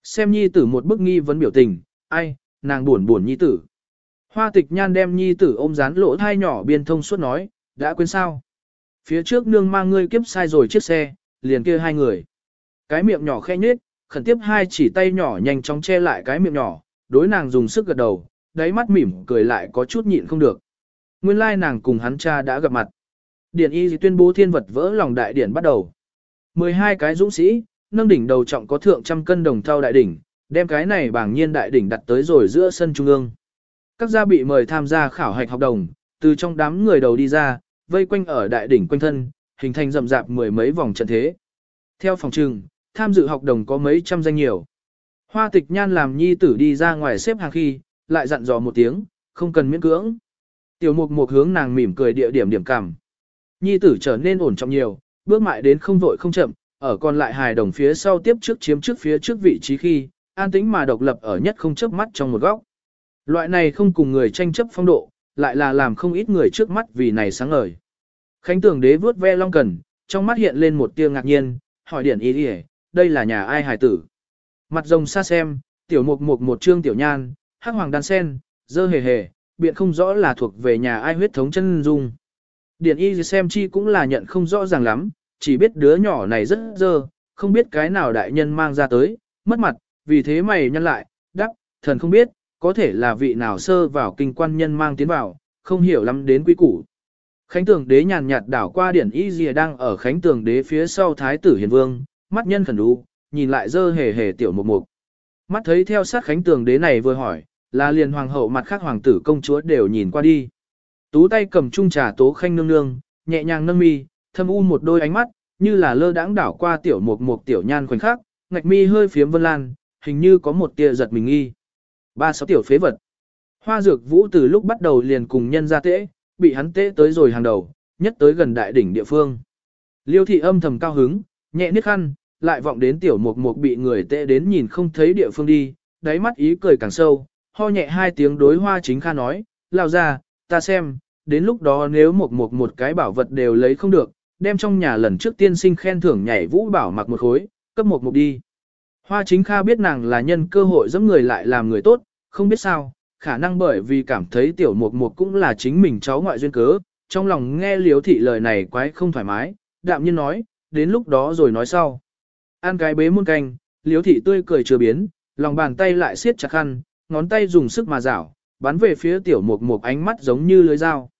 Xem nhi tử một bức nghi vấn biểu tình, ai, nàng buồn buồn nhi tử. Hoa tịch nhan đem nhi tử ôm dán lỗ thai nhỏ biên thông suốt nói, đã quên sao. Phía trước nương mang ngươi kiếp sai rồi chiếc xe, liền kia hai người. Cái miệng nhỏ khe nhết, khẩn tiếp hai chỉ tay nhỏ nhanh chóng che lại cái miệng nhỏ, đối nàng dùng sức gật đầu, đáy mắt mỉm cười lại có chút nhịn không được. Nguyên lai nàng cùng hắn cha đã gặp mặt. Điển y tuyên bố thiên vật vỡ lòng đại điển bắt đầu. 12 cái dũng sĩ, nâng đỉnh đầu trọng có thượng trăm cân đồng thau đại đỉnh, đem cái này bảng nhiên đại đỉnh đặt tới rồi giữa sân trung ương. Các gia bị mời tham gia khảo hạch học đồng, từ trong đám người đầu đi ra, vây quanh ở đại đỉnh quanh thân, hình thành rậm rạp mười mấy vòng trận thế. Theo phòng trừng, tham dự học đồng có mấy trăm danh nhiều. Hoa tịch nhan làm nhi tử đi ra ngoài xếp hàng khi, lại dặn dò một tiếng, không cần miễn cưỡng. Tiểu mục mục hướng nàng mỉm cười địa điểm điểm cảm. Nhi tử trở nên ổn trọng nhiều, bước mại đến không vội không chậm, ở còn lại hài đồng phía sau tiếp trước chiếm trước phía trước vị trí khi, an tĩnh mà độc lập ở nhất không chớp mắt trong một góc. Loại này không cùng người tranh chấp phong độ, lại là làm không ít người trước mắt vì này sáng ngời. Khánh tường đế vướt ve long cần, trong mắt hiện lên một tia ngạc nhiên, hỏi điển ý đi đây là nhà ai hài tử. Mặt rồng xa xem, tiểu mục mục một trương tiểu nhan, hắc hoàng đan sen, dơ hề hề, biện không rõ là thuộc về nhà ai huyết thống chân dung. Điển y xem chi cũng là nhận không rõ ràng lắm, chỉ biết đứa nhỏ này rất dơ, không biết cái nào đại nhân mang ra tới, mất mặt, vì thế mày nhăn lại, đắc, thần không biết, có thể là vị nào sơ vào kinh quan nhân mang tiến vào, không hiểu lắm đến quý củ. Khánh tường đế nhàn nhạt đảo qua điển y dìa đang ở khánh tường đế phía sau thái tử hiền vương, mắt nhân khẩn đu, nhìn lại dơ hề hề tiểu mục mục. Mắt thấy theo sát khánh tường đế này vừa hỏi, là liền hoàng hậu mặt khác hoàng tử công chúa đều nhìn qua đi. Tú tay cầm chung trà tố khanh nương nương, nhẹ nhàng nâng mi, thâm u một đôi ánh mắt, như là lơ đãng đảo qua tiểu mục mục tiểu nhan khoảnh khắc, ngạch mi hơi phiếm vân lan, hình như có một tia giật mình nghi. Ba sáu tiểu phế vật. Hoa dược vũ từ lúc bắt đầu liền cùng nhân ra tễ, bị hắn tễ tới rồi hàng đầu, nhất tới gần đại đỉnh địa phương. Liêu thị âm thầm cao hứng, nhẹ niết khăn, lại vọng đến tiểu mục mục bị người tệ đến nhìn không thấy địa phương đi, đáy mắt ý cười càng sâu, ho nhẹ hai tiếng đối hoa chính kha nói, lao ra, ta xem, đến lúc đó nếu một một một cái bảo vật đều lấy không được, đem trong nhà lần trước tiên sinh khen thưởng nhảy vũ bảo mặc một khối, cấp một mục đi. Hoa chính kha biết nàng là nhân cơ hội giúp người lại làm người tốt, không biết sao, khả năng bởi vì cảm thấy tiểu mục mục cũng là chính mình cháu ngoại duyên cớ, trong lòng nghe liếu thị lời này quái không thoải mái, đạm nhiên nói, đến lúc đó rồi nói sau. An cái bế muôn canh, liếu thị tươi cười chưa biến, lòng bàn tay lại siết chặt khăn, ngón tay dùng sức mà rảo, bắn về phía tiểu mục mục ánh mắt giống như lưới dao.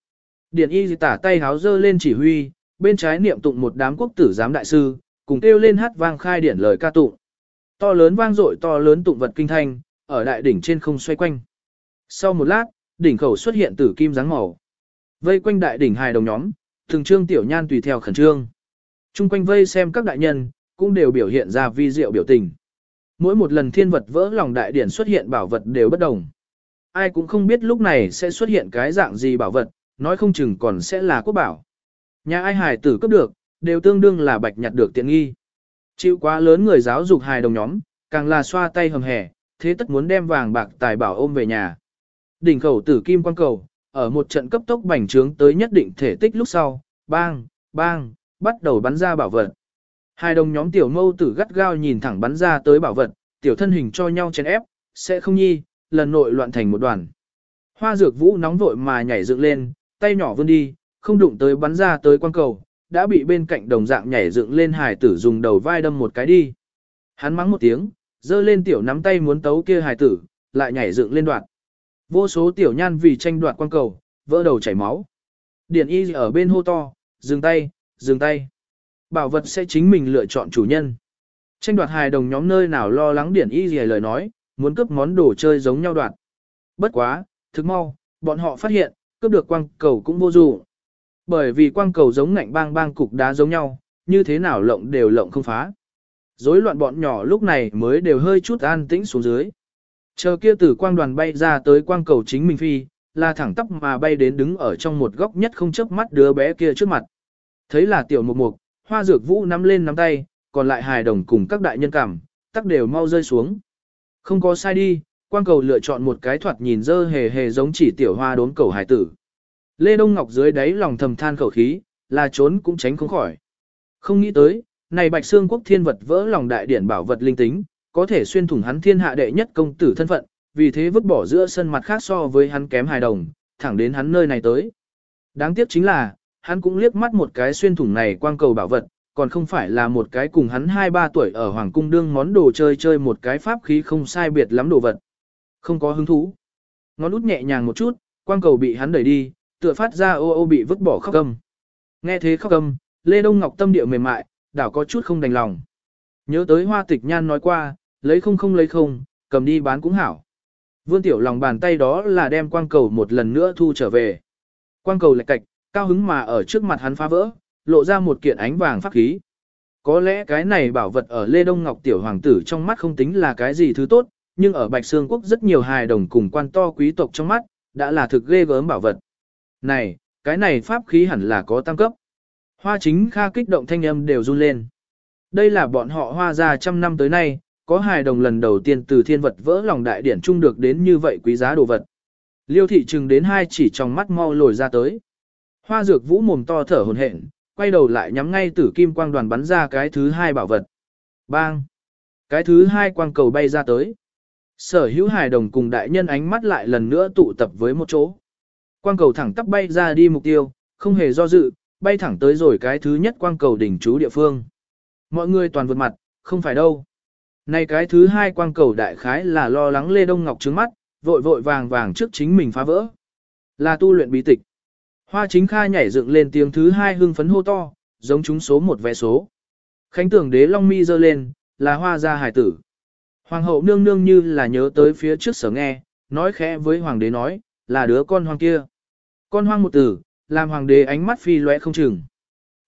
Điện y tả tay háo dơ lên chỉ huy, bên trái niệm tụng một đám quốc tử giám đại sư, cùng kêu lên hát vang khai điển lời ca tụng. To lớn vang dội to lớn tụng vật kinh thanh, ở đại đỉnh trên không xoay quanh. Sau một lát, đỉnh khẩu xuất hiện tử kim dáng màu. Vây quanh đại đỉnh hài đồng nhóm, thường trương tiểu nhan tùy theo khẩn trương. Trung quanh vây xem các đại nhân, cũng đều biểu hiện ra vi diệu biểu tình. Mỗi một lần thiên vật vỡ lòng đại điển xuất hiện bảo vật đều bất đồng. Ai cũng không biết lúc này sẽ xuất hiện cái dạng gì bảo vật, nói không chừng còn sẽ là quốc bảo. Nhà ai hài tử cấp được, đều tương đương là bạch nhặt được tiện nghi. Chịu quá lớn người giáo dục hài đồng nhóm, càng là xoa tay hầm hẻ, thế tất muốn đem vàng bạc tài bảo ôm về nhà. Đỉnh khẩu tử kim quan cầu, ở một trận cấp tốc bành trướng tới nhất định thể tích lúc sau, bang, bang, bắt đầu bắn ra bảo vật. Hai đồng nhóm tiểu mâu tử gắt gao nhìn thẳng bắn ra tới bảo vật, tiểu thân hình cho nhau chèn ép, sẽ không nhi, lần nội loạn thành một đoàn. Hoa dược vũ nóng vội mà nhảy dựng lên, tay nhỏ vươn đi, không đụng tới bắn ra tới quan cầu, đã bị bên cạnh đồng dạng nhảy dựng lên hải tử dùng đầu vai đâm một cái đi. Hắn mắng một tiếng, giơ lên tiểu nắm tay muốn tấu kia hải tử, lại nhảy dựng lên đoạn. Vô số tiểu nhan vì tranh đoạt quan cầu, vỡ đầu chảy máu. Điển y ở bên hô to, dừng tay, dừng tay. Bảo vật sẽ chính mình lựa chọn chủ nhân. Tranh đoạt hài đồng nhóm nơi nào lo lắng điển y gì lời nói, muốn cướp món đồ chơi giống nhau đoạt. Bất quá, thực mau, bọn họ phát hiện, cướp được quang cầu cũng vô dụng. Bởi vì quang cầu giống ngạnh bang bang cục đá giống nhau, như thế nào lộng đều lộng không phá. Rối loạn bọn nhỏ lúc này mới đều hơi chút an tĩnh xuống dưới. Chờ kia tử quang đoàn bay ra tới quang cầu chính mình phi, là thẳng tắp mà bay đến đứng ở trong một góc nhất không chớp mắt đứa bé kia trước mặt. Thấy là tiểu mục mục, hoa dược vũ nắm lên nắm tay, còn lại hài đồng cùng các đại nhân cảm, tắc đều mau rơi xuống. Không có sai đi, quang cầu lựa chọn một cái thoạt nhìn dơ hề hề giống chỉ tiểu hoa đốn cầu hải tử. Lê Đông Ngọc dưới đáy lòng thầm than khẩu khí, là trốn cũng tránh không khỏi. Không nghĩ tới, này bạch xương quốc thiên vật vỡ lòng đại điển bảo vật linh tính, có thể xuyên thủng hắn thiên hạ đệ nhất công tử thân phận, vì thế vứt bỏ giữa sân mặt khác so với hắn kém hài đồng, thẳng đến hắn nơi này tới. Đáng tiếc chính là, hắn cũng liếc mắt một cái xuyên thủng này quang cầu bảo vật, còn không phải là một cái cùng hắn 2-3 tuổi ở Hoàng Cung đương món đồ chơi chơi một cái pháp khí không sai biệt lắm đồ vật. Không có hứng thú. Ngón út nhẹ nhàng một chút, quang cầu bị hắn đẩy đi, tựa phát ra ô ô bị vứt bỏ khóc âm. Nghe thế khóc âm, Lê Đông Ngọc tâm địa mềm mại, đảo có chút không đành lòng. Nhớ tới hoa tịch nhan nói qua, lấy không không lấy không, cầm đi bán cũng hảo. Vương tiểu lòng bàn tay đó là đem quang cầu một lần nữa thu trở về. Quang cầu lệch cạch, cao hứng mà ở trước mặt hắn phá vỡ, lộ ra một kiện ánh vàng pháp khí. Có lẽ cái này bảo vật ở Lê Đông Ngọc tiểu hoàng tử trong mắt không tính là cái gì thứ tốt, nhưng ở Bạch Sương Quốc rất nhiều hài đồng cùng quan to quý tộc trong mắt, đã là thực ghê gớm bảo vật. Này, cái này pháp khí hẳn là có tăng cấp. Hoa chính kha kích động thanh âm đều run lên. Đây là bọn họ hoa ra trăm năm tới nay, có hài đồng lần đầu tiên từ thiên vật vỡ lòng đại điển trung được đến như vậy quý giá đồ vật. Liêu thị trừng đến hai chỉ trong mắt mau lồi ra tới. Hoa dược vũ mồm to thở hồn hển, quay đầu lại nhắm ngay tử kim quang đoàn bắn ra cái thứ hai bảo vật. Bang! Cái thứ hai quang cầu bay ra tới. Sở hữu hài đồng cùng đại nhân ánh mắt lại lần nữa tụ tập với một chỗ. Quang cầu thẳng tắp bay ra đi mục tiêu, không hề do dự, bay thẳng tới rồi cái thứ nhất quang cầu đỉnh chú địa phương. Mọi người toàn vượt mặt, không phải đâu. Này cái thứ hai quang cầu đại khái là lo lắng Lê Đông Ngọc trướng mắt, vội vội vàng vàng trước chính mình phá vỡ. Là tu luyện bí tịch. Hoa chính kha nhảy dựng lên tiếng thứ hai hưng phấn hô to, giống chúng số một vé số. Khánh tưởng đế long mi dơ lên, là hoa gia hải tử. Hoàng hậu nương nương như là nhớ tới phía trước sở nghe, nói khẽ với hoàng đế nói, là đứa con hoang kia. Con hoang một tử, làm hoàng đế ánh mắt phi lóe không chừng.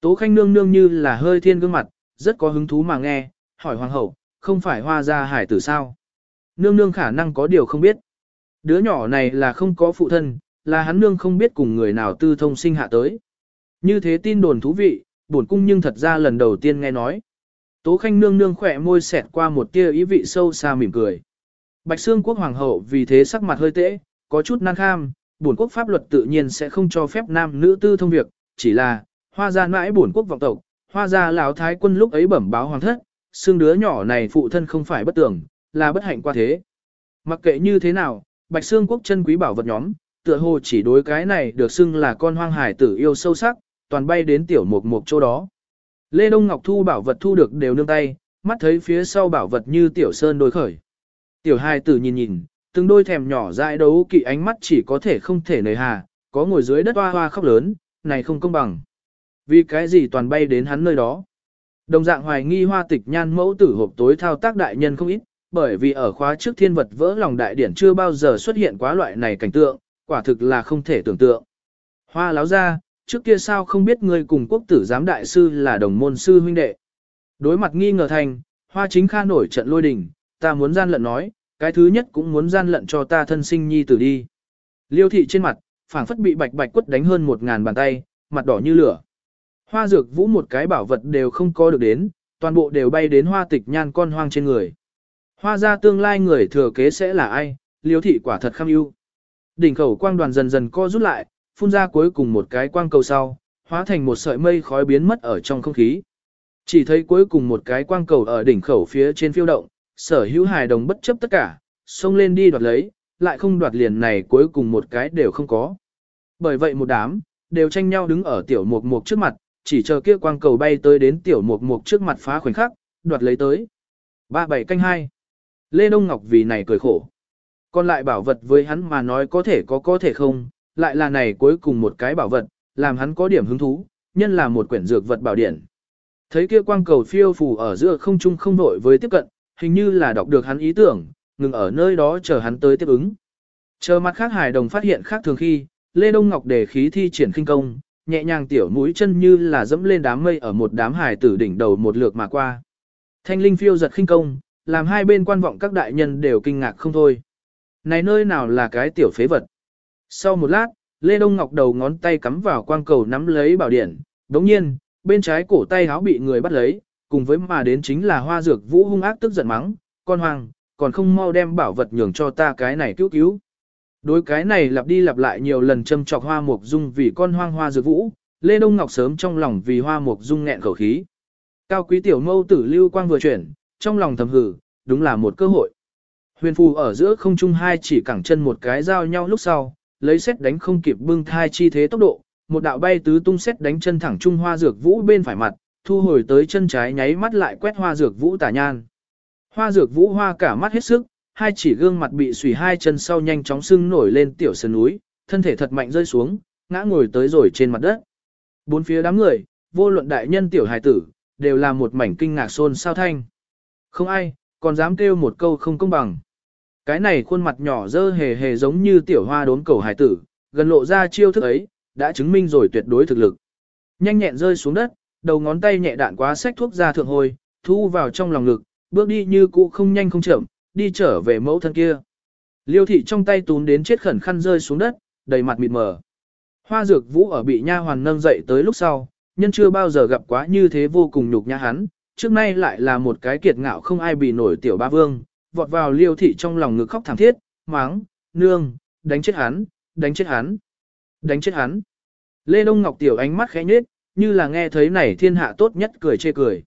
Tố khanh nương nương như là hơi thiên gương mặt, rất có hứng thú mà nghe, hỏi hoàng hậu, không phải hoa gia hải tử sao? Nương nương khả năng có điều không biết. Đứa nhỏ này là không có phụ thân, là hắn nương không biết cùng người nào tư thông sinh hạ tới. Như thế tin đồn thú vị, buồn cung nhưng thật ra lần đầu tiên nghe nói. Tố khanh nương nương khỏe môi xẹt qua một tia ý vị sâu xa mỉm cười. Bạch Sương quốc hoàng hậu vì thế sắc mặt hơi tễ, có chút nan kham, bổn quốc pháp luật tự nhiên sẽ không cho phép nam nữ tư thông việc, chỉ là, hoa gia mãi bổn quốc vọng tộc, hoa gia lão thái quân lúc ấy bẩm báo hoàng thất, xương đứa nhỏ này phụ thân không phải bất tưởng, là bất hạnh qua thế. Mặc kệ như thế nào, Bạch Sương quốc chân quý bảo vật nhóm, tựa hồ chỉ đối cái này được xưng là con hoang hải tử yêu sâu sắc, toàn bay đến tiểu mục mục chỗ đó. Lê Đông Ngọc thu bảo vật thu được đều nương tay, mắt thấy phía sau bảo vật như tiểu sơn đôi khởi. Tiểu hai tử nhìn nhìn, từng đôi thèm nhỏ dại đấu kỵ ánh mắt chỉ có thể không thể nời hà, có ngồi dưới đất hoa hoa khóc lớn, này không công bằng. Vì cái gì toàn bay đến hắn nơi đó. Đồng dạng hoài nghi hoa tịch nhan mẫu tử hộp tối thao tác đại nhân không ít, bởi vì ở khóa trước thiên vật vỡ lòng đại điển chưa bao giờ xuất hiện quá loại này cảnh tượng, quả thực là không thể tưởng tượng. Hoa láo ra, trước kia sao không biết ngươi cùng quốc tử giám đại sư là đồng môn sư huynh đệ. Đối mặt nghi ngờ thành, hoa chính kha nổi trận lôi đình, ta muốn gian lận nói, cái thứ nhất cũng muốn gian lận cho ta thân sinh nhi tử đi. Liêu thị trên mặt, phảng phất bị bạch bạch quất đánh hơn một ngàn bàn tay, mặt đỏ như lửa. Hoa dược vũ một cái bảo vật đều không có được đến, toàn bộ đều bay đến hoa tịch nhan con hoang trên người. Hoa ra tương lai người thừa kế sẽ là ai, liêu thị quả thật kham ưu. Đỉnh khẩu quang đoàn dần dần co rút lại, phun ra cuối cùng một cái quang cầu sau, hóa thành một sợi mây khói biến mất ở trong không khí. Chỉ thấy cuối cùng một cái quang cầu ở đỉnh khẩu phía trên phiêu động, sở hữu hài đồng bất chấp tất cả, xông lên đi đoạt lấy, lại không đoạt liền này cuối cùng một cái đều không có. Bởi vậy một đám, đều tranh nhau đứng ở tiểu mục mục trước mặt, chỉ chờ kia quang cầu bay tới đến tiểu mục mục trước mặt phá khoảnh khắc, đoạt lấy tới. Ba bảy canh hai. Lê Đông Ngọc vì này cười khổ. Còn lại bảo vật với hắn mà nói có thể có có thể không, lại là này cuối cùng một cái bảo vật, làm hắn có điểm hứng thú, nhân là một quyển dược vật bảo điển. Thấy kia quang cầu phiêu phù ở giữa không trung không nội với tiếp cận, hình như là đọc được hắn ý tưởng, ngừng ở nơi đó chờ hắn tới tiếp ứng. Chờ mặt khác hài đồng phát hiện khác thường khi, Lê Đông Ngọc đề khí thi triển khinh công, nhẹ nhàng tiểu mũi chân như là dẫm lên đám mây ở một đám hài tử đỉnh đầu một lượt mà qua. Thanh linh phiêu giật khinh công, làm hai bên quan vọng các đại nhân đều kinh ngạc không thôi. Này nơi nào là cái tiểu phế vật? Sau một lát, Lê Đông Ngọc đầu ngón tay cắm vào quang cầu nắm lấy bảo điển, đồng nhiên, bên trái cổ tay háo bị người bắt lấy, cùng với mà đến chính là hoa dược vũ hung ác tức giận mắng, con hoàng, còn không mau đem bảo vật nhường cho ta cái này cứu cứu. Đối cái này lặp đi lặp lại nhiều lần châm chọc hoa mục dung vì con hoang hoa dược vũ, Lê Đông Ngọc sớm trong lòng vì hoa mục dung nghẹn khẩu khí. Cao quý tiểu mâu tử lưu quang vừa chuyển, trong lòng thầm hử, đúng là một cơ hội. Huyền phù ở giữa không trung hai chỉ cẳng chân một cái giao nhau lúc sau, lấy xét đánh không kịp bưng thai chi thế tốc độ, một đạo bay tứ tung xét đánh chân thẳng trung hoa dược vũ bên phải mặt, thu hồi tới chân trái nháy mắt lại quét hoa dược vũ tả nhan. Hoa dược vũ hoa cả mắt hết sức, hai chỉ gương mặt bị xùy hai chân sau nhanh chóng sưng nổi lên tiểu sơn núi, thân thể thật mạnh rơi xuống, ngã ngồi tới rồi trên mặt đất. Bốn phía đám người, vô luận đại nhân tiểu hài tử, đều là một mảnh kinh ngạc xôn sao thanh. Không ai, còn dám kêu một câu không công bằng. Cái này khuôn mặt nhỏ dơ hề hề giống như tiểu hoa đốn cầu hải tử, gần lộ ra chiêu thức ấy, đã chứng minh rồi tuyệt đối thực lực. Nhanh nhẹn rơi xuống đất, đầu ngón tay nhẹ đạn quá sách thuốc ra thượng hồi, thu vào trong lòng ngực, bước đi như cũ không nhanh không chậm, đi trở về mẫu thân kia. Liêu thị trong tay tún đến chết khẩn khăn rơi xuống đất, đầy mặt mịt mờ. Hoa dược vũ ở bị nha hoàn nâng dậy tới lúc sau, nhân chưa bao giờ gặp quá như thế vô cùng nhục nhã hắn, trước nay lại là một cái kiệt ngạo không ai bị nổi tiểu ba vương, vọt vào liêu thị trong lòng ngực khóc thảm thiết, máng, nương, đánh chết hắn, đánh chết hắn, đánh chết hắn. Lê Đông Ngọc tiểu ánh mắt khẽ nhếch, như là nghe thấy này thiên hạ tốt nhất cười chê cười.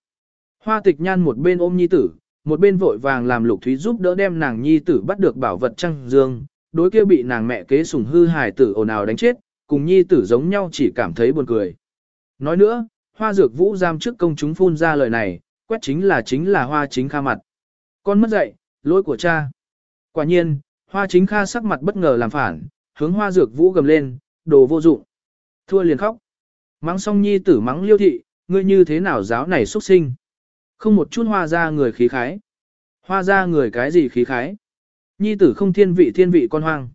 Hoa tịch nhan một bên ôm nhi tử, một bên vội vàng làm lục thúy giúp đỡ đem nàng nhi tử bắt được bảo vật trăng dương, đối kia bị nàng mẹ kế sủng hư hài tử ồn ào đánh chết, cùng nhi tử giống nhau chỉ cảm thấy buồn cười. Nói nữa, hoa dược vũ giam trước công chúng phun ra lời này, quét chính là chính là hoa chính kha mặt. Con mất dạy, lỗi của cha. Quả nhiên, hoa chính kha sắc mặt bất ngờ làm phản, hướng hoa dược vũ gầm lên, đồ vô dụng. Thua liền khóc. Mắng xong nhi tử mắng liêu thị, ngươi như thế nào giáo này xuất sinh. Không một chút hoa ra người khí khái. Hoa ra người cái gì khí khái. Nhi tử không thiên vị thiên vị con hoang.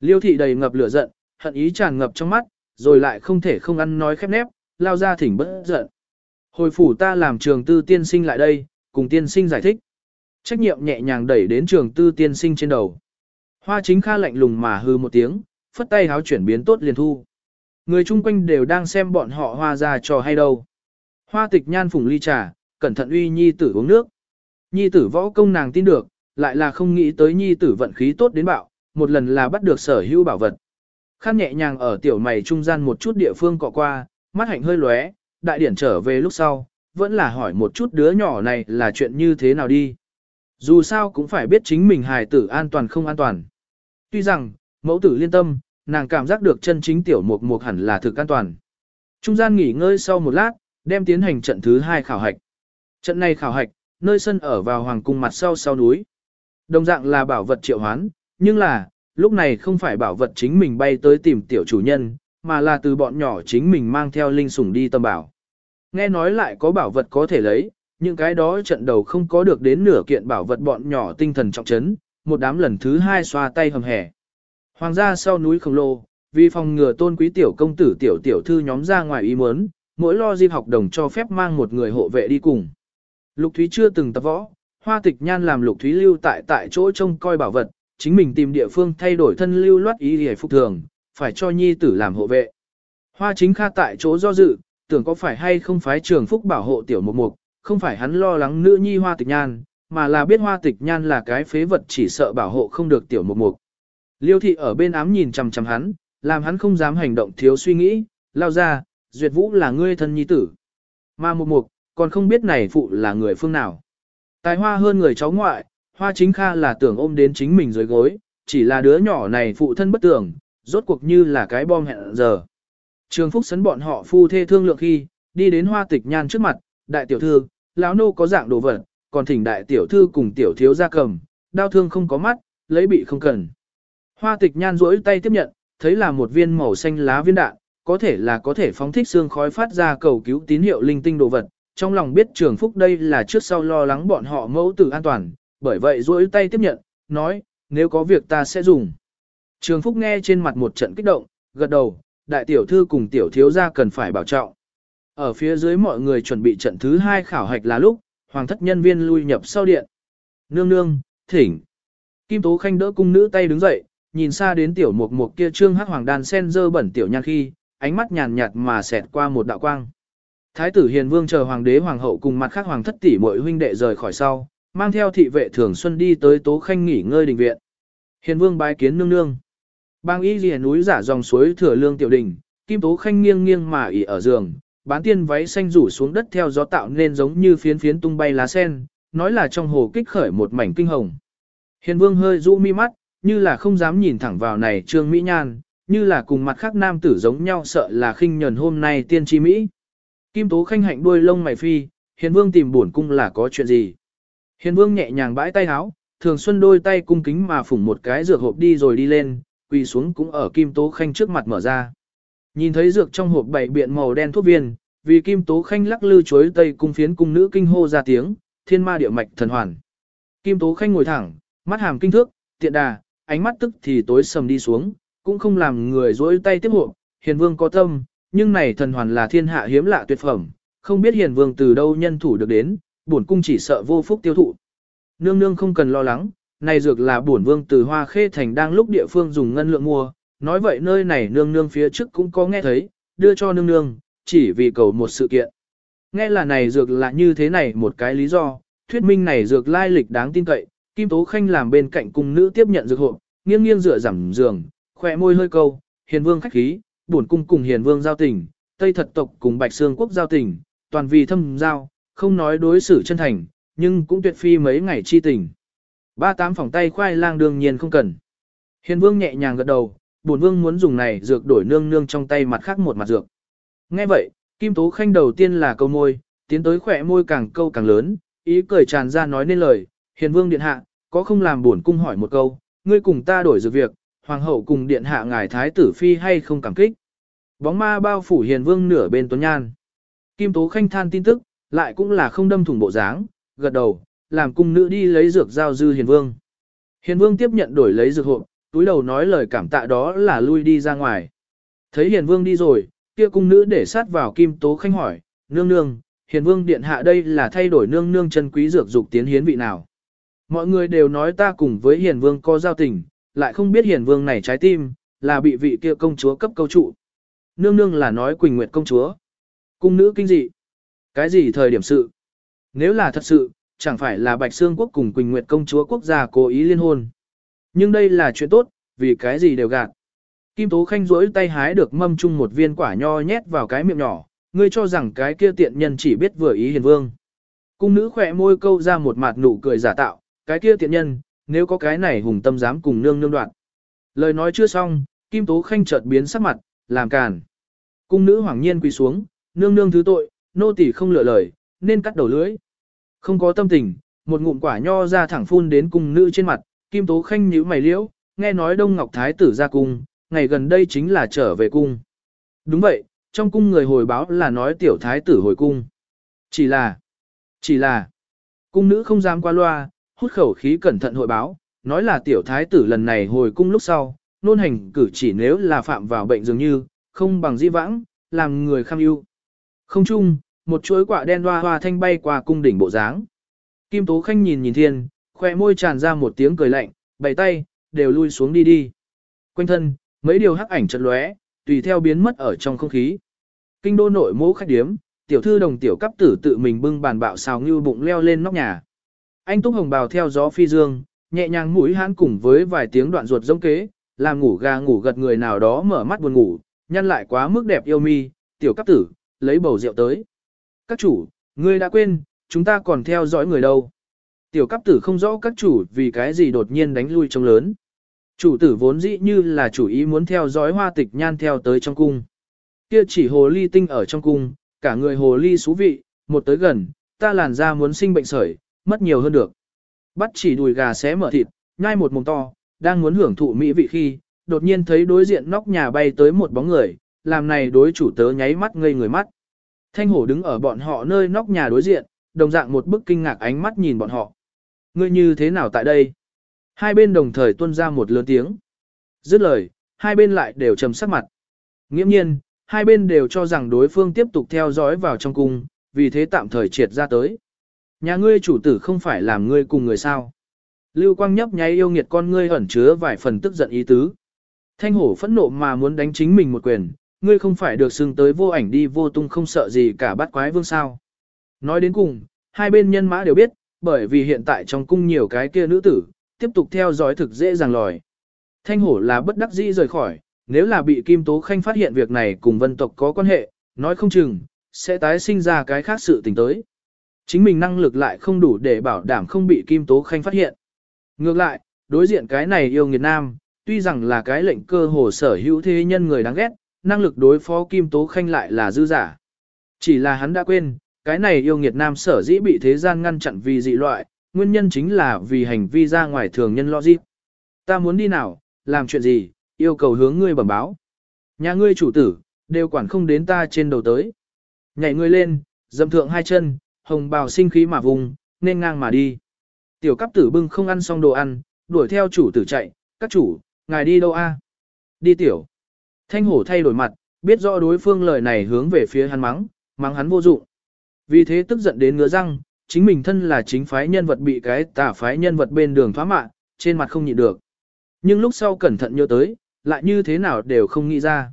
Liêu thị đầy ngập lửa giận, hận ý tràn ngập trong mắt, rồi lại không thể không ăn nói khép nép, lao ra thỉnh bất giận. Hồi phủ ta làm trường tư tiên sinh lại đây, cùng tiên sinh giải thích. Trách nhiệm nhẹ nhàng đẩy đến trường tư tiên sinh trên đầu. Hoa chính kha lạnh lùng mà hư một tiếng, phất tay háo chuyển biến tốt liền thu. Người chung quanh đều đang xem bọn họ hoa ra trò hay đâu. Hoa tịch nhan phùng ly trà, cẩn thận uy nhi tử uống nước. Nhi tử võ công nàng tin được, lại là không nghĩ tới nhi tử vận khí tốt đến bạo, một lần là bắt được sở hữu bảo vật. Khăn nhẹ nhàng ở tiểu mày trung gian một chút địa phương cọ qua, mắt hạnh hơi lóe, đại điển trở về lúc sau, vẫn là hỏi một chút đứa nhỏ này là chuyện như thế nào đi. Dù sao cũng phải biết chính mình hài tử an toàn không an toàn. Tuy rằng, mẫu tử liên tâm, nàng cảm giác được chân chính tiểu mục mục hẳn là thực an toàn. Trung gian nghỉ ngơi sau một lát, đem tiến hành trận thứ hai khảo hạch. Trận này khảo hạch, nơi sân ở vào hoàng cung mặt sau sau núi. Đồng dạng là bảo vật triệu hoán, nhưng là, lúc này không phải bảo vật chính mình bay tới tìm tiểu chủ nhân, mà là từ bọn nhỏ chính mình mang theo linh sủng đi tâm bảo. Nghe nói lại có bảo vật có thể lấy, những cái đó trận đầu không có được đến nửa kiện bảo vật bọn nhỏ tinh thần trọng trấn, một đám lần thứ hai xoa tay hầm hẻ. Hoàng gia sau núi khổng lồ, vì phòng ngừa tôn quý tiểu công tử tiểu tiểu thư nhóm ra ngoài ý muốn, mỗi lo dịp học đồng cho phép mang một người hộ vệ đi cùng. Lục Thúy chưa từng tập võ, hoa tịch nhan làm Lục Thúy lưu tại tại chỗ trông coi bảo vật, chính mình tìm địa phương thay đổi thân lưu loát ý hề phục thường, phải cho nhi tử làm hộ vệ. Hoa chính kha tại chỗ do dự, tưởng có phải hay không phái trường phúc bảo hộ tiểu mục mục, không phải hắn lo lắng nữ nhi hoa tịch nhan, mà là biết hoa tịch nhan là cái phế vật chỉ sợ bảo hộ không được tiểu mục mục. Liêu thị ở bên ám nhìn chằm chằm hắn, làm hắn không dám hành động thiếu suy nghĩ, lao ra, duyệt vũ là ngươi thân nhi tử. Mà mục mục, còn không biết này phụ là người phương nào. Tài hoa hơn người cháu ngoại, hoa chính kha là tưởng ôm đến chính mình dưới gối, chỉ là đứa nhỏ này phụ thân bất tưởng, rốt cuộc như là cái bom hẹn giờ. Trường Phúc sấn bọn họ phu thê thương lượng khi, đi đến hoa tịch nhan trước mặt, đại tiểu thư, lão nô có dạng đồ vật, còn thỉnh đại tiểu thư cùng tiểu thiếu ra cầm, đau thương không có mắt, lấy bị không cần. Hoa tịch nhan rỗi tay tiếp nhận, thấy là một viên màu xanh lá viên đạn, có thể là có thể phóng thích xương khói phát ra cầu cứu tín hiệu linh tinh đồ vật, trong lòng biết trường phúc đây là trước sau lo lắng bọn họ mẫu tử an toàn, bởi vậy duỗi tay tiếp nhận, nói, nếu có việc ta sẽ dùng. Trường phúc nghe trên mặt một trận kích động, gật đầu, đại tiểu thư cùng tiểu thiếu gia cần phải bảo trọng. Ở phía dưới mọi người chuẩn bị trận thứ hai khảo hạch là lúc, hoàng thất nhân viên lui nhập sau điện. Nương nương, thỉnh. Kim Tố Khanh đỡ cung nữ tay đứng dậy, nhìn xa đến tiểu mục mục kia trương hắc hoàng đàn sen dơ bẩn tiểu nhan khi, ánh mắt nhàn nhạt mà xẹt qua một đạo quang. Thái tử Hiền Vương chờ hoàng đế hoàng hậu cùng mặt khác hoàng thất tỷ muội huynh đệ rời khỏi sau, mang theo thị vệ thường xuân đi tới Tố Khanh nghỉ ngơi đình viện. Hiền Vương bái kiến nương nương. Bang y lìa núi giả dòng suối thừa lương tiểu đình, Kim Tố Khanh nghiêng nghiêng mà ỉ ở giường, bán tiên váy xanh rủ xuống đất theo gió tạo nên giống như phiến phiến tung bay lá sen, nói là trong hồ kích khởi một mảnh kinh hồng. Hiền Vương hơi rũ mi mắt, như là không dám nhìn thẳng vào này trương mỹ nhan, như là cùng mặt khác nam tử giống nhau sợ là khinh nhẫn hôm nay tiên tri mỹ. Kim Tố Khanh hạnh đuôi lông mày phi, Hiền Vương tìm buồn cung là có chuyện gì. Hiền Vương nhẹ nhàng bãi tay háo, thường xuân đôi tay cung kính mà phủng một cái dược hộp đi rồi đi lên, quỳ xuống cũng ở Kim Tố Khanh trước mặt mở ra. Nhìn thấy dược trong hộp bảy biện màu đen thuốc viên, vì Kim Tố Khanh lắc lư chuối tây cung phiến cung nữ kinh hô ra tiếng, thiên ma địa mạch thần hoàn. Kim Tố Khanh ngồi thẳng, mắt hàm kinh thước, tiện đà, ánh mắt tức thì tối sầm đi xuống, cũng không làm người dối tay tiếp hộp, hiền vương có tâm, nhưng này thần hoàn là thiên hạ hiếm lạ tuyệt phẩm, không biết hiền vương từ đâu nhân thủ được đến, bổn cung chỉ sợ vô phúc tiêu thụ. Nương nương không cần lo lắng, này dược là bổn vương từ hoa khê thành đang lúc địa phương dùng ngân lượng mua, nói vậy nơi này nương nương phía trước cũng có nghe thấy, đưa cho nương nương, chỉ vì cầu một sự kiện. Nghe là này dược là như thế này một cái lý do, thuyết minh này dược lai lịch đáng tin cậy, Kim Tố Khanh làm bên cạnh cung nữ tiếp nhận dược hộ, nghiêng nghiêng dựa giảm giường, khỏe môi hơi câu, hiền vương khách khí, bổn cung cùng hiền vương giao tình, Tây thật tộc cùng Bạch Sương quốc giao tình, toàn vì thâm giao, không nói đối xử chân thành, nhưng cũng tuyệt phi mấy ngày chi tình. Ba tám phòng tay khoai lang đương nhiên không cần. Hiền vương nhẹ nhàng gật đầu, bổn vương muốn dùng này dược đổi nương nương trong tay mặt khác một mặt dược. Nghe vậy, Kim Tố Khanh đầu tiên là câu môi, tiến tới khỏe môi càng câu càng lớn, ý cười tràn ra nói nên lời, hiền vương điện hạ, có không làm bổn cung hỏi một câu, ngươi cùng ta đổi dược việc, hoàng hậu cùng điện hạ ngài thái tử phi hay không cảm kích. Bóng ma bao phủ hiền vương nửa bên tuấn nhan. Kim Tố Khanh than tin tức, lại cũng là không đâm thủng bộ dáng, gật đầu, làm cung nữ đi lấy dược giao dư hiền vương. Hiền vương tiếp nhận đổi lấy dược hộ, túi đầu nói lời cảm tạ đó là lui đi ra ngoài. Thấy hiền vương đi rồi, kia cung nữ để sát vào Kim Tố Khanh hỏi, nương nương, hiền vương điện hạ đây là thay đổi nương nương chân quý dược dục tiến hiến vị nào. Mọi người đều nói ta cùng với hiền vương có giao tình, lại không biết hiền vương này trái tim, là bị vị kia công chúa cấp câu trụ. Nương nương là nói Quỳnh Nguyệt công chúa. Cung nữ kinh dị. Cái gì thời điểm sự? Nếu là thật sự, chẳng phải là Bạch Sương quốc cùng Quỳnh Nguyệt công chúa quốc gia cố ý liên hôn. Nhưng đây là chuyện tốt, vì cái gì đều gạt. Kim Tố Khanh rỗi tay hái được mâm chung một viên quả nho nhét vào cái miệng nhỏ, ngươi cho rằng cái kia tiện nhân chỉ biết vừa ý hiền vương. Cung nữ khỏe môi câu ra một mặt nụ cười giả tạo, cái kia tiện nhân, nếu có cái này hùng tâm dám cùng nương nương đoạn. Lời nói chưa xong, Kim Tố Khanh chợt biến sắc mặt, làm càn. Cung nữ hoàng nhiên quỳ xuống, nương nương thứ tội, nô tỳ không lựa lời, nên cắt đầu lưỡi. Không có tâm tình, một ngụm quả nho ra thẳng phun đến cung nữ trên mặt, Kim Tố Khanh nhíu mày liễu, nghe nói Đông Ngọc Thái tử ra cung, ngày gần đây chính là trở về cung. Đúng vậy, trong cung người hồi báo là nói tiểu thái tử hồi cung. Chỉ là, chỉ là, cung nữ không dám qua loa, hút khẩu khí cẩn thận hội báo, nói là tiểu thái tử lần này hồi cung lúc sau, nôn hành cử chỉ nếu là phạm vào bệnh dường như, không bằng di vãng, làm người kham ưu. Không chung, một chuỗi quả đen hoa hoa thanh bay qua cung đỉnh bộ dáng. Kim Tố Khanh nhìn nhìn thiên, khoe môi tràn ra một tiếng cười lạnh, bày tay, đều lui xuống đi đi. Quanh thân, mấy điều hắc ảnh chật lóe, tùy theo biến mất ở trong không khí. Kinh đô nội mỗ khách điếm, tiểu thư đồng tiểu cấp tử tự mình bưng bàn bạo xào như bụng leo lên nóc nhà. Anh túc hồng bào theo gió phi dương, nhẹ nhàng mũi hãn cùng với vài tiếng đoạn ruột giống kế, làm ngủ gà ngủ gật người nào đó mở mắt buồn ngủ, nhăn lại quá mức đẹp yêu mi, tiểu cấp tử, lấy bầu rượu tới. Các chủ, ngươi đã quên, chúng ta còn theo dõi người đâu. Tiểu cấp tử không rõ các chủ vì cái gì đột nhiên đánh lui trông lớn. Chủ tử vốn dĩ như là chủ ý muốn theo dõi hoa tịch nhan theo tới trong cung. Kia chỉ hồ ly tinh ở trong cung, cả người hồ ly xú vị, một tới gần, ta làn ra muốn sinh bệnh sởi, mất nhiều hơn được. Bắt chỉ đùi gà xé mở thịt, nhai một mồm to, đang muốn hưởng thụ mỹ vị khi, đột nhiên thấy đối diện nóc nhà bay tới một bóng người, làm này đối chủ tớ nháy mắt ngây người mắt. Thanh hổ đứng ở bọn họ nơi nóc nhà đối diện, đồng dạng một bức kinh ngạc ánh mắt nhìn bọn họ. Ngươi như thế nào tại đây? Hai bên đồng thời tuôn ra một lớn tiếng. Dứt lời, hai bên lại đều trầm sắc mặt. Nghiễm nhiên, hai bên đều cho rằng đối phương tiếp tục theo dõi vào trong cung, vì thế tạm thời triệt ra tới. Nhà ngươi chủ tử không phải làm ngươi cùng người sao. Lưu quang nhấp nháy yêu nghiệt con ngươi ẩn chứa vài phần tức giận ý tứ. Thanh hổ phẫn nộ mà muốn đánh chính mình một quyền, ngươi không phải được xưng tới vô ảnh đi vô tung không sợ gì cả bắt quái vương sao. Nói đến cùng, hai bên nhân mã đều biết, bởi vì hiện tại trong cung nhiều cái kia nữ tử, tiếp tục theo dõi thực dễ dàng lòi. Thanh hổ là bất đắc dĩ rời khỏi, nếu là bị Kim Tố Khanh phát hiện việc này cùng vân tộc có quan hệ, nói không chừng, sẽ tái sinh ra cái khác sự tình tới. Chính mình năng lực lại không đủ để bảo đảm không bị Kim Tố Khanh phát hiện. Ngược lại, đối diện cái này yêu nghiệt nam, tuy rằng là cái lệnh cơ hồ sở hữu thế nhân người đáng ghét, năng lực đối phó Kim Tố Khanh lại là dư giả. Chỉ là hắn đã quên, cái này yêu nghiệt nam sở dĩ bị thế gian ngăn chặn vì dị loại, nguyên nhân chính là vì hành vi ra ngoài thường nhân logic. Ta muốn đi nào, làm chuyện gì, yêu cầu hướng ngươi bẩm báo. Nhà ngươi chủ tử, đều quản không đến ta trên đầu tới. Nhảy ngươi lên, dầm thượng hai chân, hồng bào sinh khí mà vùng, nên ngang mà đi. Tiểu cấp tử bưng không ăn xong đồ ăn, đuổi theo chủ tử chạy, các chủ, ngài đi đâu a? Đi tiểu. Thanh hổ thay đổi mặt, Biết rõ đối phương lời này hướng về phía hắn mắng, mắng hắn vô dụng. Vì thế tức giận đến ngứa răng, chính mình thân là chính phái nhân vật bị cái tà phái nhân vật bên đường phá mạ, trên mặt không nhịn được. Nhưng lúc sau cẩn thận nhớ tới, lại như thế nào đều không nghĩ ra.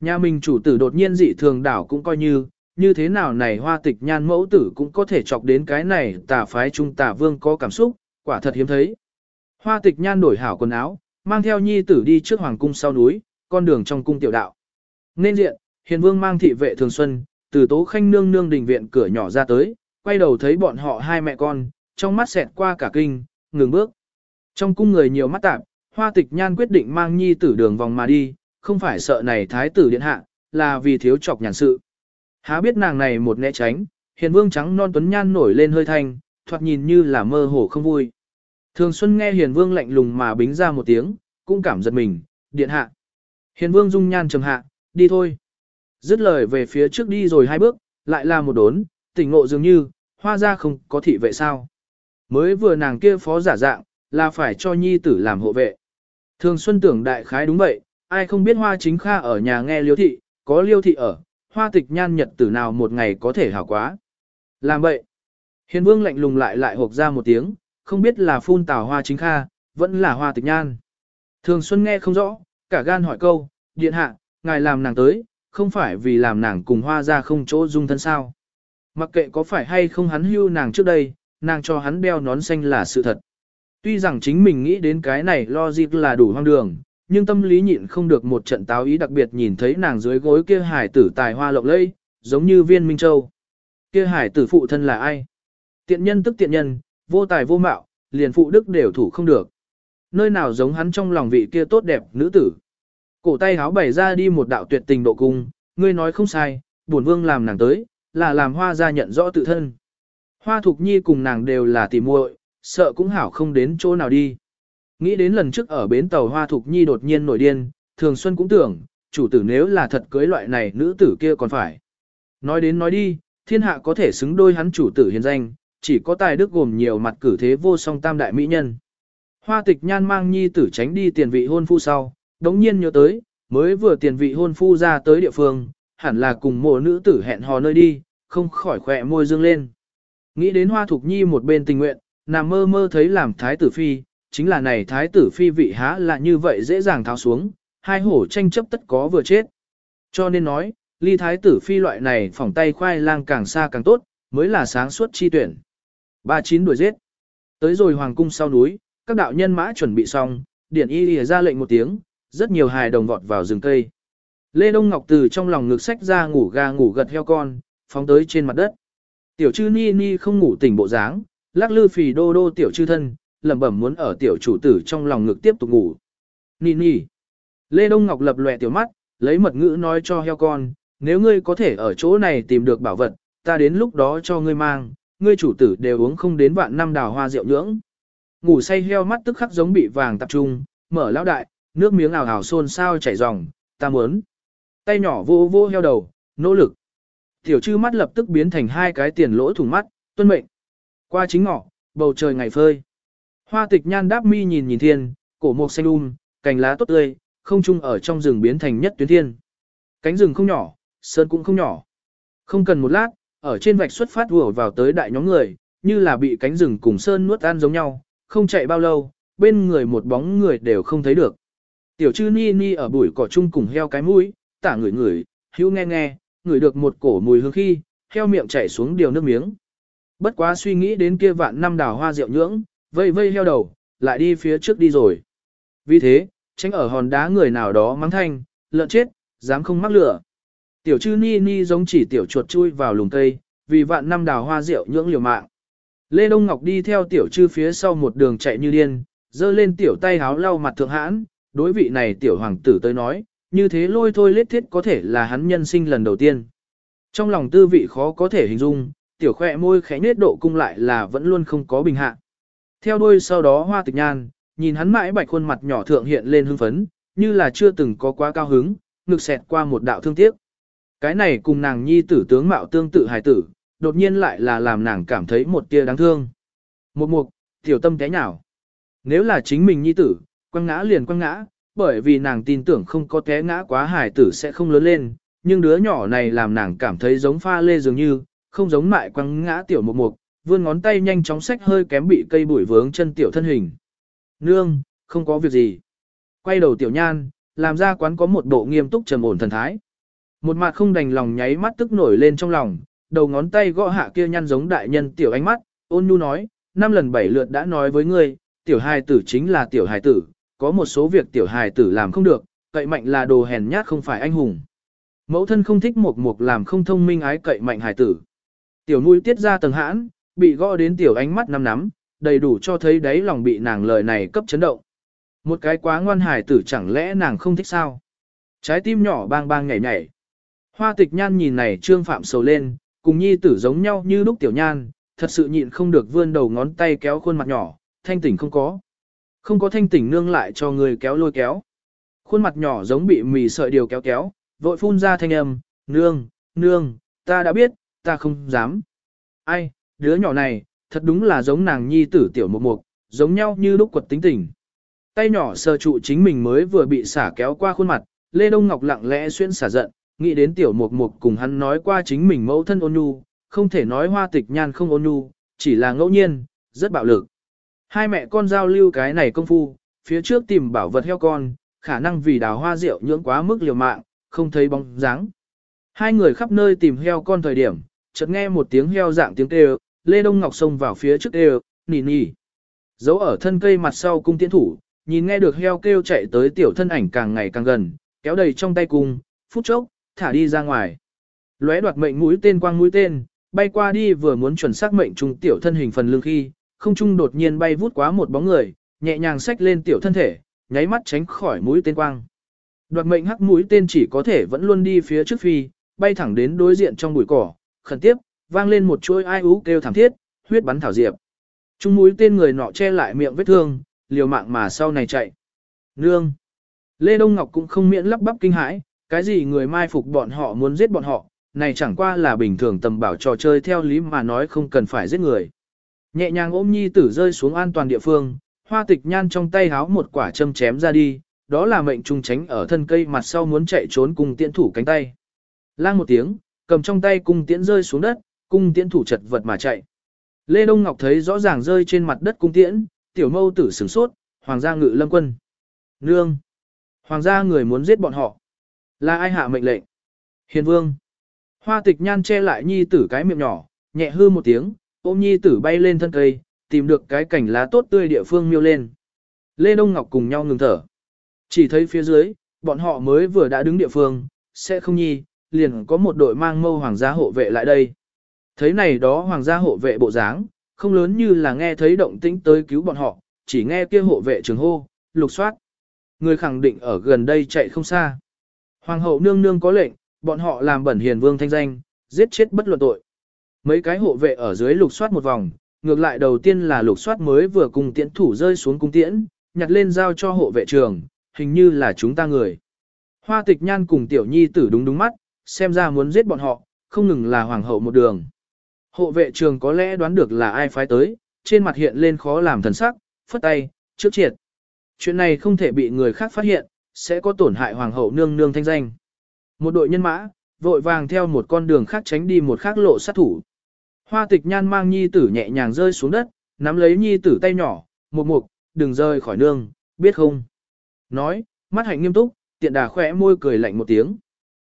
Nhà mình chủ tử đột nhiên dị thường đảo cũng coi như, như thế nào này hoa tịch nhan mẫu tử cũng có thể chọc đến cái này tà phái trung tà vương có cảm xúc, quả thật hiếm thấy. Hoa tịch nhan đổi hảo quần áo, mang theo nhi tử đi trước hoàng cung sau núi, con đường trong cung tiểu đạo. Nên diện, hiền vương mang thị vệ thường xuân, từ tố khanh nương nương đình viện cửa nhỏ ra tới, quay đầu thấy bọn họ hai mẹ con, trong mắt xẹt qua cả kinh, ngừng bước. Trong cung người nhiều mắt tạp, hoa tịch nhan quyết định mang nhi tử đường vòng mà đi, không phải sợ này thái tử điện hạ, là vì thiếu chọc nhàn sự. Há biết nàng này một né tránh, hiền vương trắng non tuấn nhan nổi lên hơi thanh, thoạt nhìn như là mơ hồ không vui. Thường Xuân nghe hiền vương lạnh lùng mà bính ra một tiếng, cũng cảm giật mình, điện hạ. Hiền vương dung nhan trầm hạ, đi thôi. Dứt lời về phía trước đi rồi hai bước, lại là một đốn, tỉnh ngộ dường như, hoa ra không có thị vệ sao. Mới vừa nàng kia phó giả dạng, là phải cho nhi tử làm hộ vệ. Thường Xuân tưởng đại khái đúng vậy, ai không biết hoa chính kha ở nhà nghe liêu thị, có liêu thị ở, hoa tịch nhan nhật tử nào một ngày có thể hảo quá. Làm vậy. Hiền vương lạnh lùng lại lại hộp ra một tiếng, không biết là phun tào hoa chính kha, vẫn là hoa tịch nhan. Thường Xuân nghe không rõ, cả gan hỏi câu, điện hạ, ngài làm nàng tới, không phải vì làm nàng cùng hoa ra không chỗ dung thân sao. Mặc kệ có phải hay không hắn hưu nàng trước đây, nàng cho hắn đeo nón xanh là sự thật. Tuy rằng chính mình nghĩ đến cái này lo dịp là đủ hoang đường, nhưng tâm lý nhịn không được một trận táo ý đặc biệt nhìn thấy nàng dưới gối kia hải tử tài hoa lộng lẫy, giống như viên minh châu. Kia hải tử phụ thân là ai? Tiện nhân tức tiện nhân, vô tài vô mạo, liền phụ đức đều thủ không được. Nơi nào giống hắn trong lòng vị kia tốt đẹp nữ tử. Cổ tay háo bày ra đi một đạo tuyệt tình độ cung, ngươi nói không sai, bổn vương làm nàng tới, là làm hoa ra nhận rõ tự thân. Hoa thục nhi cùng nàng đều là tỉ muội, sợ cũng hảo không đến chỗ nào đi. Nghĩ đến lần trước ở bến tàu Hoa Thục Nhi đột nhiên nổi điên, Thường Xuân cũng tưởng, chủ tử nếu là thật cưới loại này nữ tử kia còn phải. Nói đến nói đi, thiên hạ có thể xứng đôi hắn chủ tử hiền danh, chỉ có tài đức gồm nhiều mặt cử thế vô song tam đại mỹ nhân. Hoa tịch nhan mang nhi tử tránh đi tiền vị hôn phu sau, đống nhiên nhớ tới, mới vừa tiền vị hôn phu ra tới địa phương, hẳn là cùng mộ nữ tử hẹn hò nơi đi, không khỏi khỏe môi dương lên. Nghĩ đến hoa thục nhi một bên tình nguyện, nằm mơ mơ thấy làm thái tử phi, chính là này thái tử phi vị há là như vậy dễ dàng tháo xuống, hai hổ tranh chấp tất có vừa chết. Cho nên nói, ly thái tử phi loại này phỏng tay khoai lang càng xa càng tốt, mới là sáng suốt chi tuyển. Ba chín đuổi giết. Tới rồi hoàng cung sau núi, các đạo nhân mã chuẩn bị xong, điển y lìa ra lệnh một tiếng, rất nhiều hài đồng vọt vào rừng cây. Lê Đông Ngọc từ trong lòng ngực sách ra ngủ ga ngủ gật heo con, phóng tới trên mặt đất. Tiểu chư ni ni không ngủ tỉnh bộ dáng, lắc lư phì đô đô tiểu chư thân, lẩm bẩm muốn ở tiểu chủ tử trong lòng ngực tiếp tục ngủ. ni ni Lê Đông Ngọc lập lòe tiểu mắt, lấy mật ngữ nói cho heo con, nếu ngươi có thể ở chỗ này tìm được bảo vật, ta đến lúc đó cho ngươi mang, ngươi chủ tử đều uống không đến vạn năm đào hoa rượu nhưỡng. Ngủ say heo mắt tức khắc giống bị vàng tập trung, mở lão đại, nước miếng ảo ảo xôn sao chảy ròng, ta muốn. Tay nhỏ vô vô heo đầu, nỗ lực. Tiểu chư mắt lập tức biến thành hai cái tiền lỗ thủng mắt, tuân mệnh. Qua chính ngọ, bầu trời ngày phơi. Hoa tịch nhan đáp mi nhìn nhìn thiên, cổ mộc xanh um, cành lá tốt tươi, không chung ở trong rừng biến thành nhất tuyến thiên. Cánh rừng không nhỏ, sơn cũng không nhỏ. Không cần một lát, ở trên vạch xuất phát vừa vào tới đại nhóm người, như là bị cánh rừng cùng sơn nuốt ăn giống nhau, không chạy bao lâu, bên người một bóng người đều không thấy được. Tiểu chư ni ni ở bụi cỏ chung cùng heo cái mũi, tả người người, hữu nghe nghe, ngửi được một cổ mùi hương khi, heo miệng chảy xuống điều nước miếng. Bất quá suy nghĩ đến kia vạn năm đào hoa rượu nhưỡng, vây vây heo đầu, lại đi phía trước đi rồi. Vì thế, tránh ở hòn đá người nào đó mắng thanh, lợn chết, dám không mắc lửa. Tiểu chư ni ni giống chỉ tiểu chuột chui vào lùng cây, vì vạn năm đào hoa rượu nhưỡng liều mạng. Lê Đông Ngọc đi theo tiểu chư phía sau một đường chạy như điên, dơ lên tiểu tay háo lau mặt thượng hãn, đối vị này tiểu hoàng tử tới nói, như thế lôi thôi lết thiết có thể là hắn nhân sinh lần đầu tiên. Trong lòng tư vị khó có thể hình dung, tiểu khoe môi khẽ nết độ cung lại là vẫn luôn không có bình hạ. Theo đuôi sau đó hoa tịch nhan, nhìn hắn mãi bạch khuôn mặt nhỏ thượng hiện lên hưng phấn, như là chưa từng có quá cao hứng, ngực xẹt qua một đạo thương tiếc. Cái này cùng nàng nhi tử tướng mạo tương tự hài tử, đột nhiên lại là làm nàng cảm thấy một tia đáng thương. Một mục, tiểu tâm té nhào. Nếu là chính mình nhi tử, quăng ngã liền quăng ngã, bởi vì nàng tin tưởng không có té ngã quá hải tử sẽ không lớn lên, nhưng đứa nhỏ này làm nàng cảm thấy giống pha lê dường như, không giống mại quăng ngã tiểu mục mục, vươn ngón tay nhanh chóng xách hơi kém bị cây bụi vướng chân tiểu thân hình. Nương, không có việc gì. Quay đầu tiểu nhan, làm ra quán có một bộ nghiêm túc trầm ổn thần thái. Một mặt không đành lòng nháy mắt tức nổi lên trong lòng, đầu ngón tay gõ hạ kia nhăn giống đại nhân tiểu ánh mắt, ôn nhu nói, năm lần bảy lượt đã nói với ngươi, tiểu hài tử chính là tiểu hài tử, có một số việc tiểu hài tử làm không được, cậy mạnh là đồ hèn nhát không phải anh hùng. Mẫu thân không thích một mục làm không thông minh ái cậy mạnh hài tử. Tiểu nuôi tiết ra tầng hãn, bị gõ đến tiểu ánh mắt năm nắm, đầy đủ cho thấy đấy lòng bị nàng lời này cấp chấn động. Một cái quá ngoan hài tử chẳng lẽ nàng không thích sao? Trái tim nhỏ bang bang nhảy nhảy. Hoa tịch nhan nhìn này trương phạm sầu lên, cùng nhi tử giống nhau như lúc tiểu nhan, thật sự nhịn không được vươn đầu ngón tay kéo khuôn mặt nhỏ, thanh tỉnh không có. Không có thanh tỉnh nương lại cho người kéo lôi kéo. Khuôn mặt nhỏ giống bị mì sợi điều kéo kéo, vội phun ra thanh âm, nương, nương, ta đã biết, ta không dám. Ai, đứa nhỏ này, thật đúng là giống nàng nhi tử tiểu mục mục, giống nhau như lúc quật tính tình. Tay nhỏ sờ trụ chính mình mới vừa bị xả kéo qua khuôn mặt, Lê Đông Ngọc lặng lẽ xuyên xả giận, nghĩ đến tiểu mục mục cùng hắn nói qua chính mình mẫu thân ôn nhu, không thể nói hoa tịch nhan không ôn nhu, chỉ là ngẫu nhiên, rất bạo lực. Hai mẹ con giao lưu cái này công phu, phía trước tìm bảo vật heo con, khả năng vì đào hoa rượu nhưỡng quá mức liều mạng, không thấy bóng dáng. Hai người khắp nơi tìm heo con thời điểm, chợt nghe một tiếng heo dạng tiếng kêu, Lê Đông Ngọc xông vào phía trước kêu, nỉ nỉ. Giấu ở thân cây mặt sau cung tiến thủ, nhìn nghe được heo kêu chạy tới tiểu thân ảnh càng ngày càng gần, kéo đầy trong tay cung, phút chốc, thả đi ra ngoài. Lóe đoạt mệnh mũi tên quang mũi tên, bay qua đi vừa muốn chuẩn xác mệnh trùng tiểu thân hình phần lương khi, không trung đột nhiên bay vút quá một bóng người, nhẹ nhàng xách lên tiểu thân thể, nháy mắt tránh khỏi mũi tên quang. Đoạt mệnh hắc mũi tên chỉ có thể vẫn luôn đi phía trước phi, bay thẳng đến đối diện trong bụi cỏ, khẩn tiếp, vang lên một chuỗi ai ú kêu thảm thiết, huyết bắn thảo diệp. Trung mũi tên người nọ che lại miệng vết thương, liều mạng mà sau này chạy. Nương! Lê Đông Ngọc cũng không miễn lắp bắp kinh hãi, cái gì người mai phục bọn họ muốn giết bọn họ, này chẳng qua là bình thường tầm bảo trò chơi theo lý mà nói không cần phải giết người. Nhẹ nhàng ôm nhi tử rơi xuống an toàn địa phương, hoa tịch nhan trong tay háo một quả châm chém ra đi, đó là mệnh trung tránh ở thân cây mặt sau muốn chạy trốn cùng tiễn thủ cánh tay. Lang một tiếng, cầm trong tay cung tiễn rơi xuống đất, cung tiễn thủ chật vật mà chạy. Lê Đông Ngọc thấy rõ ràng rơi trên mặt đất cung tiễn, tiểu mâu tử sửng sốt, hoàng gia ngự lâm quân. Nương! Hoàng gia người muốn giết bọn họ. Là ai hạ mệnh lệnh? Hiền vương. Hoa tịch nhan che lại nhi tử cái miệng nhỏ, nhẹ hư một tiếng, ôm nhi tử bay lên thân cây, tìm được cái cảnh lá tốt tươi địa phương miêu lên. Lê Đông Ngọc cùng nhau ngừng thở. Chỉ thấy phía dưới, bọn họ mới vừa đã đứng địa phương, sẽ không nhi, liền có một đội mang mâu hoàng gia hộ vệ lại đây. Thấy này đó hoàng gia hộ vệ bộ dáng, không lớn như là nghe thấy động tĩnh tới cứu bọn họ, chỉ nghe kia hộ vệ trường hô, lục soát. Người khẳng định ở gần đây chạy không xa. Hoàng hậu nương nương có lệnh, bọn họ làm bẩn hiền vương thanh danh, giết chết bất luận tội. Mấy cái hộ vệ ở dưới lục soát một vòng, ngược lại đầu tiên là lục soát mới vừa cùng tiễn thủ rơi xuống cung tiễn, nhặt lên giao cho hộ vệ trường, hình như là chúng ta người. Hoa tịch nhan cùng tiểu nhi tử đúng đúng mắt, xem ra muốn giết bọn họ, không ngừng là hoàng hậu một đường. Hộ vệ trường có lẽ đoán được là ai phái tới, trên mặt hiện lên khó làm thần sắc, phất tay, trước triệt. Chuyện này không thể bị người khác phát hiện, sẽ có tổn hại hoàng hậu nương nương thanh danh. Một đội nhân mã, vội vàng theo một con đường khác tránh đi một khác lộ sát thủ. Hoa tịch nhan mang nhi tử nhẹ nhàng rơi xuống đất, nắm lấy nhi tử tay nhỏ, một mục, đừng rơi khỏi nương, biết không? Nói, mắt hạnh nghiêm túc, tiện đà khỏe môi cười lạnh một tiếng.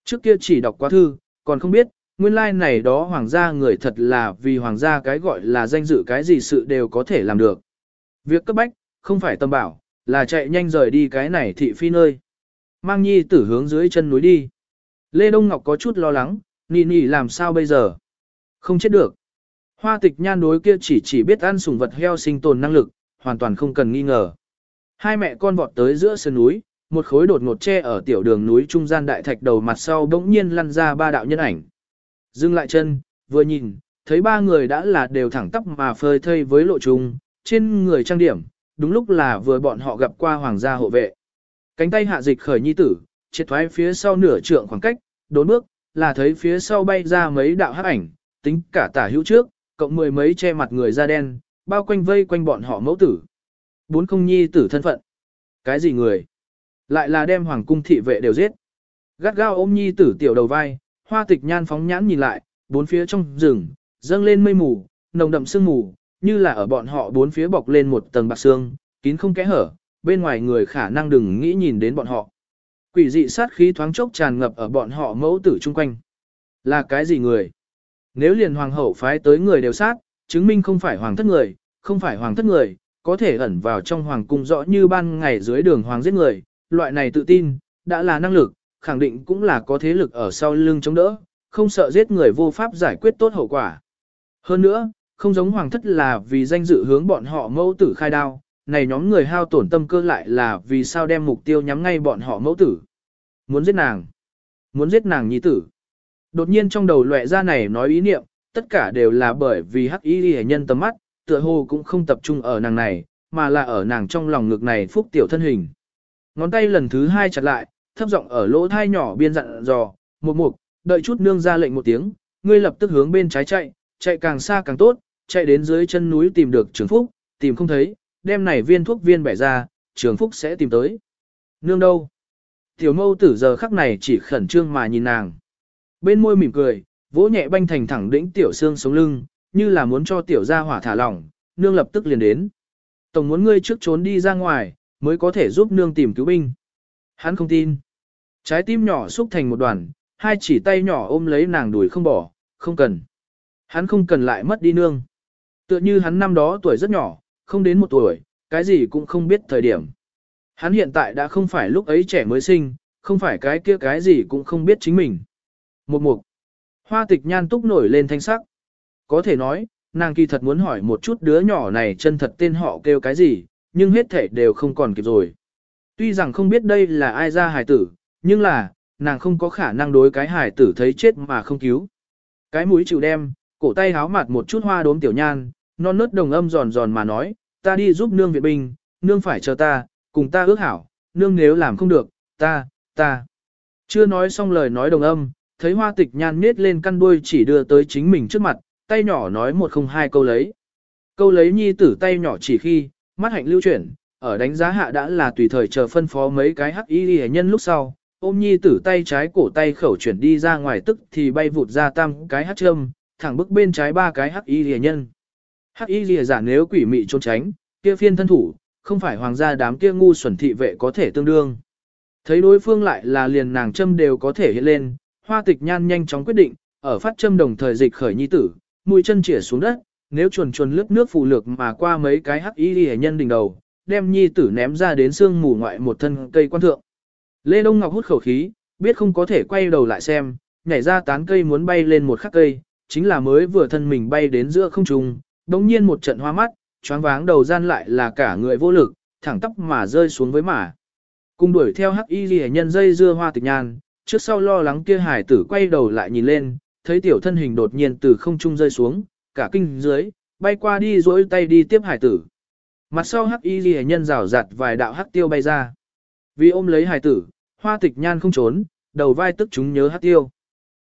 Trước kia chỉ đọc qua thư, còn không biết, nguyên lai like này đó hoàng gia người thật là vì hoàng gia cái gọi là danh dự cái gì sự đều có thể làm được. Việc cấp bách, không phải tâm bảo, là chạy nhanh rời đi cái này thị phi nơi. Mang nhi tử hướng dưới chân núi đi. Lê Đông Ngọc có chút lo lắng, nì nì làm sao bây giờ? Không chết được. Hoa tịch nhan đối kia chỉ chỉ biết ăn sủng vật heo sinh tồn năng lực, hoàn toàn không cần nghi ngờ. Hai mẹ con vọt tới giữa sườn núi, một khối đột ngột tre ở tiểu đường núi trung gian đại thạch đầu mặt sau bỗng nhiên lăn ra ba đạo nhân ảnh. Dừng lại chân, vừa nhìn, thấy ba người đã là đều thẳng tắp mà phơi thây với lộ trung, trên người trang điểm, đúng lúc là vừa bọn họ gặp qua hoàng gia hộ vệ. Cánh tay hạ dịch khởi nhi tử, triệt thoái phía sau nửa trượng khoảng cách, đốn bước, là thấy phía sau bay ra mấy đạo hắc ảnh, tính cả tả hữu trước, cộng mười mấy che mặt người da đen, bao quanh vây quanh bọn họ mẫu tử. Bốn không nhi tử thân phận. Cái gì người? lại là đem hoàng cung thị vệ đều giết. Gắt gao ôm nhi tử tiểu đầu vai, hoa tịch nhan phóng nhãn nhìn lại, bốn phía trong rừng, dâng lên mây mù, nồng đậm sương mù, như là ở bọn họ bốn phía bọc lên một tầng bạc xương, kín không kẽ hở, bên ngoài người khả năng đừng nghĩ nhìn đến bọn họ. Quỷ dị sát khí thoáng chốc tràn ngập ở bọn họ mẫu tử chung quanh. Là cái gì người? Nếu liền hoàng hậu phái tới người đều sát, chứng minh không phải hoàng thất người, không phải hoàng thất người, có thể ẩn vào trong hoàng cung rõ như ban ngày dưới đường hoàng giết người, loại này tự tin, đã là năng lực, khẳng định cũng là có thế lực ở sau lưng chống đỡ, không sợ giết người vô pháp giải quyết tốt hậu quả. Hơn nữa, không giống hoàng thất là vì danh dự hướng bọn họ mẫu tử khai đao, này nhóm người hao tổn tâm cơ lại là vì sao đem mục tiêu nhắm ngay bọn họ mẫu tử. Muốn giết nàng. Muốn giết nàng nhi tử. Đột nhiên trong đầu lệ ra này nói ý niệm, tất cả đều là bởi vì hắc y hệ nhân tầm mắt, tựa hồ cũng không tập trung ở nàng này, mà là ở nàng trong lòng ngực này phúc tiểu thân hình. Ngón tay lần thứ hai chặt lại, thấp giọng ở lỗ thai nhỏ biên dặn dò, một mục, đợi chút nương ra lệnh một tiếng, ngươi lập tức hướng bên trái chạy, chạy càng xa càng tốt, chạy đến dưới chân núi tìm được trường phúc, tìm không thấy, đem này viên thuốc viên bẻ ra, trường phúc sẽ tìm tới. Nương đâu? Tiểu mâu tử giờ khắc này chỉ khẩn trương mà nhìn nàng. Bên môi mỉm cười, vỗ nhẹ banh thành thẳng đĩnh tiểu xương sống lưng, như là muốn cho tiểu gia hỏa thả lỏng, nương lập tức liền đến. Tổng muốn ngươi trước trốn đi ra ngoài, mới có thể giúp nương tìm cứu binh. Hắn không tin. Trái tim nhỏ xúc thành một đoàn, hai chỉ tay nhỏ ôm lấy nàng đuổi không bỏ, không cần. Hắn không cần lại mất đi nương. Tựa như hắn năm đó tuổi rất nhỏ, không đến một tuổi, cái gì cũng không biết thời điểm. Hắn hiện tại đã không phải lúc ấy trẻ mới sinh, không phải cái kia cái gì cũng không biết chính mình. Một mục. Hoa tịch nhan túc nổi lên thanh sắc. Có thể nói, nàng kỳ thật muốn hỏi một chút đứa nhỏ này chân thật tên họ kêu cái gì, nhưng hết thể đều không còn kịp rồi. Tuy rằng không biết đây là ai ra hài tử, nhưng là, nàng không có khả năng đối cái hài tử thấy chết mà không cứu. Cái mũi chịu đem, cổ tay háo mặt một chút hoa đốm tiểu nhan, non nớt đồng âm giòn giòn mà nói, ta đi giúp nương viện binh, nương phải chờ ta, cùng ta ước hảo, nương nếu làm không được, ta, ta. Chưa nói xong lời nói đồng âm, thấy hoa tịch nhan nết lên căn đuôi chỉ đưa tới chính mình trước mặt, tay nhỏ nói một không hai câu lấy. Câu lấy nhi tử tay nhỏ chỉ khi, mắt hạnh lưu chuyển, ở đánh giá hạ đã là tùy thời chờ phân phó mấy cái hắc y hệ nhân lúc sau, ôm nhi tử tay trái cổ tay khẩu chuyển đi ra ngoài tức thì bay vụt ra tam cái hắc châm, thẳng bức bên trái ba cái hắc y hệ nhân. Hắc y lìa giả nếu quỷ mị trốn tránh, kia phiên thân thủ, không phải hoàng gia đám kia ngu xuẩn thị vệ có thể tương đương. Thấy đối phương lại là liền nàng châm đều có thể hiện lên, hoa tịch nhan nhanh chóng quyết định, ở phát châm đồng thời dịch khởi nhi tử, mũi chân chĩa xuống đất, nếu chuồn chuồn lướt nước phù lược mà qua mấy cái hắc y lìa nhân đỉnh đầu, đem nhi tử ném ra đến xương mù ngoại một thân cây quan thượng. Lê Đông Ngọc hút khẩu khí, biết không có thể quay đầu lại xem, nhảy ra tán cây muốn bay lên một khắc cây, chính là mới vừa thân mình bay đến giữa không trung, Đồng nhiên một trận hoa mắt, choáng váng đầu gian lại là cả người vô lực, thẳng tóc mà rơi xuống với mả. Cùng đuổi theo hắc y ghi nhân dây dưa hoa tịch nhan, trước sau lo lắng kia hải tử quay đầu lại nhìn lên, thấy tiểu thân hình đột nhiên từ không trung rơi xuống, cả kinh dưới, bay qua đi dỗi tay đi tiếp hải tử. Mặt sau hắc y ghi nhân rào rạt vài đạo hắc tiêu bay ra. Vì ôm lấy hải tử, hoa tịch nhan không trốn, đầu vai tức chúng nhớ hắc tiêu.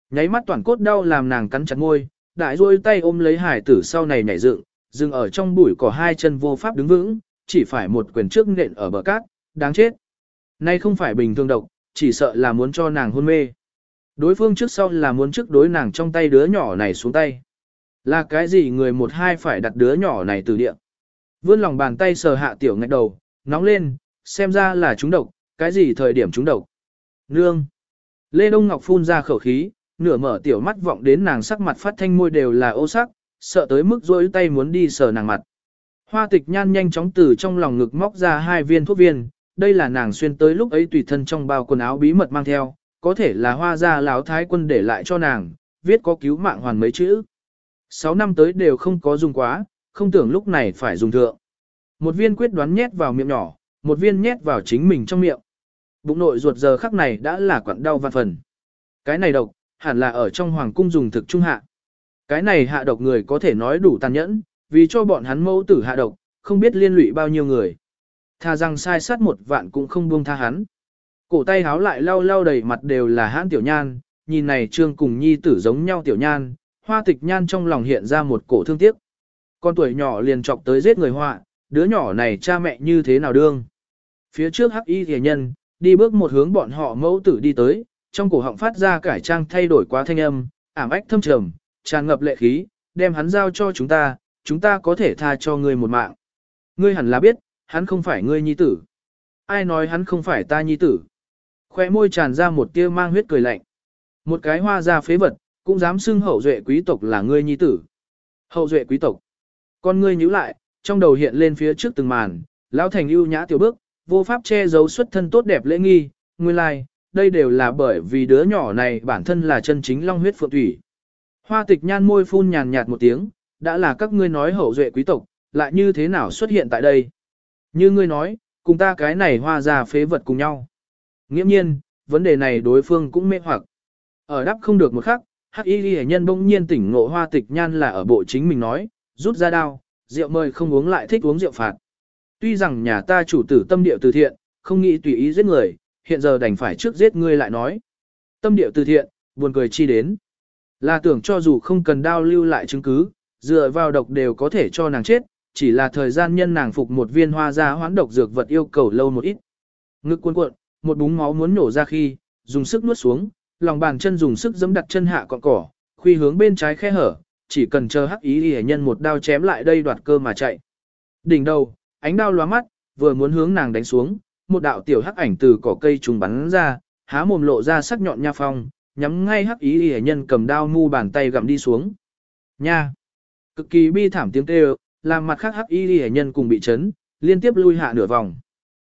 Nháy mắt toàn cốt đau làm nàng cắn chặt môi, đại rôi tay ôm lấy hải tử sau này nhảy dựng, dừng ở trong bụi cỏ hai chân vô pháp đứng vững, chỉ phải một quyền trước nện ở bờ cát, đáng chết. Nay không phải bình thường độc, chỉ sợ là muốn cho nàng hôn mê. Đối phương trước sau là muốn trước đối nàng trong tay đứa nhỏ này xuống tay. Là cái gì người một hai phải đặt đứa nhỏ này từ địa. Vươn lòng bàn tay sờ hạ tiểu ngạch đầu, nóng lên, xem ra là chúng độc, cái gì thời điểm chúng độc. Nương. Lê Đông Ngọc phun ra khẩu khí, nửa mở tiểu mắt vọng đến nàng sắc mặt phát thanh môi đều là ô sắc, sợ tới mức rối tay muốn đi sờ nàng mặt. Hoa tịch nhan nhanh chóng từ trong lòng ngực móc ra hai viên thuốc viên, đây là nàng xuyên tới lúc ấy tùy thân trong bao quần áo bí mật mang theo, có thể là hoa gia lão thái quân để lại cho nàng, viết có cứu mạng hoàn mấy chữ. Sáu năm tới đều không có dùng quá, không tưởng lúc này phải dùng thượng. Một viên quyết đoán nhét vào miệng nhỏ, một viên nhét vào chính mình trong miệng. Bụng nội ruột giờ khắc này đã là quặn đau vạn phần. Cái này độc, hẳn là ở trong hoàng cung dùng thực trung hạ. Cái này hạ độc người có thể nói đủ tàn nhẫn, vì cho bọn hắn mẫu tử hạ độc, không biết liên lụy bao nhiêu người. Tha rằng sai sát một vạn cũng không buông tha hắn. Cổ tay háo lại lau lau đầy mặt đều là hãn tiểu nhan, nhìn này trương cùng nhi tử giống nhau tiểu nhan, hoa tịch nhan trong lòng hiện ra một cổ thương tiếc. Con tuổi nhỏ liền chọc tới giết người họa, đứa nhỏ này cha mẹ như thế nào đương. Phía trước hắc y thề nhân, đi bước một hướng bọn họ mẫu tử đi tới, trong cổ họng phát ra cải trang thay đổi quá thanh âm, ảm ách thâm trầm, tràn ngập lệ khí, đem hắn giao cho chúng ta, chúng ta có thể tha cho ngươi một mạng. Ngươi hẳn là biết, hắn không phải ngươi nhi tử. Ai nói hắn không phải ta nhi tử? Khoe môi tràn ra một tia mang huyết cười lạnh. Một cái hoa ra phế vật, cũng dám xưng hậu duệ quý tộc là ngươi nhi tử. Hậu duệ quý tộc. Con ngươi nhíu lại, trong đầu hiện lên phía trước từng màn, lão thành ưu nhã tiểu bước, vô pháp che giấu xuất thân tốt đẹp lễ nghi, nguyên lai, like, đây đều là bởi vì đứa nhỏ này bản thân là chân chính long huyết phượng thủy. Hoa tịch nhan môi phun nhàn nhạt một tiếng, đã là các ngươi nói hậu duệ quý tộc, lại như thế nào xuất hiện tại đây? Như ngươi nói, cùng ta cái này hoa ra phế vật cùng nhau. Nghiễm nhiên, vấn đề này đối phương cũng mê hoặc. Ở đáp không được một khắc, hắc y ghi nhân bỗng nhiên tỉnh ngộ hoa tịch nhan là ở bộ chính mình nói, rút ra đao, rượu mời không uống lại thích uống rượu phạt. Tuy rằng nhà ta chủ tử tâm địa từ thiện, không nghĩ tùy ý giết người, hiện giờ đành phải trước giết ngươi lại nói. Tâm địa từ thiện, buồn cười chi đến. Là tưởng cho dù không cần đao lưu lại chứng cứ, dựa vào độc đều có thể cho nàng chết, chỉ là thời gian nhân nàng phục một viên hoa ra hoán độc dược vật yêu cầu lâu một ít. Ngực cuộn cuộn, một búng máu muốn nổ ra khi, dùng sức nuốt xuống, lòng bàn chân dùng sức giẫm đặt chân hạ cọn cỏ, khuy hướng bên trái khe hở, chỉ cần chờ hắc ý hề nhân một đao chém lại đây đoạt cơ mà chạy. Đỉnh đầu, ánh đao lóa mắt, vừa muốn hướng nàng đánh xuống, một đạo tiểu hắc ảnh từ cỏ cây trùng bắn ra, há mồm lộ ra sắc nhọn nha phong, nhắm ngay hắc ý hề nhân cầm đao mu bàn tay gặm đi xuống. Nha! Cực kỳ bi thảm tiếng kêu, làm mặt khác hắc y hề nhân cùng bị chấn, liên tiếp lui hạ nửa vòng.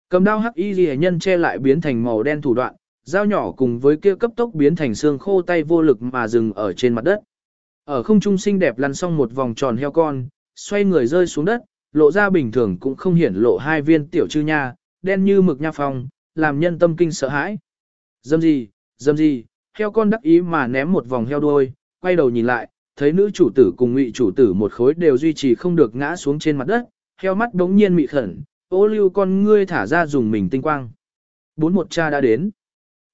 Cầm đao hắc y hề nhân che lại biến thành màu đen thủ đoạn, dao nhỏ cùng với kia cấp tốc biến thành xương khô tay vô lực mà dừng ở trên mặt đất. Ở không trung xinh đẹp lăn xong một vòng tròn heo con, xoay người rơi xuống đất, lộ ra bình thường cũng không hiển lộ hai viên tiểu chư nha, đen như mực nha phong, làm nhân tâm kinh sợ hãi. Dâm gì, dâm gì, heo con đắc ý mà ném một vòng heo đuôi, quay đầu nhìn lại, thấy nữ chủ tử cùng ngụy chủ tử một khối đều duy trì không được ngã xuống trên mặt đất, heo mắt đống nhiên mị khẩn, ô lưu con ngươi thả ra dùng mình tinh quang. Bốn một cha đã đến.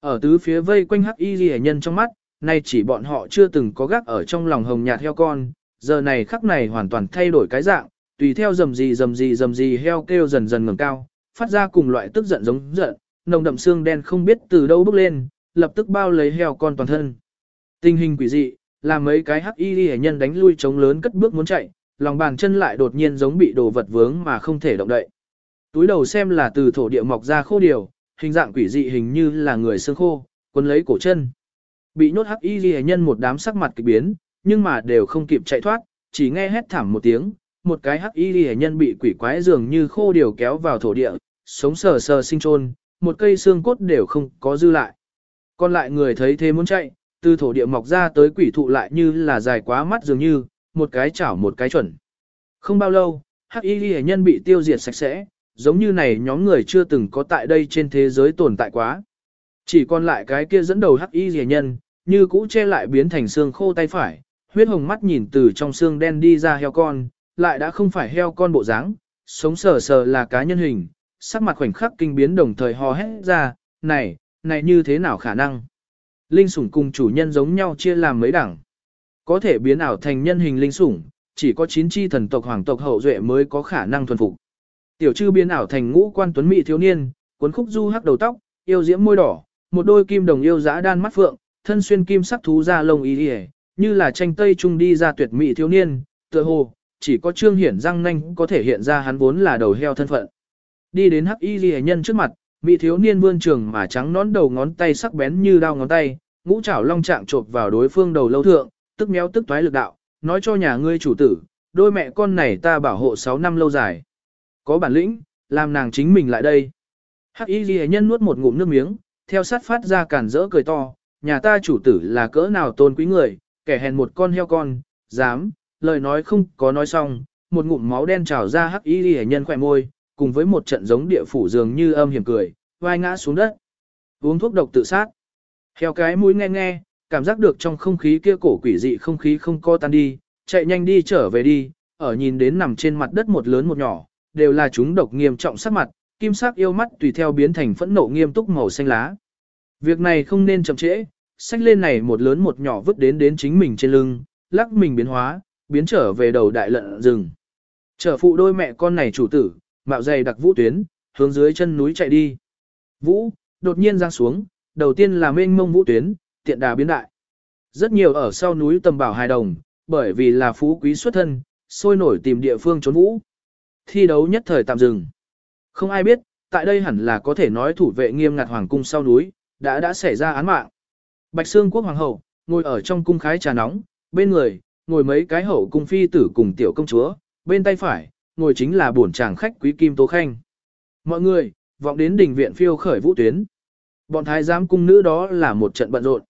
Ở tứ phía vây quanh hắc y ghi nhân trong mắt, nay chỉ bọn họ chưa từng có gác ở trong lòng hồng nhạt heo con, giờ này khắc này hoàn toàn thay đổi cái dạng, tùy theo dầm gì dầm gì dầm gì heo kêu dần dần ngẩng cao, phát ra cùng loại tức giận giống giận, nồng đậm xương đen không biết từ đâu bốc lên, lập tức bao lấy heo con toàn thân. Tình hình quỷ dị, làm mấy cái hắc y hệ nhân đánh lui chống lớn cất bước muốn chạy, lòng bàn chân lại đột nhiên giống bị đồ vật vướng mà không thể động đậy. Túi đầu xem là từ thổ địa mọc ra khô điều, hình dạng quỷ dị hình như là người xương khô, quấn lấy cổ chân. Bị nhốt hắc y hệ nhân một đám sắc mặt kỳ biến, nhưng mà đều không kịp chạy thoát, chỉ nghe hét thảm một tiếng, một cái hắc y hệ nhân bị quỷ quái dường như khô điều kéo vào thổ địa, sống sờ sờ sinh trôn, một cây xương cốt đều không có dư lại. Còn lại người thấy thế muốn chạy, từ thổ địa mọc ra tới quỷ thụ lại như là dài quá mắt dường như, một cái chảo một cái chuẩn. Không bao lâu, hắc y hệ nhân bị tiêu diệt sạch sẽ, giống như này nhóm người chưa từng có tại đây trên thế giới tồn tại quá. Chỉ còn lại cái kia dẫn đầu hắc y ghi nhân, như cũ che lại biến thành xương khô tay phải, huyết hồng mắt nhìn từ trong xương đen đi ra heo con, lại đã không phải heo con bộ dáng, sống sờ sờ là cá nhân hình, sắc mặt khoảnh khắc kinh biến đồng thời hò hét ra, này, này như thế nào khả năng? Linh sủng cùng chủ nhân giống nhau chia làm mấy đẳng. Có thể biến ảo thành nhân hình linh sủng, chỉ có chín chi thần tộc hoàng tộc hậu duệ mới có khả năng thuần phục. Tiểu chư biến ảo thành ngũ quan tuấn mỹ thiếu niên, cuốn khúc du hắc đầu tóc, yêu diễm môi đỏ, một đôi kim đồng yêu dã đan mắt phượng, thân xuyên kim sắc thú da lông y, như là tranh tây trung đi ra tuyệt mỹ thiếu niên, tựa hồ chỉ có trương hiển răng nanh có thể hiện ra hắn vốn là đầu heo thân phận. Đi đến hắc y liễu nhân trước mặt, mỹ thiếu niên vươn trường mà trắng nón đầu ngón tay sắc bén như đao ngón tay, ngũ trảo long trạng chộp vào đối phương đầu lâu thượng, tức méo tức toái lực đạo, nói cho nhà ngươi chủ tử, đôi mẹ con này ta bảo hộ 6 năm lâu dài. Có bản lĩnh, làm nàng chính mình lại đây. Hắc y ghi nhân nuốt một ngụm nước miếng, theo sát phát ra cản rỡ cười to, nhà ta chủ tử là cỡ nào tôn quý người, kẻ hèn một con heo con, dám, lời nói không có nói xong, một ngụm máu đen trào ra hắc y ghi nhân khỏe môi, cùng với một trận giống địa phủ dường như âm hiểm cười, vai ngã xuống đất. Uống thuốc độc tự sát. Heo cái mũi nghe nghe, cảm giác được trong không khí kia cổ quỷ dị không khí không co tan đi, chạy nhanh đi trở về đi, ở nhìn đến nằm trên mặt đất một lớn một nhỏ, đều là chúng độc nghiêm trọng sắc mặt, kim sắc yêu mắt tùy theo biến thành phẫn nộ nghiêm túc màu xanh lá. Việc này không nên chậm trễ, sách lên này một lớn một nhỏ vứt đến đến chính mình trên lưng, lắc mình biến hóa, biến trở về đầu đại lợn rừng. Trở phụ đôi mẹ con này chủ tử, mạo dày đặc vũ tuyến, hướng dưới chân núi chạy đi. Vũ, đột nhiên ra xuống, đầu tiên là mênh mông vũ tuyến, tiện đà biến đại. Rất nhiều ở sau núi tầm bảo hài đồng, bởi vì là phú quý xuất thân, sôi nổi tìm địa phương trốn vũ. Thi đấu nhất thời tạm dừng. Không ai biết, tại đây hẳn là có thể nói thủ vệ nghiêm ngặt hoàng cung sau núi, đã đã xảy ra án mạng. Bạch Sương quốc hoàng hậu, ngồi ở trong cung khái trà nóng, bên người, ngồi mấy cái hậu cung phi tử cùng tiểu công chúa, bên tay phải, ngồi chính là bổn chàng khách quý Kim Tố Khanh. Mọi người, vọng đến đỉnh viện phiêu khởi vũ tuyến. Bọn thái giám cung nữ đó là một trận bận rộn.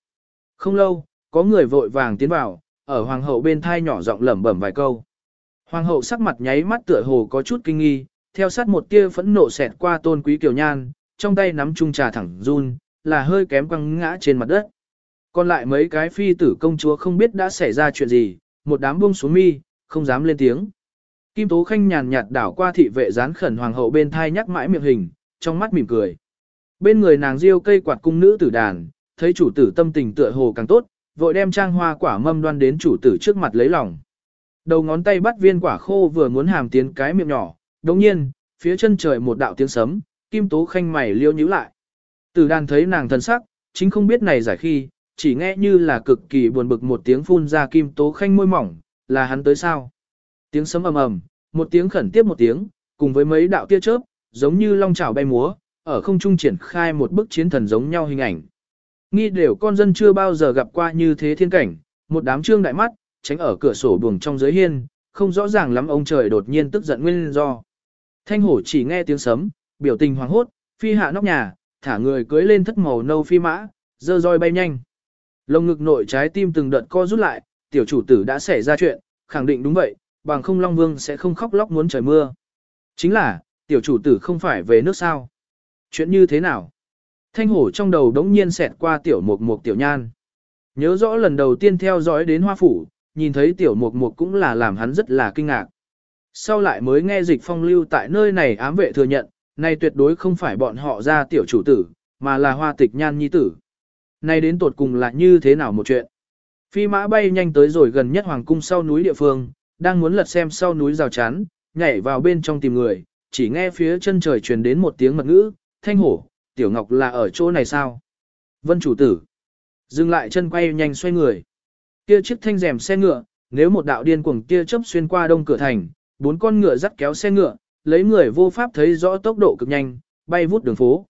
Không lâu, có người vội vàng tiến vào, ở hoàng hậu bên thai nhỏ giọng lẩm bẩm vài câu. Hoàng hậu sắc mặt nháy mắt tựa hồ có chút kinh nghi, theo sát một tia phẫn nộ xẹt qua tôn quý kiều nhan, trong tay nắm chung trà thẳng run, là hơi kém quăng ngã trên mặt đất. Còn lại mấy cái phi tử công chúa không biết đã xảy ra chuyện gì, một đám buông xuống mi, không dám lên tiếng. Kim Tố Khanh nhàn nhạt đảo qua thị vệ gián khẩn hoàng hậu bên thai nhắc mãi miệng hình, trong mắt mỉm cười. Bên người nàng riêu cây quạt cung nữ tử đàn, thấy chủ tử tâm tình tựa hồ càng tốt, vội đem trang hoa quả mâm đoan đến chủ tử trước mặt lấy lòng. Đầu ngón tay bắt viên quả khô vừa muốn hàm tiến cái miệng nhỏ, đồng nhiên, phía chân trời một đạo tiếng sấm, Kim Tố Khanh mày liêu nhíu lại. Tử đàn thấy nàng thần sắc, chính không biết này giải khi, chỉ nghe như là cực kỳ buồn bực một tiếng phun ra Kim Tố Khanh môi mỏng, là hắn tới sao. Tiếng sấm ầm ầm, một tiếng khẩn tiếp một tiếng, cùng với mấy đạo tia chớp, giống như long chảo bay múa, ở không trung triển khai một bức chiến thần giống nhau hình ảnh. Nghi đều con dân chưa bao giờ gặp qua như thế thiên cảnh, một đám trương đại mắt, tránh ở cửa sổ buồng trong giới hiên, không rõ ràng lắm ông trời đột nhiên tức giận nguyên do. Thanh hổ chỉ nghe tiếng sấm, biểu tình hoàng hốt, phi hạ nóc nhà, thả người cưới lên thất màu nâu phi mã, dơ roi bay nhanh. Lồng ngực nội trái tim từng đợt co rút lại, tiểu chủ tử đã xảy ra chuyện, khẳng định đúng vậy, bằng không Long Vương sẽ không khóc lóc muốn trời mưa. Chính là, tiểu chủ tử không phải về nước sao. Chuyện như thế nào? Thanh hổ trong đầu đống nhiên xẹt qua tiểu mục mục tiểu nhan. Nhớ rõ lần đầu tiên theo dõi đến hoa phủ, nhìn thấy tiểu mục mục cũng là làm hắn rất là kinh ngạc. Sau lại mới nghe dịch phong lưu tại nơi này ám vệ thừa nhận, này tuyệt đối không phải bọn họ ra tiểu chủ tử, mà là hoa tịch nhan nhi tử nay đến tột cùng là như thế nào một chuyện? Phi mã bay nhanh tới rồi gần nhất hoàng cung sau núi địa phương, đang muốn lật xem sau núi rào chắn, nhảy vào bên trong tìm người, chỉ nghe phía chân trời truyền đến một tiếng mật ngữ, thanh hổ, tiểu ngọc là ở chỗ này sao? Vân chủ tử. Dừng lại chân quay nhanh xoay người. Kia chiếc thanh rèm xe ngựa, nếu một đạo điên cuồng kia chớp xuyên qua đông cửa thành, bốn con ngựa dắt kéo xe ngựa, lấy người vô pháp thấy rõ tốc độ cực nhanh, bay vút đường phố.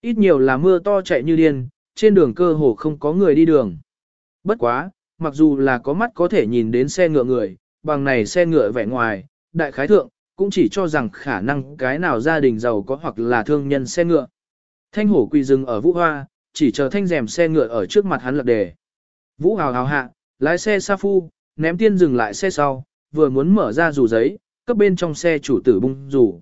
Ít nhiều là mưa to chạy như điên, trên đường cơ hồ không có người đi đường. Bất quá, mặc dù là có mắt có thể nhìn đến xe ngựa người, bằng này xe ngựa vẻ ngoài, đại khái thượng, cũng chỉ cho rằng khả năng cái nào gia đình giàu có hoặc là thương nhân xe ngựa. Thanh hổ quỳ dừng ở vũ hoa, chỉ chờ thanh rèm xe ngựa ở trước mặt hắn lật đề. Vũ hào hào hạ, lái xe sa phu, ném tiên dừng lại xe sau, vừa muốn mở ra rủ giấy, cấp bên trong xe chủ tử bung rủ.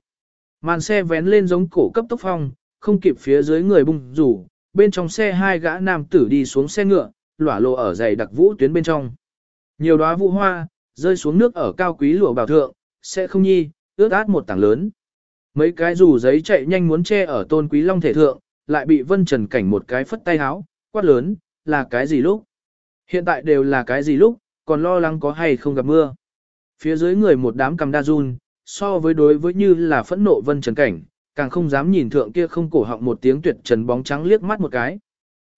Màn xe vén lên giống cổ cấp tốc phong, không kịp phía dưới người bung rủ, bên trong xe hai gã nam tử đi xuống xe ngựa, lỏa lộ ở dày đặc vũ tuyến bên trong. Nhiều đóa vũ hoa, rơi xuống nước ở cao quý lụa bảo thượng, sẽ không nhi, ướt át một tảng lớn. Mấy cái dù giấy chạy nhanh muốn che ở tôn quý long thể thượng, lại bị vân trần cảnh một cái phất tay háo, quát lớn, là cái gì lúc? Hiện tại đều là cái gì lúc, còn lo lắng có hay không gặp mưa. Phía dưới người một đám cầm đa run, so với đối với như là phẫn nộ vân trần cảnh, càng không dám nhìn thượng kia không cổ họng một tiếng tuyệt trần bóng trắng liếc mắt một cái.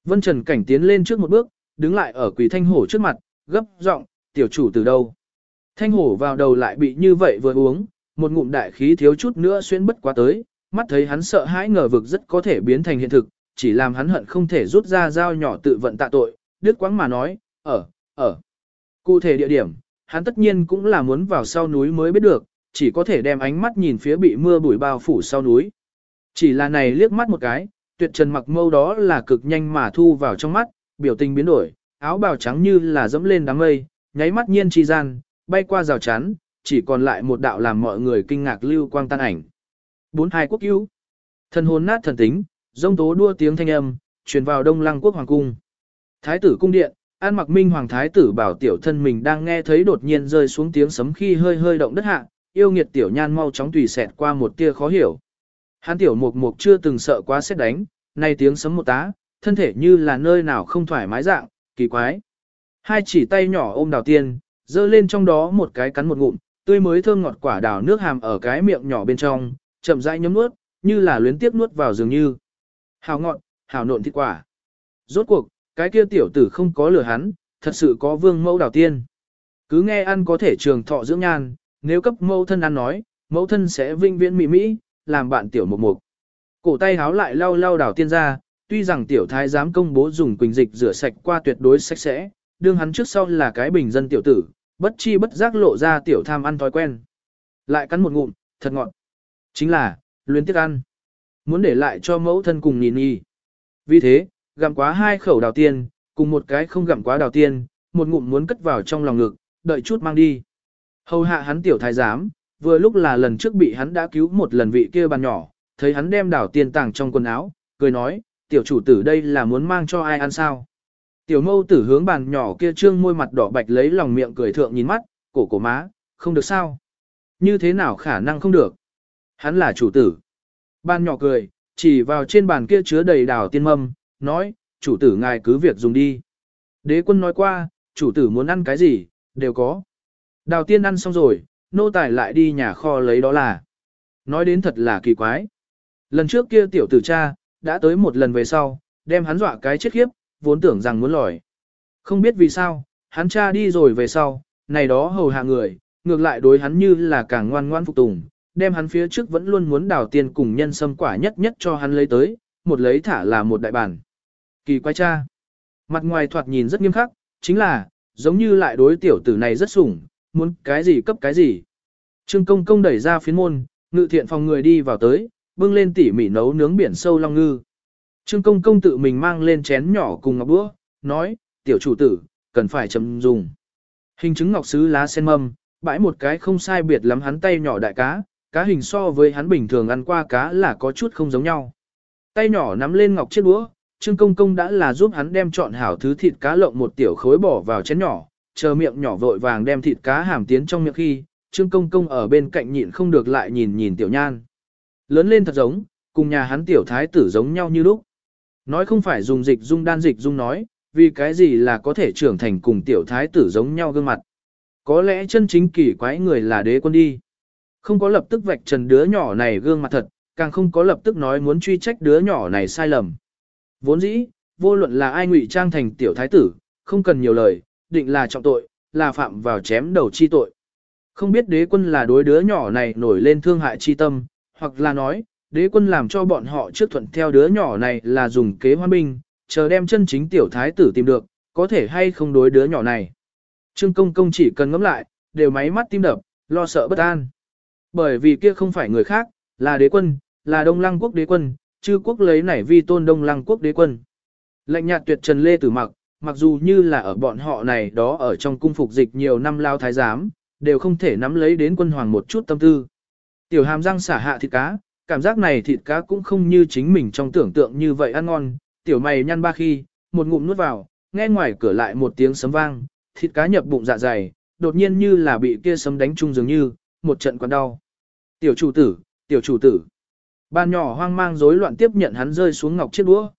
Vân trần cảnh tiến lên trước một bước, đứng lại ở quỷ thanh hổ trước mặt, gấp giọng, tiểu chủ từ đâu. Thanh hổ vào đầu lại bị như vậy vừa uống, một ngụm đại khí thiếu chút nữa xuyên bất quá tới, mắt thấy hắn sợ hãi ngờ vực rất có thể biến thành hiện thực, chỉ làm hắn hận không thể rút ra dao nhỏ tự vận tạ tội, đứt quãng mà nói, ở, ở. Cụ thể địa điểm, hắn tất nhiên cũng là muốn vào sau núi mới biết được, chỉ có thể đem ánh mắt nhìn phía bị mưa bụi bao phủ sau núi. Chỉ là này liếc mắt một cái, tuyệt trần mặc mâu đó là cực nhanh mà thu vào trong mắt, biểu tình biến đổi, áo bào trắng như là dẫm lên đám mây, nháy mắt nhiên chi gian, bay qua rào chắn, chỉ còn lại một đạo làm mọi người kinh ngạc lưu quang tan ảnh. Bốn hai quốc cứu. Thần hồn nát thần tính, rông tố đua tiếng thanh âm, truyền vào đông lăng quốc hoàng cung. Thái tử cung điện, An mặc minh hoàng thái tử bảo tiểu thân mình đang nghe thấy đột nhiên rơi xuống tiếng sấm khi hơi hơi động đất hạ, yêu nghiệt tiểu nhan mau chóng tùy xẹt qua một tia khó hiểu. Hắn tiểu mục mục chưa từng sợ quá xét đánh, nay tiếng sấm một tá, thân thể như là nơi nào không thoải mái dạng, kỳ quái. Hai chỉ tay nhỏ ôm đào tiên, dơ lên trong đó một cái cắn một ngụm, tươi mới thơm ngọt quả đào nước hàm ở cái miệng nhỏ bên trong, chậm rãi nhấm nuốt, như là luyến tiếp nuốt vào dường như. Hào ngọt, hảo nộn thịt quả. Rốt cuộc, cái kia tiểu tử không có lừa hắn, thật sự có vương mẫu đào tiên. Cứ nghe ăn có thể trường thọ dưỡng nhan, nếu cấp mẫu thân ăn nói, mẫu thân sẽ vinh viễn mỹ mỹ, làm bạn tiểu mục mục. Cổ tay háo lại lau lau đảo tiên ra, tuy rằng tiểu thái dám công bố dùng quỳnh dịch rửa sạch qua tuyệt đối sạch sẽ, đương hắn trước sau là cái bình dân tiểu tử, bất chi bất giác lộ ra tiểu tham ăn thói quen. Lại cắn một ngụm, thật ngọt. Chính là, luyến tiếc ăn. Muốn để lại cho mẫu thân cùng nhìn y. Vì thế, gặm quá hai khẩu đào tiên, cùng một cái không gặm quá đào tiên, một ngụm muốn cất vào trong lòng ngực, đợi chút mang đi. Hầu hạ hắn tiểu thái giám, vừa lúc là lần trước bị hắn đã cứu một lần vị kia bàn nhỏ, thấy hắn đem đào tiền tàng trong quần áo, cười nói, tiểu chủ tử đây là muốn mang cho ai ăn sao. Tiểu mâu tử hướng bàn nhỏ kia trương môi mặt đỏ bạch lấy lòng miệng cười thượng nhìn mắt, cổ cổ má, không được sao. Như thế nào khả năng không được. Hắn là chủ tử. Bàn nhỏ cười, chỉ vào trên bàn kia chứa đầy đào tiên mâm, nói, chủ tử ngài cứ việc dùng đi. Đế quân nói qua, chủ tử muốn ăn cái gì, đều có. Đào tiên ăn xong rồi, nô tài lại đi nhà kho lấy đó là. Nói đến thật là kỳ quái. Lần trước kia tiểu tử cha, đã tới một lần về sau, đem hắn dọa cái chết khiếp, vốn tưởng rằng muốn lòi. Không biết vì sao, hắn cha đi rồi về sau, này đó hầu hạ người, ngược lại đối hắn như là càng ngoan ngoan phục tùng, đem hắn phía trước vẫn luôn muốn đào tiền cùng nhân sâm quả nhất nhất cho hắn lấy tới, một lấy thả là một đại bản. Kỳ quái cha. Mặt ngoài thoạt nhìn rất nghiêm khắc, chính là, giống như lại đối tiểu tử này rất sủng, muốn cái gì cấp cái gì. Trương công công đẩy ra phiến môn, ngự thiện phòng người đi vào tới, bưng lên tỉ mỉ nấu nướng biển sâu long ngư. Trương công công tự mình mang lên chén nhỏ cùng ngọc búa, nói, tiểu chủ tử, cần phải chấm dùng. Hình chứng ngọc sứ lá sen mâm, bãi một cái không sai biệt lắm hắn tay nhỏ đại cá, cá hình so với hắn bình thường ăn qua cá là có chút không giống nhau. Tay nhỏ nắm lên ngọc chiếc đũa, Trương Công Công đã là giúp hắn đem chọn hảo thứ thịt cá lộng một tiểu khối bỏ vào chén nhỏ, chờ miệng nhỏ vội vàng đem thịt cá hàm tiến trong miệng khi, Trương Công Công ở bên cạnh nhịn không được lại nhìn nhìn tiểu nhan. Lớn lên thật giống, cùng nhà hắn tiểu thái tử giống nhau như lúc. Nói không phải dùng dịch dung đan dịch dung nói, vì cái gì là có thể trưởng thành cùng tiểu thái tử giống nhau gương mặt. Có lẽ chân chính kỳ quái người là đế quân đi. Không có lập tức vạch trần đứa nhỏ này gương mặt thật, càng không có lập tức nói muốn truy trách đứa nhỏ này sai lầm. Vốn dĩ, vô luận là ai ngụy trang thành tiểu thái tử, không cần nhiều lời, định là trọng tội, là phạm vào chém đầu chi tội. Không biết đế quân là đối đứa nhỏ này nổi lên thương hại chi tâm, hoặc là nói, đế quân làm cho bọn họ trước thuận theo đứa nhỏ này là dùng kế hoan binh, chờ đem chân chính tiểu thái tử tìm được, có thể hay không đối đứa nhỏ này. Trương công công chỉ cần ngẫm lại, đều máy mắt tim đập, lo sợ bất an. Bởi vì kia không phải người khác, là đế quân, là đông lăng quốc đế quân, chư quốc lấy nảy vi tôn đông lăng quốc đế quân. Lệnh nhạt tuyệt trần lê tử mặc, mặc dù như là ở bọn họ này đó ở trong cung phục dịch nhiều năm lao thái giám, đều không thể nắm lấy đến quân hoàng một chút tâm tư. Tiểu hàm răng xả hạ thịt cá, cảm giác này thịt cá cũng không như chính mình trong tưởng tượng như vậy ăn ngon, tiểu mày nhăn ba khi, một ngụm nuốt vào, nghe ngoài cửa lại một tiếng sấm vang, thịt cá nhập bụng dạ dày, đột nhiên như là bị kia sấm đánh chung dường như, một trận quặn đau. Tiểu chủ tử, tiểu chủ tử. Ban nhỏ hoang mang rối loạn tiếp nhận hắn rơi xuống ngọc chiếc đũa.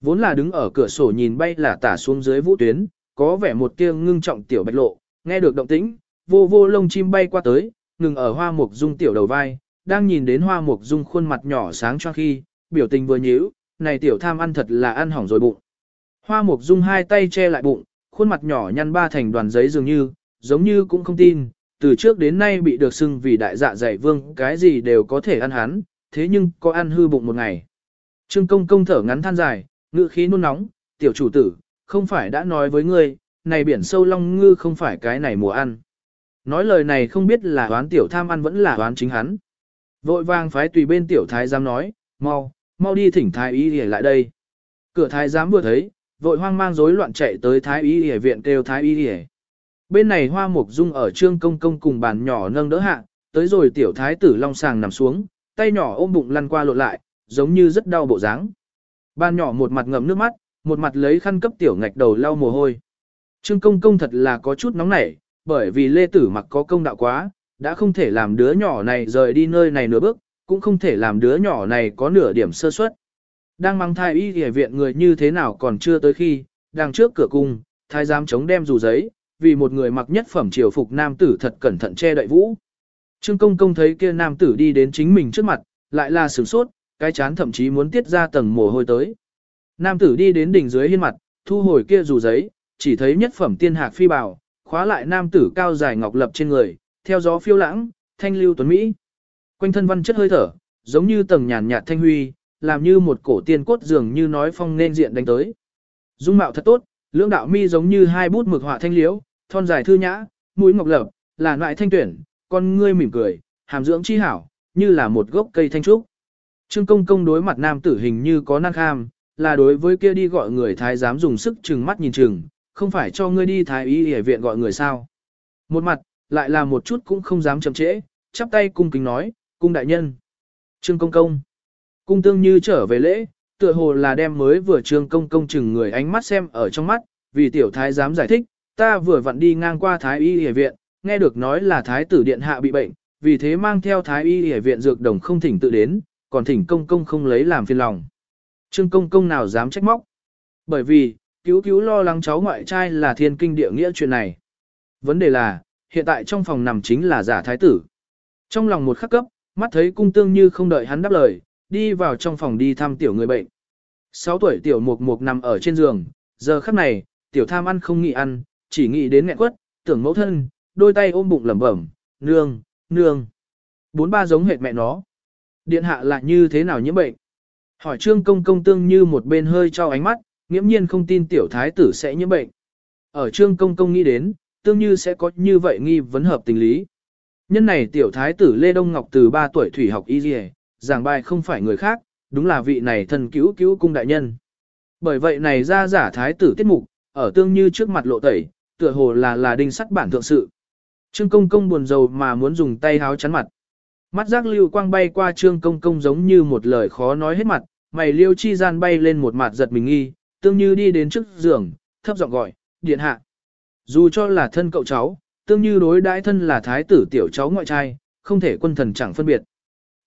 Vốn là đứng ở cửa sổ nhìn bay là tả xuống dưới vũ tuyến, có vẻ một tia ngưng trọng tiểu bạch lộ, nghe được động tĩnh, vô vô lông chim bay qua tới, ngừng ở hoa mục dung tiểu đầu vai, đang nhìn đến hoa mục dung khuôn mặt nhỏ sáng cho khi, biểu tình vừa nhíu, này tiểu tham ăn thật là ăn hỏng rồi bụng. Hoa mục dung hai tay che lại bụng, khuôn mặt nhỏ nhăn ba thành đoàn giấy dường như, giống như cũng không tin, từ trước đến nay bị được xưng vì đại dạ dày vương cái gì đều có thể ăn hắn, thế nhưng có ăn hư bụng một ngày. Trương công công thở ngắn than dài, ngự khí nôn nóng, tiểu chủ tử, không phải đã nói với ngươi, này biển sâu long ngư không phải cái này mùa ăn. Nói lời này không biết là đoán tiểu tham ăn vẫn là đoán chính hắn. Vội vàng phái tùy bên tiểu thái giám nói, mau, mau đi thỉnh thái y để lại đây. Cửa thái giám vừa thấy, vội hoang mang rối loạn chạy tới thái y để viện kêu thái y để. Bên này hoa mục dung ở trương công công cùng bàn nhỏ nâng đỡ hạ, tới rồi tiểu thái tử long sàng nằm xuống, tay nhỏ ôm bụng lăn qua lộn lại, giống như rất đau bộ dáng ban nhỏ một mặt ngậm nước mắt, một mặt lấy khăn cấp tiểu ngạch đầu lau mồ hôi. Trương công công thật là có chút nóng nảy, bởi vì lê tử mặc có công đạo quá, đã không thể làm đứa nhỏ này rời đi nơi này nửa bước, cũng không thể làm đứa nhỏ này có nửa điểm sơ suất. Đang mang thai y y viện người như thế nào còn chưa tới khi, đang trước cửa cung, thái giám chống đem dù giấy, vì một người mặc nhất phẩm triều phục nam tử thật cẩn thận che đậy vũ. Trương công công thấy kia nam tử đi đến chính mình trước mặt, lại là sửng sốt, cái chán thậm chí muốn tiết ra tầng mồ hôi tới. Nam tử đi đến đỉnh dưới hiên mặt, thu hồi kia dù giấy, chỉ thấy nhất phẩm tiên hạc phi bào, khóa lại nam tử cao dài ngọc lập trên người, theo gió phiêu lãng, thanh lưu tuấn mỹ. Quanh thân văn chất hơi thở, giống như tầng nhàn nhạt thanh huy, làm như một cổ tiên cốt dường như nói phong nên diện đánh tới. Dung mạo thật tốt, lưỡng đạo mi giống như hai bút mực họa thanh liễu, thon dài thư nhã, mũi ngọc lập, là loại thanh tuyển, con ngươi mỉm cười, hàm dưỡng chi hảo, như là một gốc cây thanh trúc. Trương công công đối mặt nam tử hình như có năng kham, là đối với kia đi gọi người thái giám dùng sức chừng mắt nhìn chừng, không phải cho ngươi đi thái y y viện gọi người sao. Một mặt, lại là một chút cũng không dám chậm trễ, chắp tay cung kính nói, cung đại nhân. Trương công công. Cung tương như trở về lễ, tựa hồ là đem mới vừa trương công công chừng người ánh mắt xem ở trong mắt, vì tiểu thái dám giải thích, ta vừa vặn đi ngang qua thái y y viện, nghe được nói là thái tử điện hạ bị bệnh, vì thế mang theo thái y y viện dược đồng không thỉnh tự đến, còn thỉnh công công không lấy làm phiền lòng. Trương công công nào dám trách móc? Bởi vì, cứu cứu lo lắng cháu ngoại trai là thiên kinh địa nghĩa chuyện này. Vấn đề là, hiện tại trong phòng nằm chính là giả thái tử. Trong lòng một khắc cấp, mắt thấy cung tương như không đợi hắn đáp lời, đi vào trong phòng đi thăm tiểu người bệnh. 6 tuổi tiểu mục mục nằm ở trên giường, giờ khắc này, tiểu tham ăn không nghĩ ăn, chỉ nghĩ đến nghẹn quất, tưởng mẫu thân, đôi tay ôm bụng lẩm bẩm, nương, nương. Bốn ba giống hệt mẹ nó. Điện hạ lại như thế nào nhiễm bệnh? Hỏi trương công công tương như một bên hơi cho ánh mắt, nghiễm nhiên không tin tiểu thái tử sẽ nhiễm bệnh. Ở trương công công nghĩ đến, tương như sẽ có như vậy nghi vấn hợp tình lý. Nhân này tiểu thái tử Lê Đông Ngọc từ 3 tuổi thủy học y dì giảng bài không phải người khác, đúng là vị này thần cứu cứu cung đại nhân. Bởi vậy này ra giả thái tử tiết mục, ở tương như trước mặt lộ tẩy, tựa hồ là là đinh sắt bản thượng sự. Trương công công buồn rầu mà muốn dùng tay háo chắn mặt. Mắt giác lưu quang bay qua trương công công giống như một lời khó nói hết mặt, mày liêu chi gian bay lên một mặt giật mình nghi, tương như đi đến trước giường, thấp giọng gọi, điện hạ. Dù cho là thân cậu cháu, tương như đối đãi thân là thái tử tiểu cháu ngoại trai, không thể quân thần chẳng phân biệt.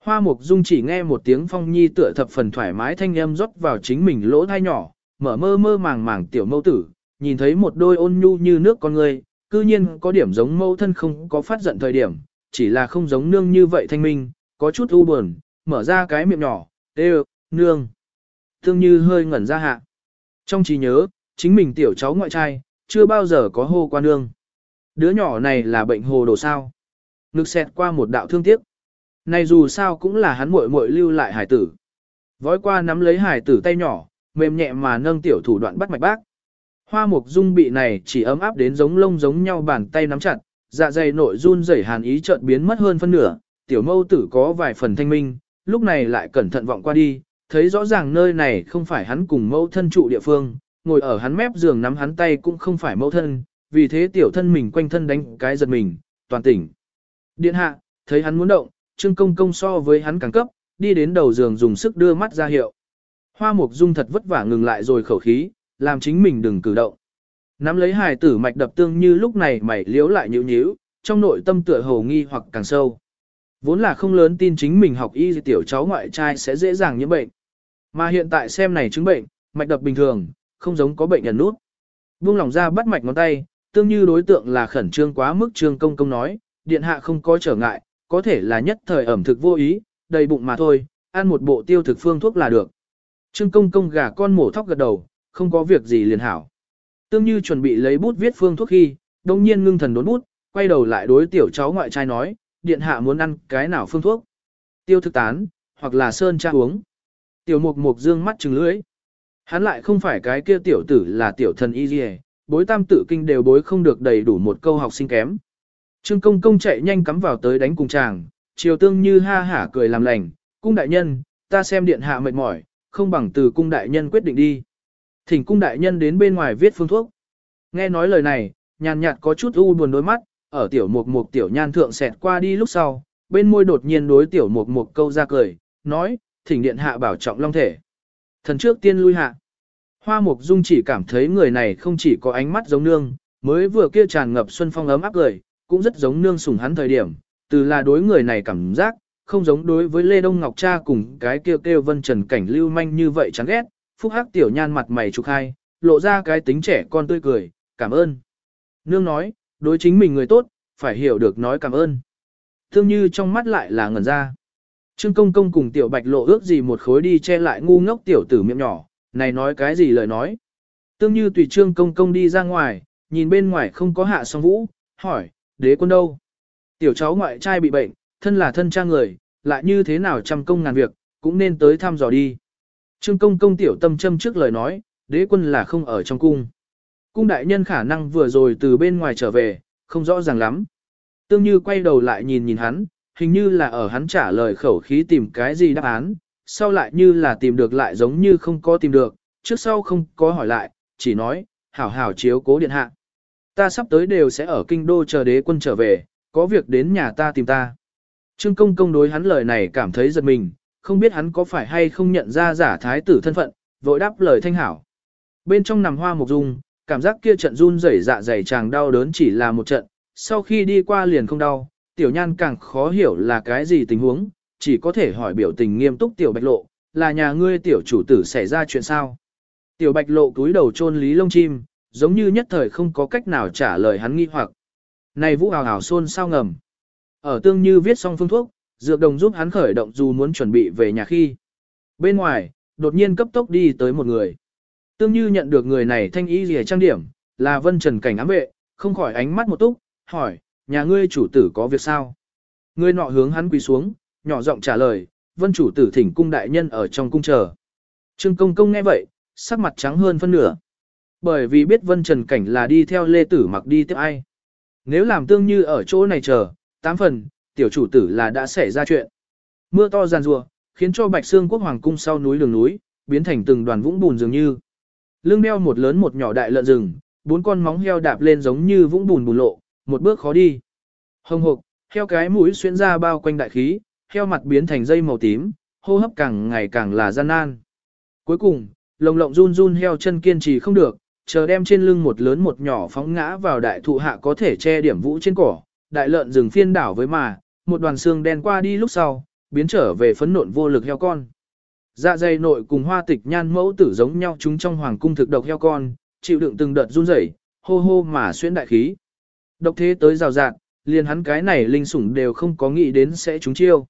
Hoa mục dung chỉ nghe một tiếng phong nhi tựa thập phần thoải mái thanh âm rót vào chính mình lỗ thai nhỏ, mở mơ mơ màng màng tiểu mâu tử, nhìn thấy một đôi ôn nhu như nước con người, cư nhiên có điểm giống mâu thân không có phát giận thời điểm, chỉ là không giống nương như vậy thanh minh, có chút u buồn, mở ra cái miệng nhỏ, đê nương. thương như hơi ngẩn ra hạ. Trong trí nhớ, chính mình tiểu cháu ngoại trai, chưa bao giờ có hô qua nương. Đứa nhỏ này là bệnh hồ đồ sao. Ngực xẹt qua một đạo thương tiếc. Này dù sao cũng là hắn muội muội lưu lại hải tử. Vói qua nắm lấy hải tử tay nhỏ, mềm nhẹ mà nâng tiểu thủ đoạn bắt mạch bác. Hoa mục dung bị này chỉ ấm áp đến giống lông giống nhau bàn tay nắm chặt, dạ dày nội run rẩy hàn ý chợt biến mất hơn phân nửa, tiểu mâu tử có vài phần thanh minh, lúc này lại cẩn thận vọng qua đi, thấy rõ ràng nơi này không phải hắn cùng mâu thân trụ địa phương, ngồi ở hắn mép giường nắm hắn tay cũng không phải mâu thân, vì thế tiểu thân mình quanh thân đánh cái giật mình, toàn tỉnh. Điện hạ, thấy hắn muốn động, Trương Công Công so với hắn càng cấp, đi đến đầu giường dùng sức đưa mắt ra hiệu. Hoa Mục Dung thật vất vả ngừng lại rồi khẩu khí, làm chính mình đừng cử động. Nắm lấy hài tử mạch đập tương như lúc này mày liếu lại nhíu nhíu, trong nội tâm tựa hồ nghi hoặc càng sâu. Vốn là không lớn tin chính mình học y tiểu cháu ngoại trai sẽ dễ dàng nhiễm bệnh. Mà hiện tại xem này chứng bệnh, mạch đập bình thường, không giống có bệnh ẩn nút. Buông lòng ra bắt mạch ngón tay, tương như đối tượng là khẩn trương quá mức trương công công nói, điện hạ không có trở ngại, có thể là nhất thời ẩm thực vô ý, đầy bụng mà thôi, ăn một bộ tiêu thực phương thuốc là được. Trương công công gà con mổ thóc gật đầu, không có việc gì liền hảo. Tương như chuẩn bị lấy bút viết phương thuốc khi, đồng nhiên ngưng thần đốn bút, quay đầu lại đối tiểu cháu ngoại trai nói, điện hạ muốn ăn cái nào phương thuốc. Tiêu thực tán, hoặc là sơn cha uống. Tiểu mục mục dương mắt trừng lưỡi. Hắn lại không phải cái kia tiểu tử là tiểu thần y gì bối tam tự kinh đều bối không được đầy đủ một câu học sinh kém. Trương công công chạy nhanh cắm vào tới đánh cùng chàng, chiều tương như ha hả cười làm lành, cung đại nhân, ta xem điện hạ mệt mỏi, không bằng từ cung đại nhân quyết định đi. Thỉnh cung đại nhân đến bên ngoài viết phương thuốc. Nghe nói lời này, nhàn nhạt có chút u buồn đôi mắt, ở tiểu mục mục tiểu nhan thượng xẹt qua đi lúc sau, bên môi đột nhiên đối tiểu mục mục câu ra cười, nói, thỉnh điện hạ bảo trọng long thể. Thần trước tiên lui hạ. Hoa mục dung chỉ cảm thấy người này không chỉ có ánh mắt giống nương, mới vừa kia tràn ngập xuân phong ấm áp cười, cũng rất giống nương sủng hắn thời điểm, từ là đối người này cảm giác, không giống đối với Lê Đông Ngọc cha cùng cái kêu kêu vân trần cảnh lưu manh như vậy chán ghét, phúc hắc tiểu nhan mặt mày trục hai, lộ ra cái tính trẻ con tươi cười, cảm ơn. Nương nói, đối chính mình người tốt, phải hiểu được nói cảm ơn. Thương như trong mắt lại là ngẩn ra. Trương công công cùng tiểu bạch lộ ước gì một khối đi che lại ngu ngốc tiểu tử miệng nhỏ, Này nói cái gì lời nói? Tương như tùy trương công công đi ra ngoài, nhìn bên ngoài không có hạ song vũ, hỏi, đế quân đâu? Tiểu cháu ngoại trai bị bệnh, thân là thân cha người, lại như thế nào trăm công ngàn việc, cũng nên tới thăm dò đi. Trương công công tiểu tâm châm trước lời nói, đế quân là không ở trong cung. Cung đại nhân khả năng vừa rồi từ bên ngoài trở về, không rõ ràng lắm. Tương như quay đầu lại nhìn nhìn hắn, hình như là ở hắn trả lời khẩu khí tìm cái gì đáp án, sau lại như là tìm được lại giống như không có tìm được, trước sau không có hỏi lại, chỉ nói, hảo hảo chiếu cố điện hạ. Ta sắp tới đều sẽ ở kinh đô chờ đế quân trở về, có việc đến nhà ta tìm ta. Trương công công đối hắn lời này cảm thấy giật mình, không biết hắn có phải hay không nhận ra giả thái tử thân phận, vội đáp lời thanh hảo. Bên trong nằm hoa mục dung, cảm giác kia trận run rẩy dạ dày chàng đau đớn chỉ là một trận, sau khi đi qua liền không đau, tiểu nhan càng khó hiểu là cái gì tình huống, chỉ có thể hỏi biểu tình nghiêm túc tiểu bạch lộ, là nhà ngươi tiểu chủ tử xảy ra chuyện sao. Tiểu bạch lộ cúi đầu chôn lý lông chim, giống như nhất thời không có cách nào trả lời hắn nghi hoặc. Này vũ hào hào xôn sao ngầm. Ở tương như viết xong phương thuốc, dược đồng giúp hắn khởi động dù muốn chuẩn bị về nhà khi. Bên ngoài, đột nhiên cấp tốc đi tới một người. Tương như nhận được người này thanh ý gì trang điểm, là vân trần cảnh ám vệ, không khỏi ánh mắt một túc, hỏi, nhà ngươi chủ tử có việc sao? Người nọ hướng hắn quỳ xuống, nhỏ giọng trả lời, vân chủ tử thỉnh cung đại nhân ở trong cung chờ. Trương công công nghe vậy, sắc mặt trắng hơn phân nửa. Bởi vì biết vân trần cảnh là đi theo lê tử mặc đi tiếp ai. Nếu làm tương như ở chỗ này chờ, tám phần, tiểu chủ tử là đã xảy ra chuyện. Mưa to giàn rùa, khiến cho bạch xương quốc hoàng cung sau núi đường núi, biến thành từng đoàn vũng bùn dường như. Lưng đeo một lớn một nhỏ đại lợn rừng, bốn con móng heo đạp lên giống như vũng bùn bùn lộ, một bước khó đi. Hồng hộc, heo cái mũi xuyên ra bao quanh đại khí, heo mặt biến thành dây màu tím, hô hấp càng ngày càng là gian nan. Cuối cùng, lồng lộng run run heo chân kiên trì không được, chờ đem trên lưng một lớn một nhỏ phóng ngã vào đại thụ hạ có thể che điểm vũ trên cỏ, đại lợn rừng phiên đảo với mà, một đoàn xương đen qua đi lúc sau, biến trở về phấn nộn vô lực heo con. Dạ dày nội cùng hoa tịch nhan mẫu tử giống nhau chúng trong hoàng cung thực độc heo con, chịu đựng từng đợt run rẩy, hô hô mà xuyên đại khí. Độc thế tới rào rạt, liền hắn cái này linh sủng đều không có nghĩ đến sẽ trúng chiêu.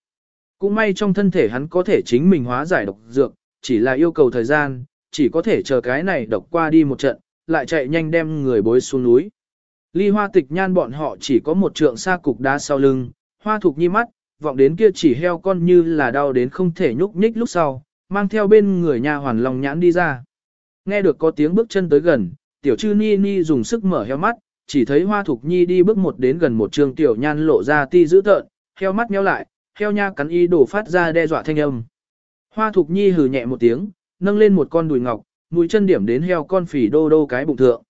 Cũng may trong thân thể hắn có thể chính mình hóa giải độc dược, chỉ là yêu cầu thời gian, chỉ có thể chờ cái này độc qua đi một trận, lại chạy nhanh đem người bối xuống núi. Ly hoa tịch nhan bọn họ chỉ có một trượng xa cục đá sau lưng, hoa thục nhi mắt, vọng đến kia chỉ heo con như là đau đến không thể nhúc nhích lúc sau, mang theo bên người nhà hoàn lòng nhãn đi ra. Nghe được có tiếng bước chân tới gần, tiểu chư ni ni dùng sức mở heo mắt, chỉ thấy hoa thục nhi đi bước một đến gần một trường tiểu nhan lộ ra ti dữ tợn, heo mắt nheo lại, heo nha cắn y đổ phát ra đe dọa thanh âm. Hoa thục nhi hừ nhẹ một tiếng, nâng lên một con đùi ngọc, mũi chân điểm đến heo con phỉ đô đô cái bụng thượng.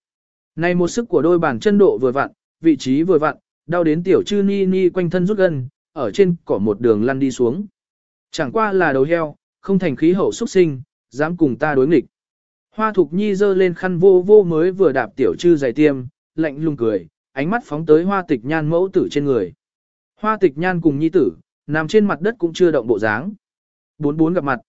Này một sức của đôi bàn chân độ vừa vặn, vị trí vừa vặn, đau đến tiểu chư ni ni quanh thân rút gân, ở trên cỏ một đường lăn đi xuống. Chẳng qua là đầu heo, không thành khí hậu xuất sinh, dám cùng ta đối nghịch. Hoa thục nhi giơ lên khăn vô vô mới vừa đạp tiểu chư giày tiêm, lạnh lùng cười, ánh mắt phóng tới hoa tịch nhan mẫu tử trên người. Hoa tịch nhan cùng nhi tử, nằm trên mặt đất cũng chưa động bộ dáng. Bốn bốn gặp mặt.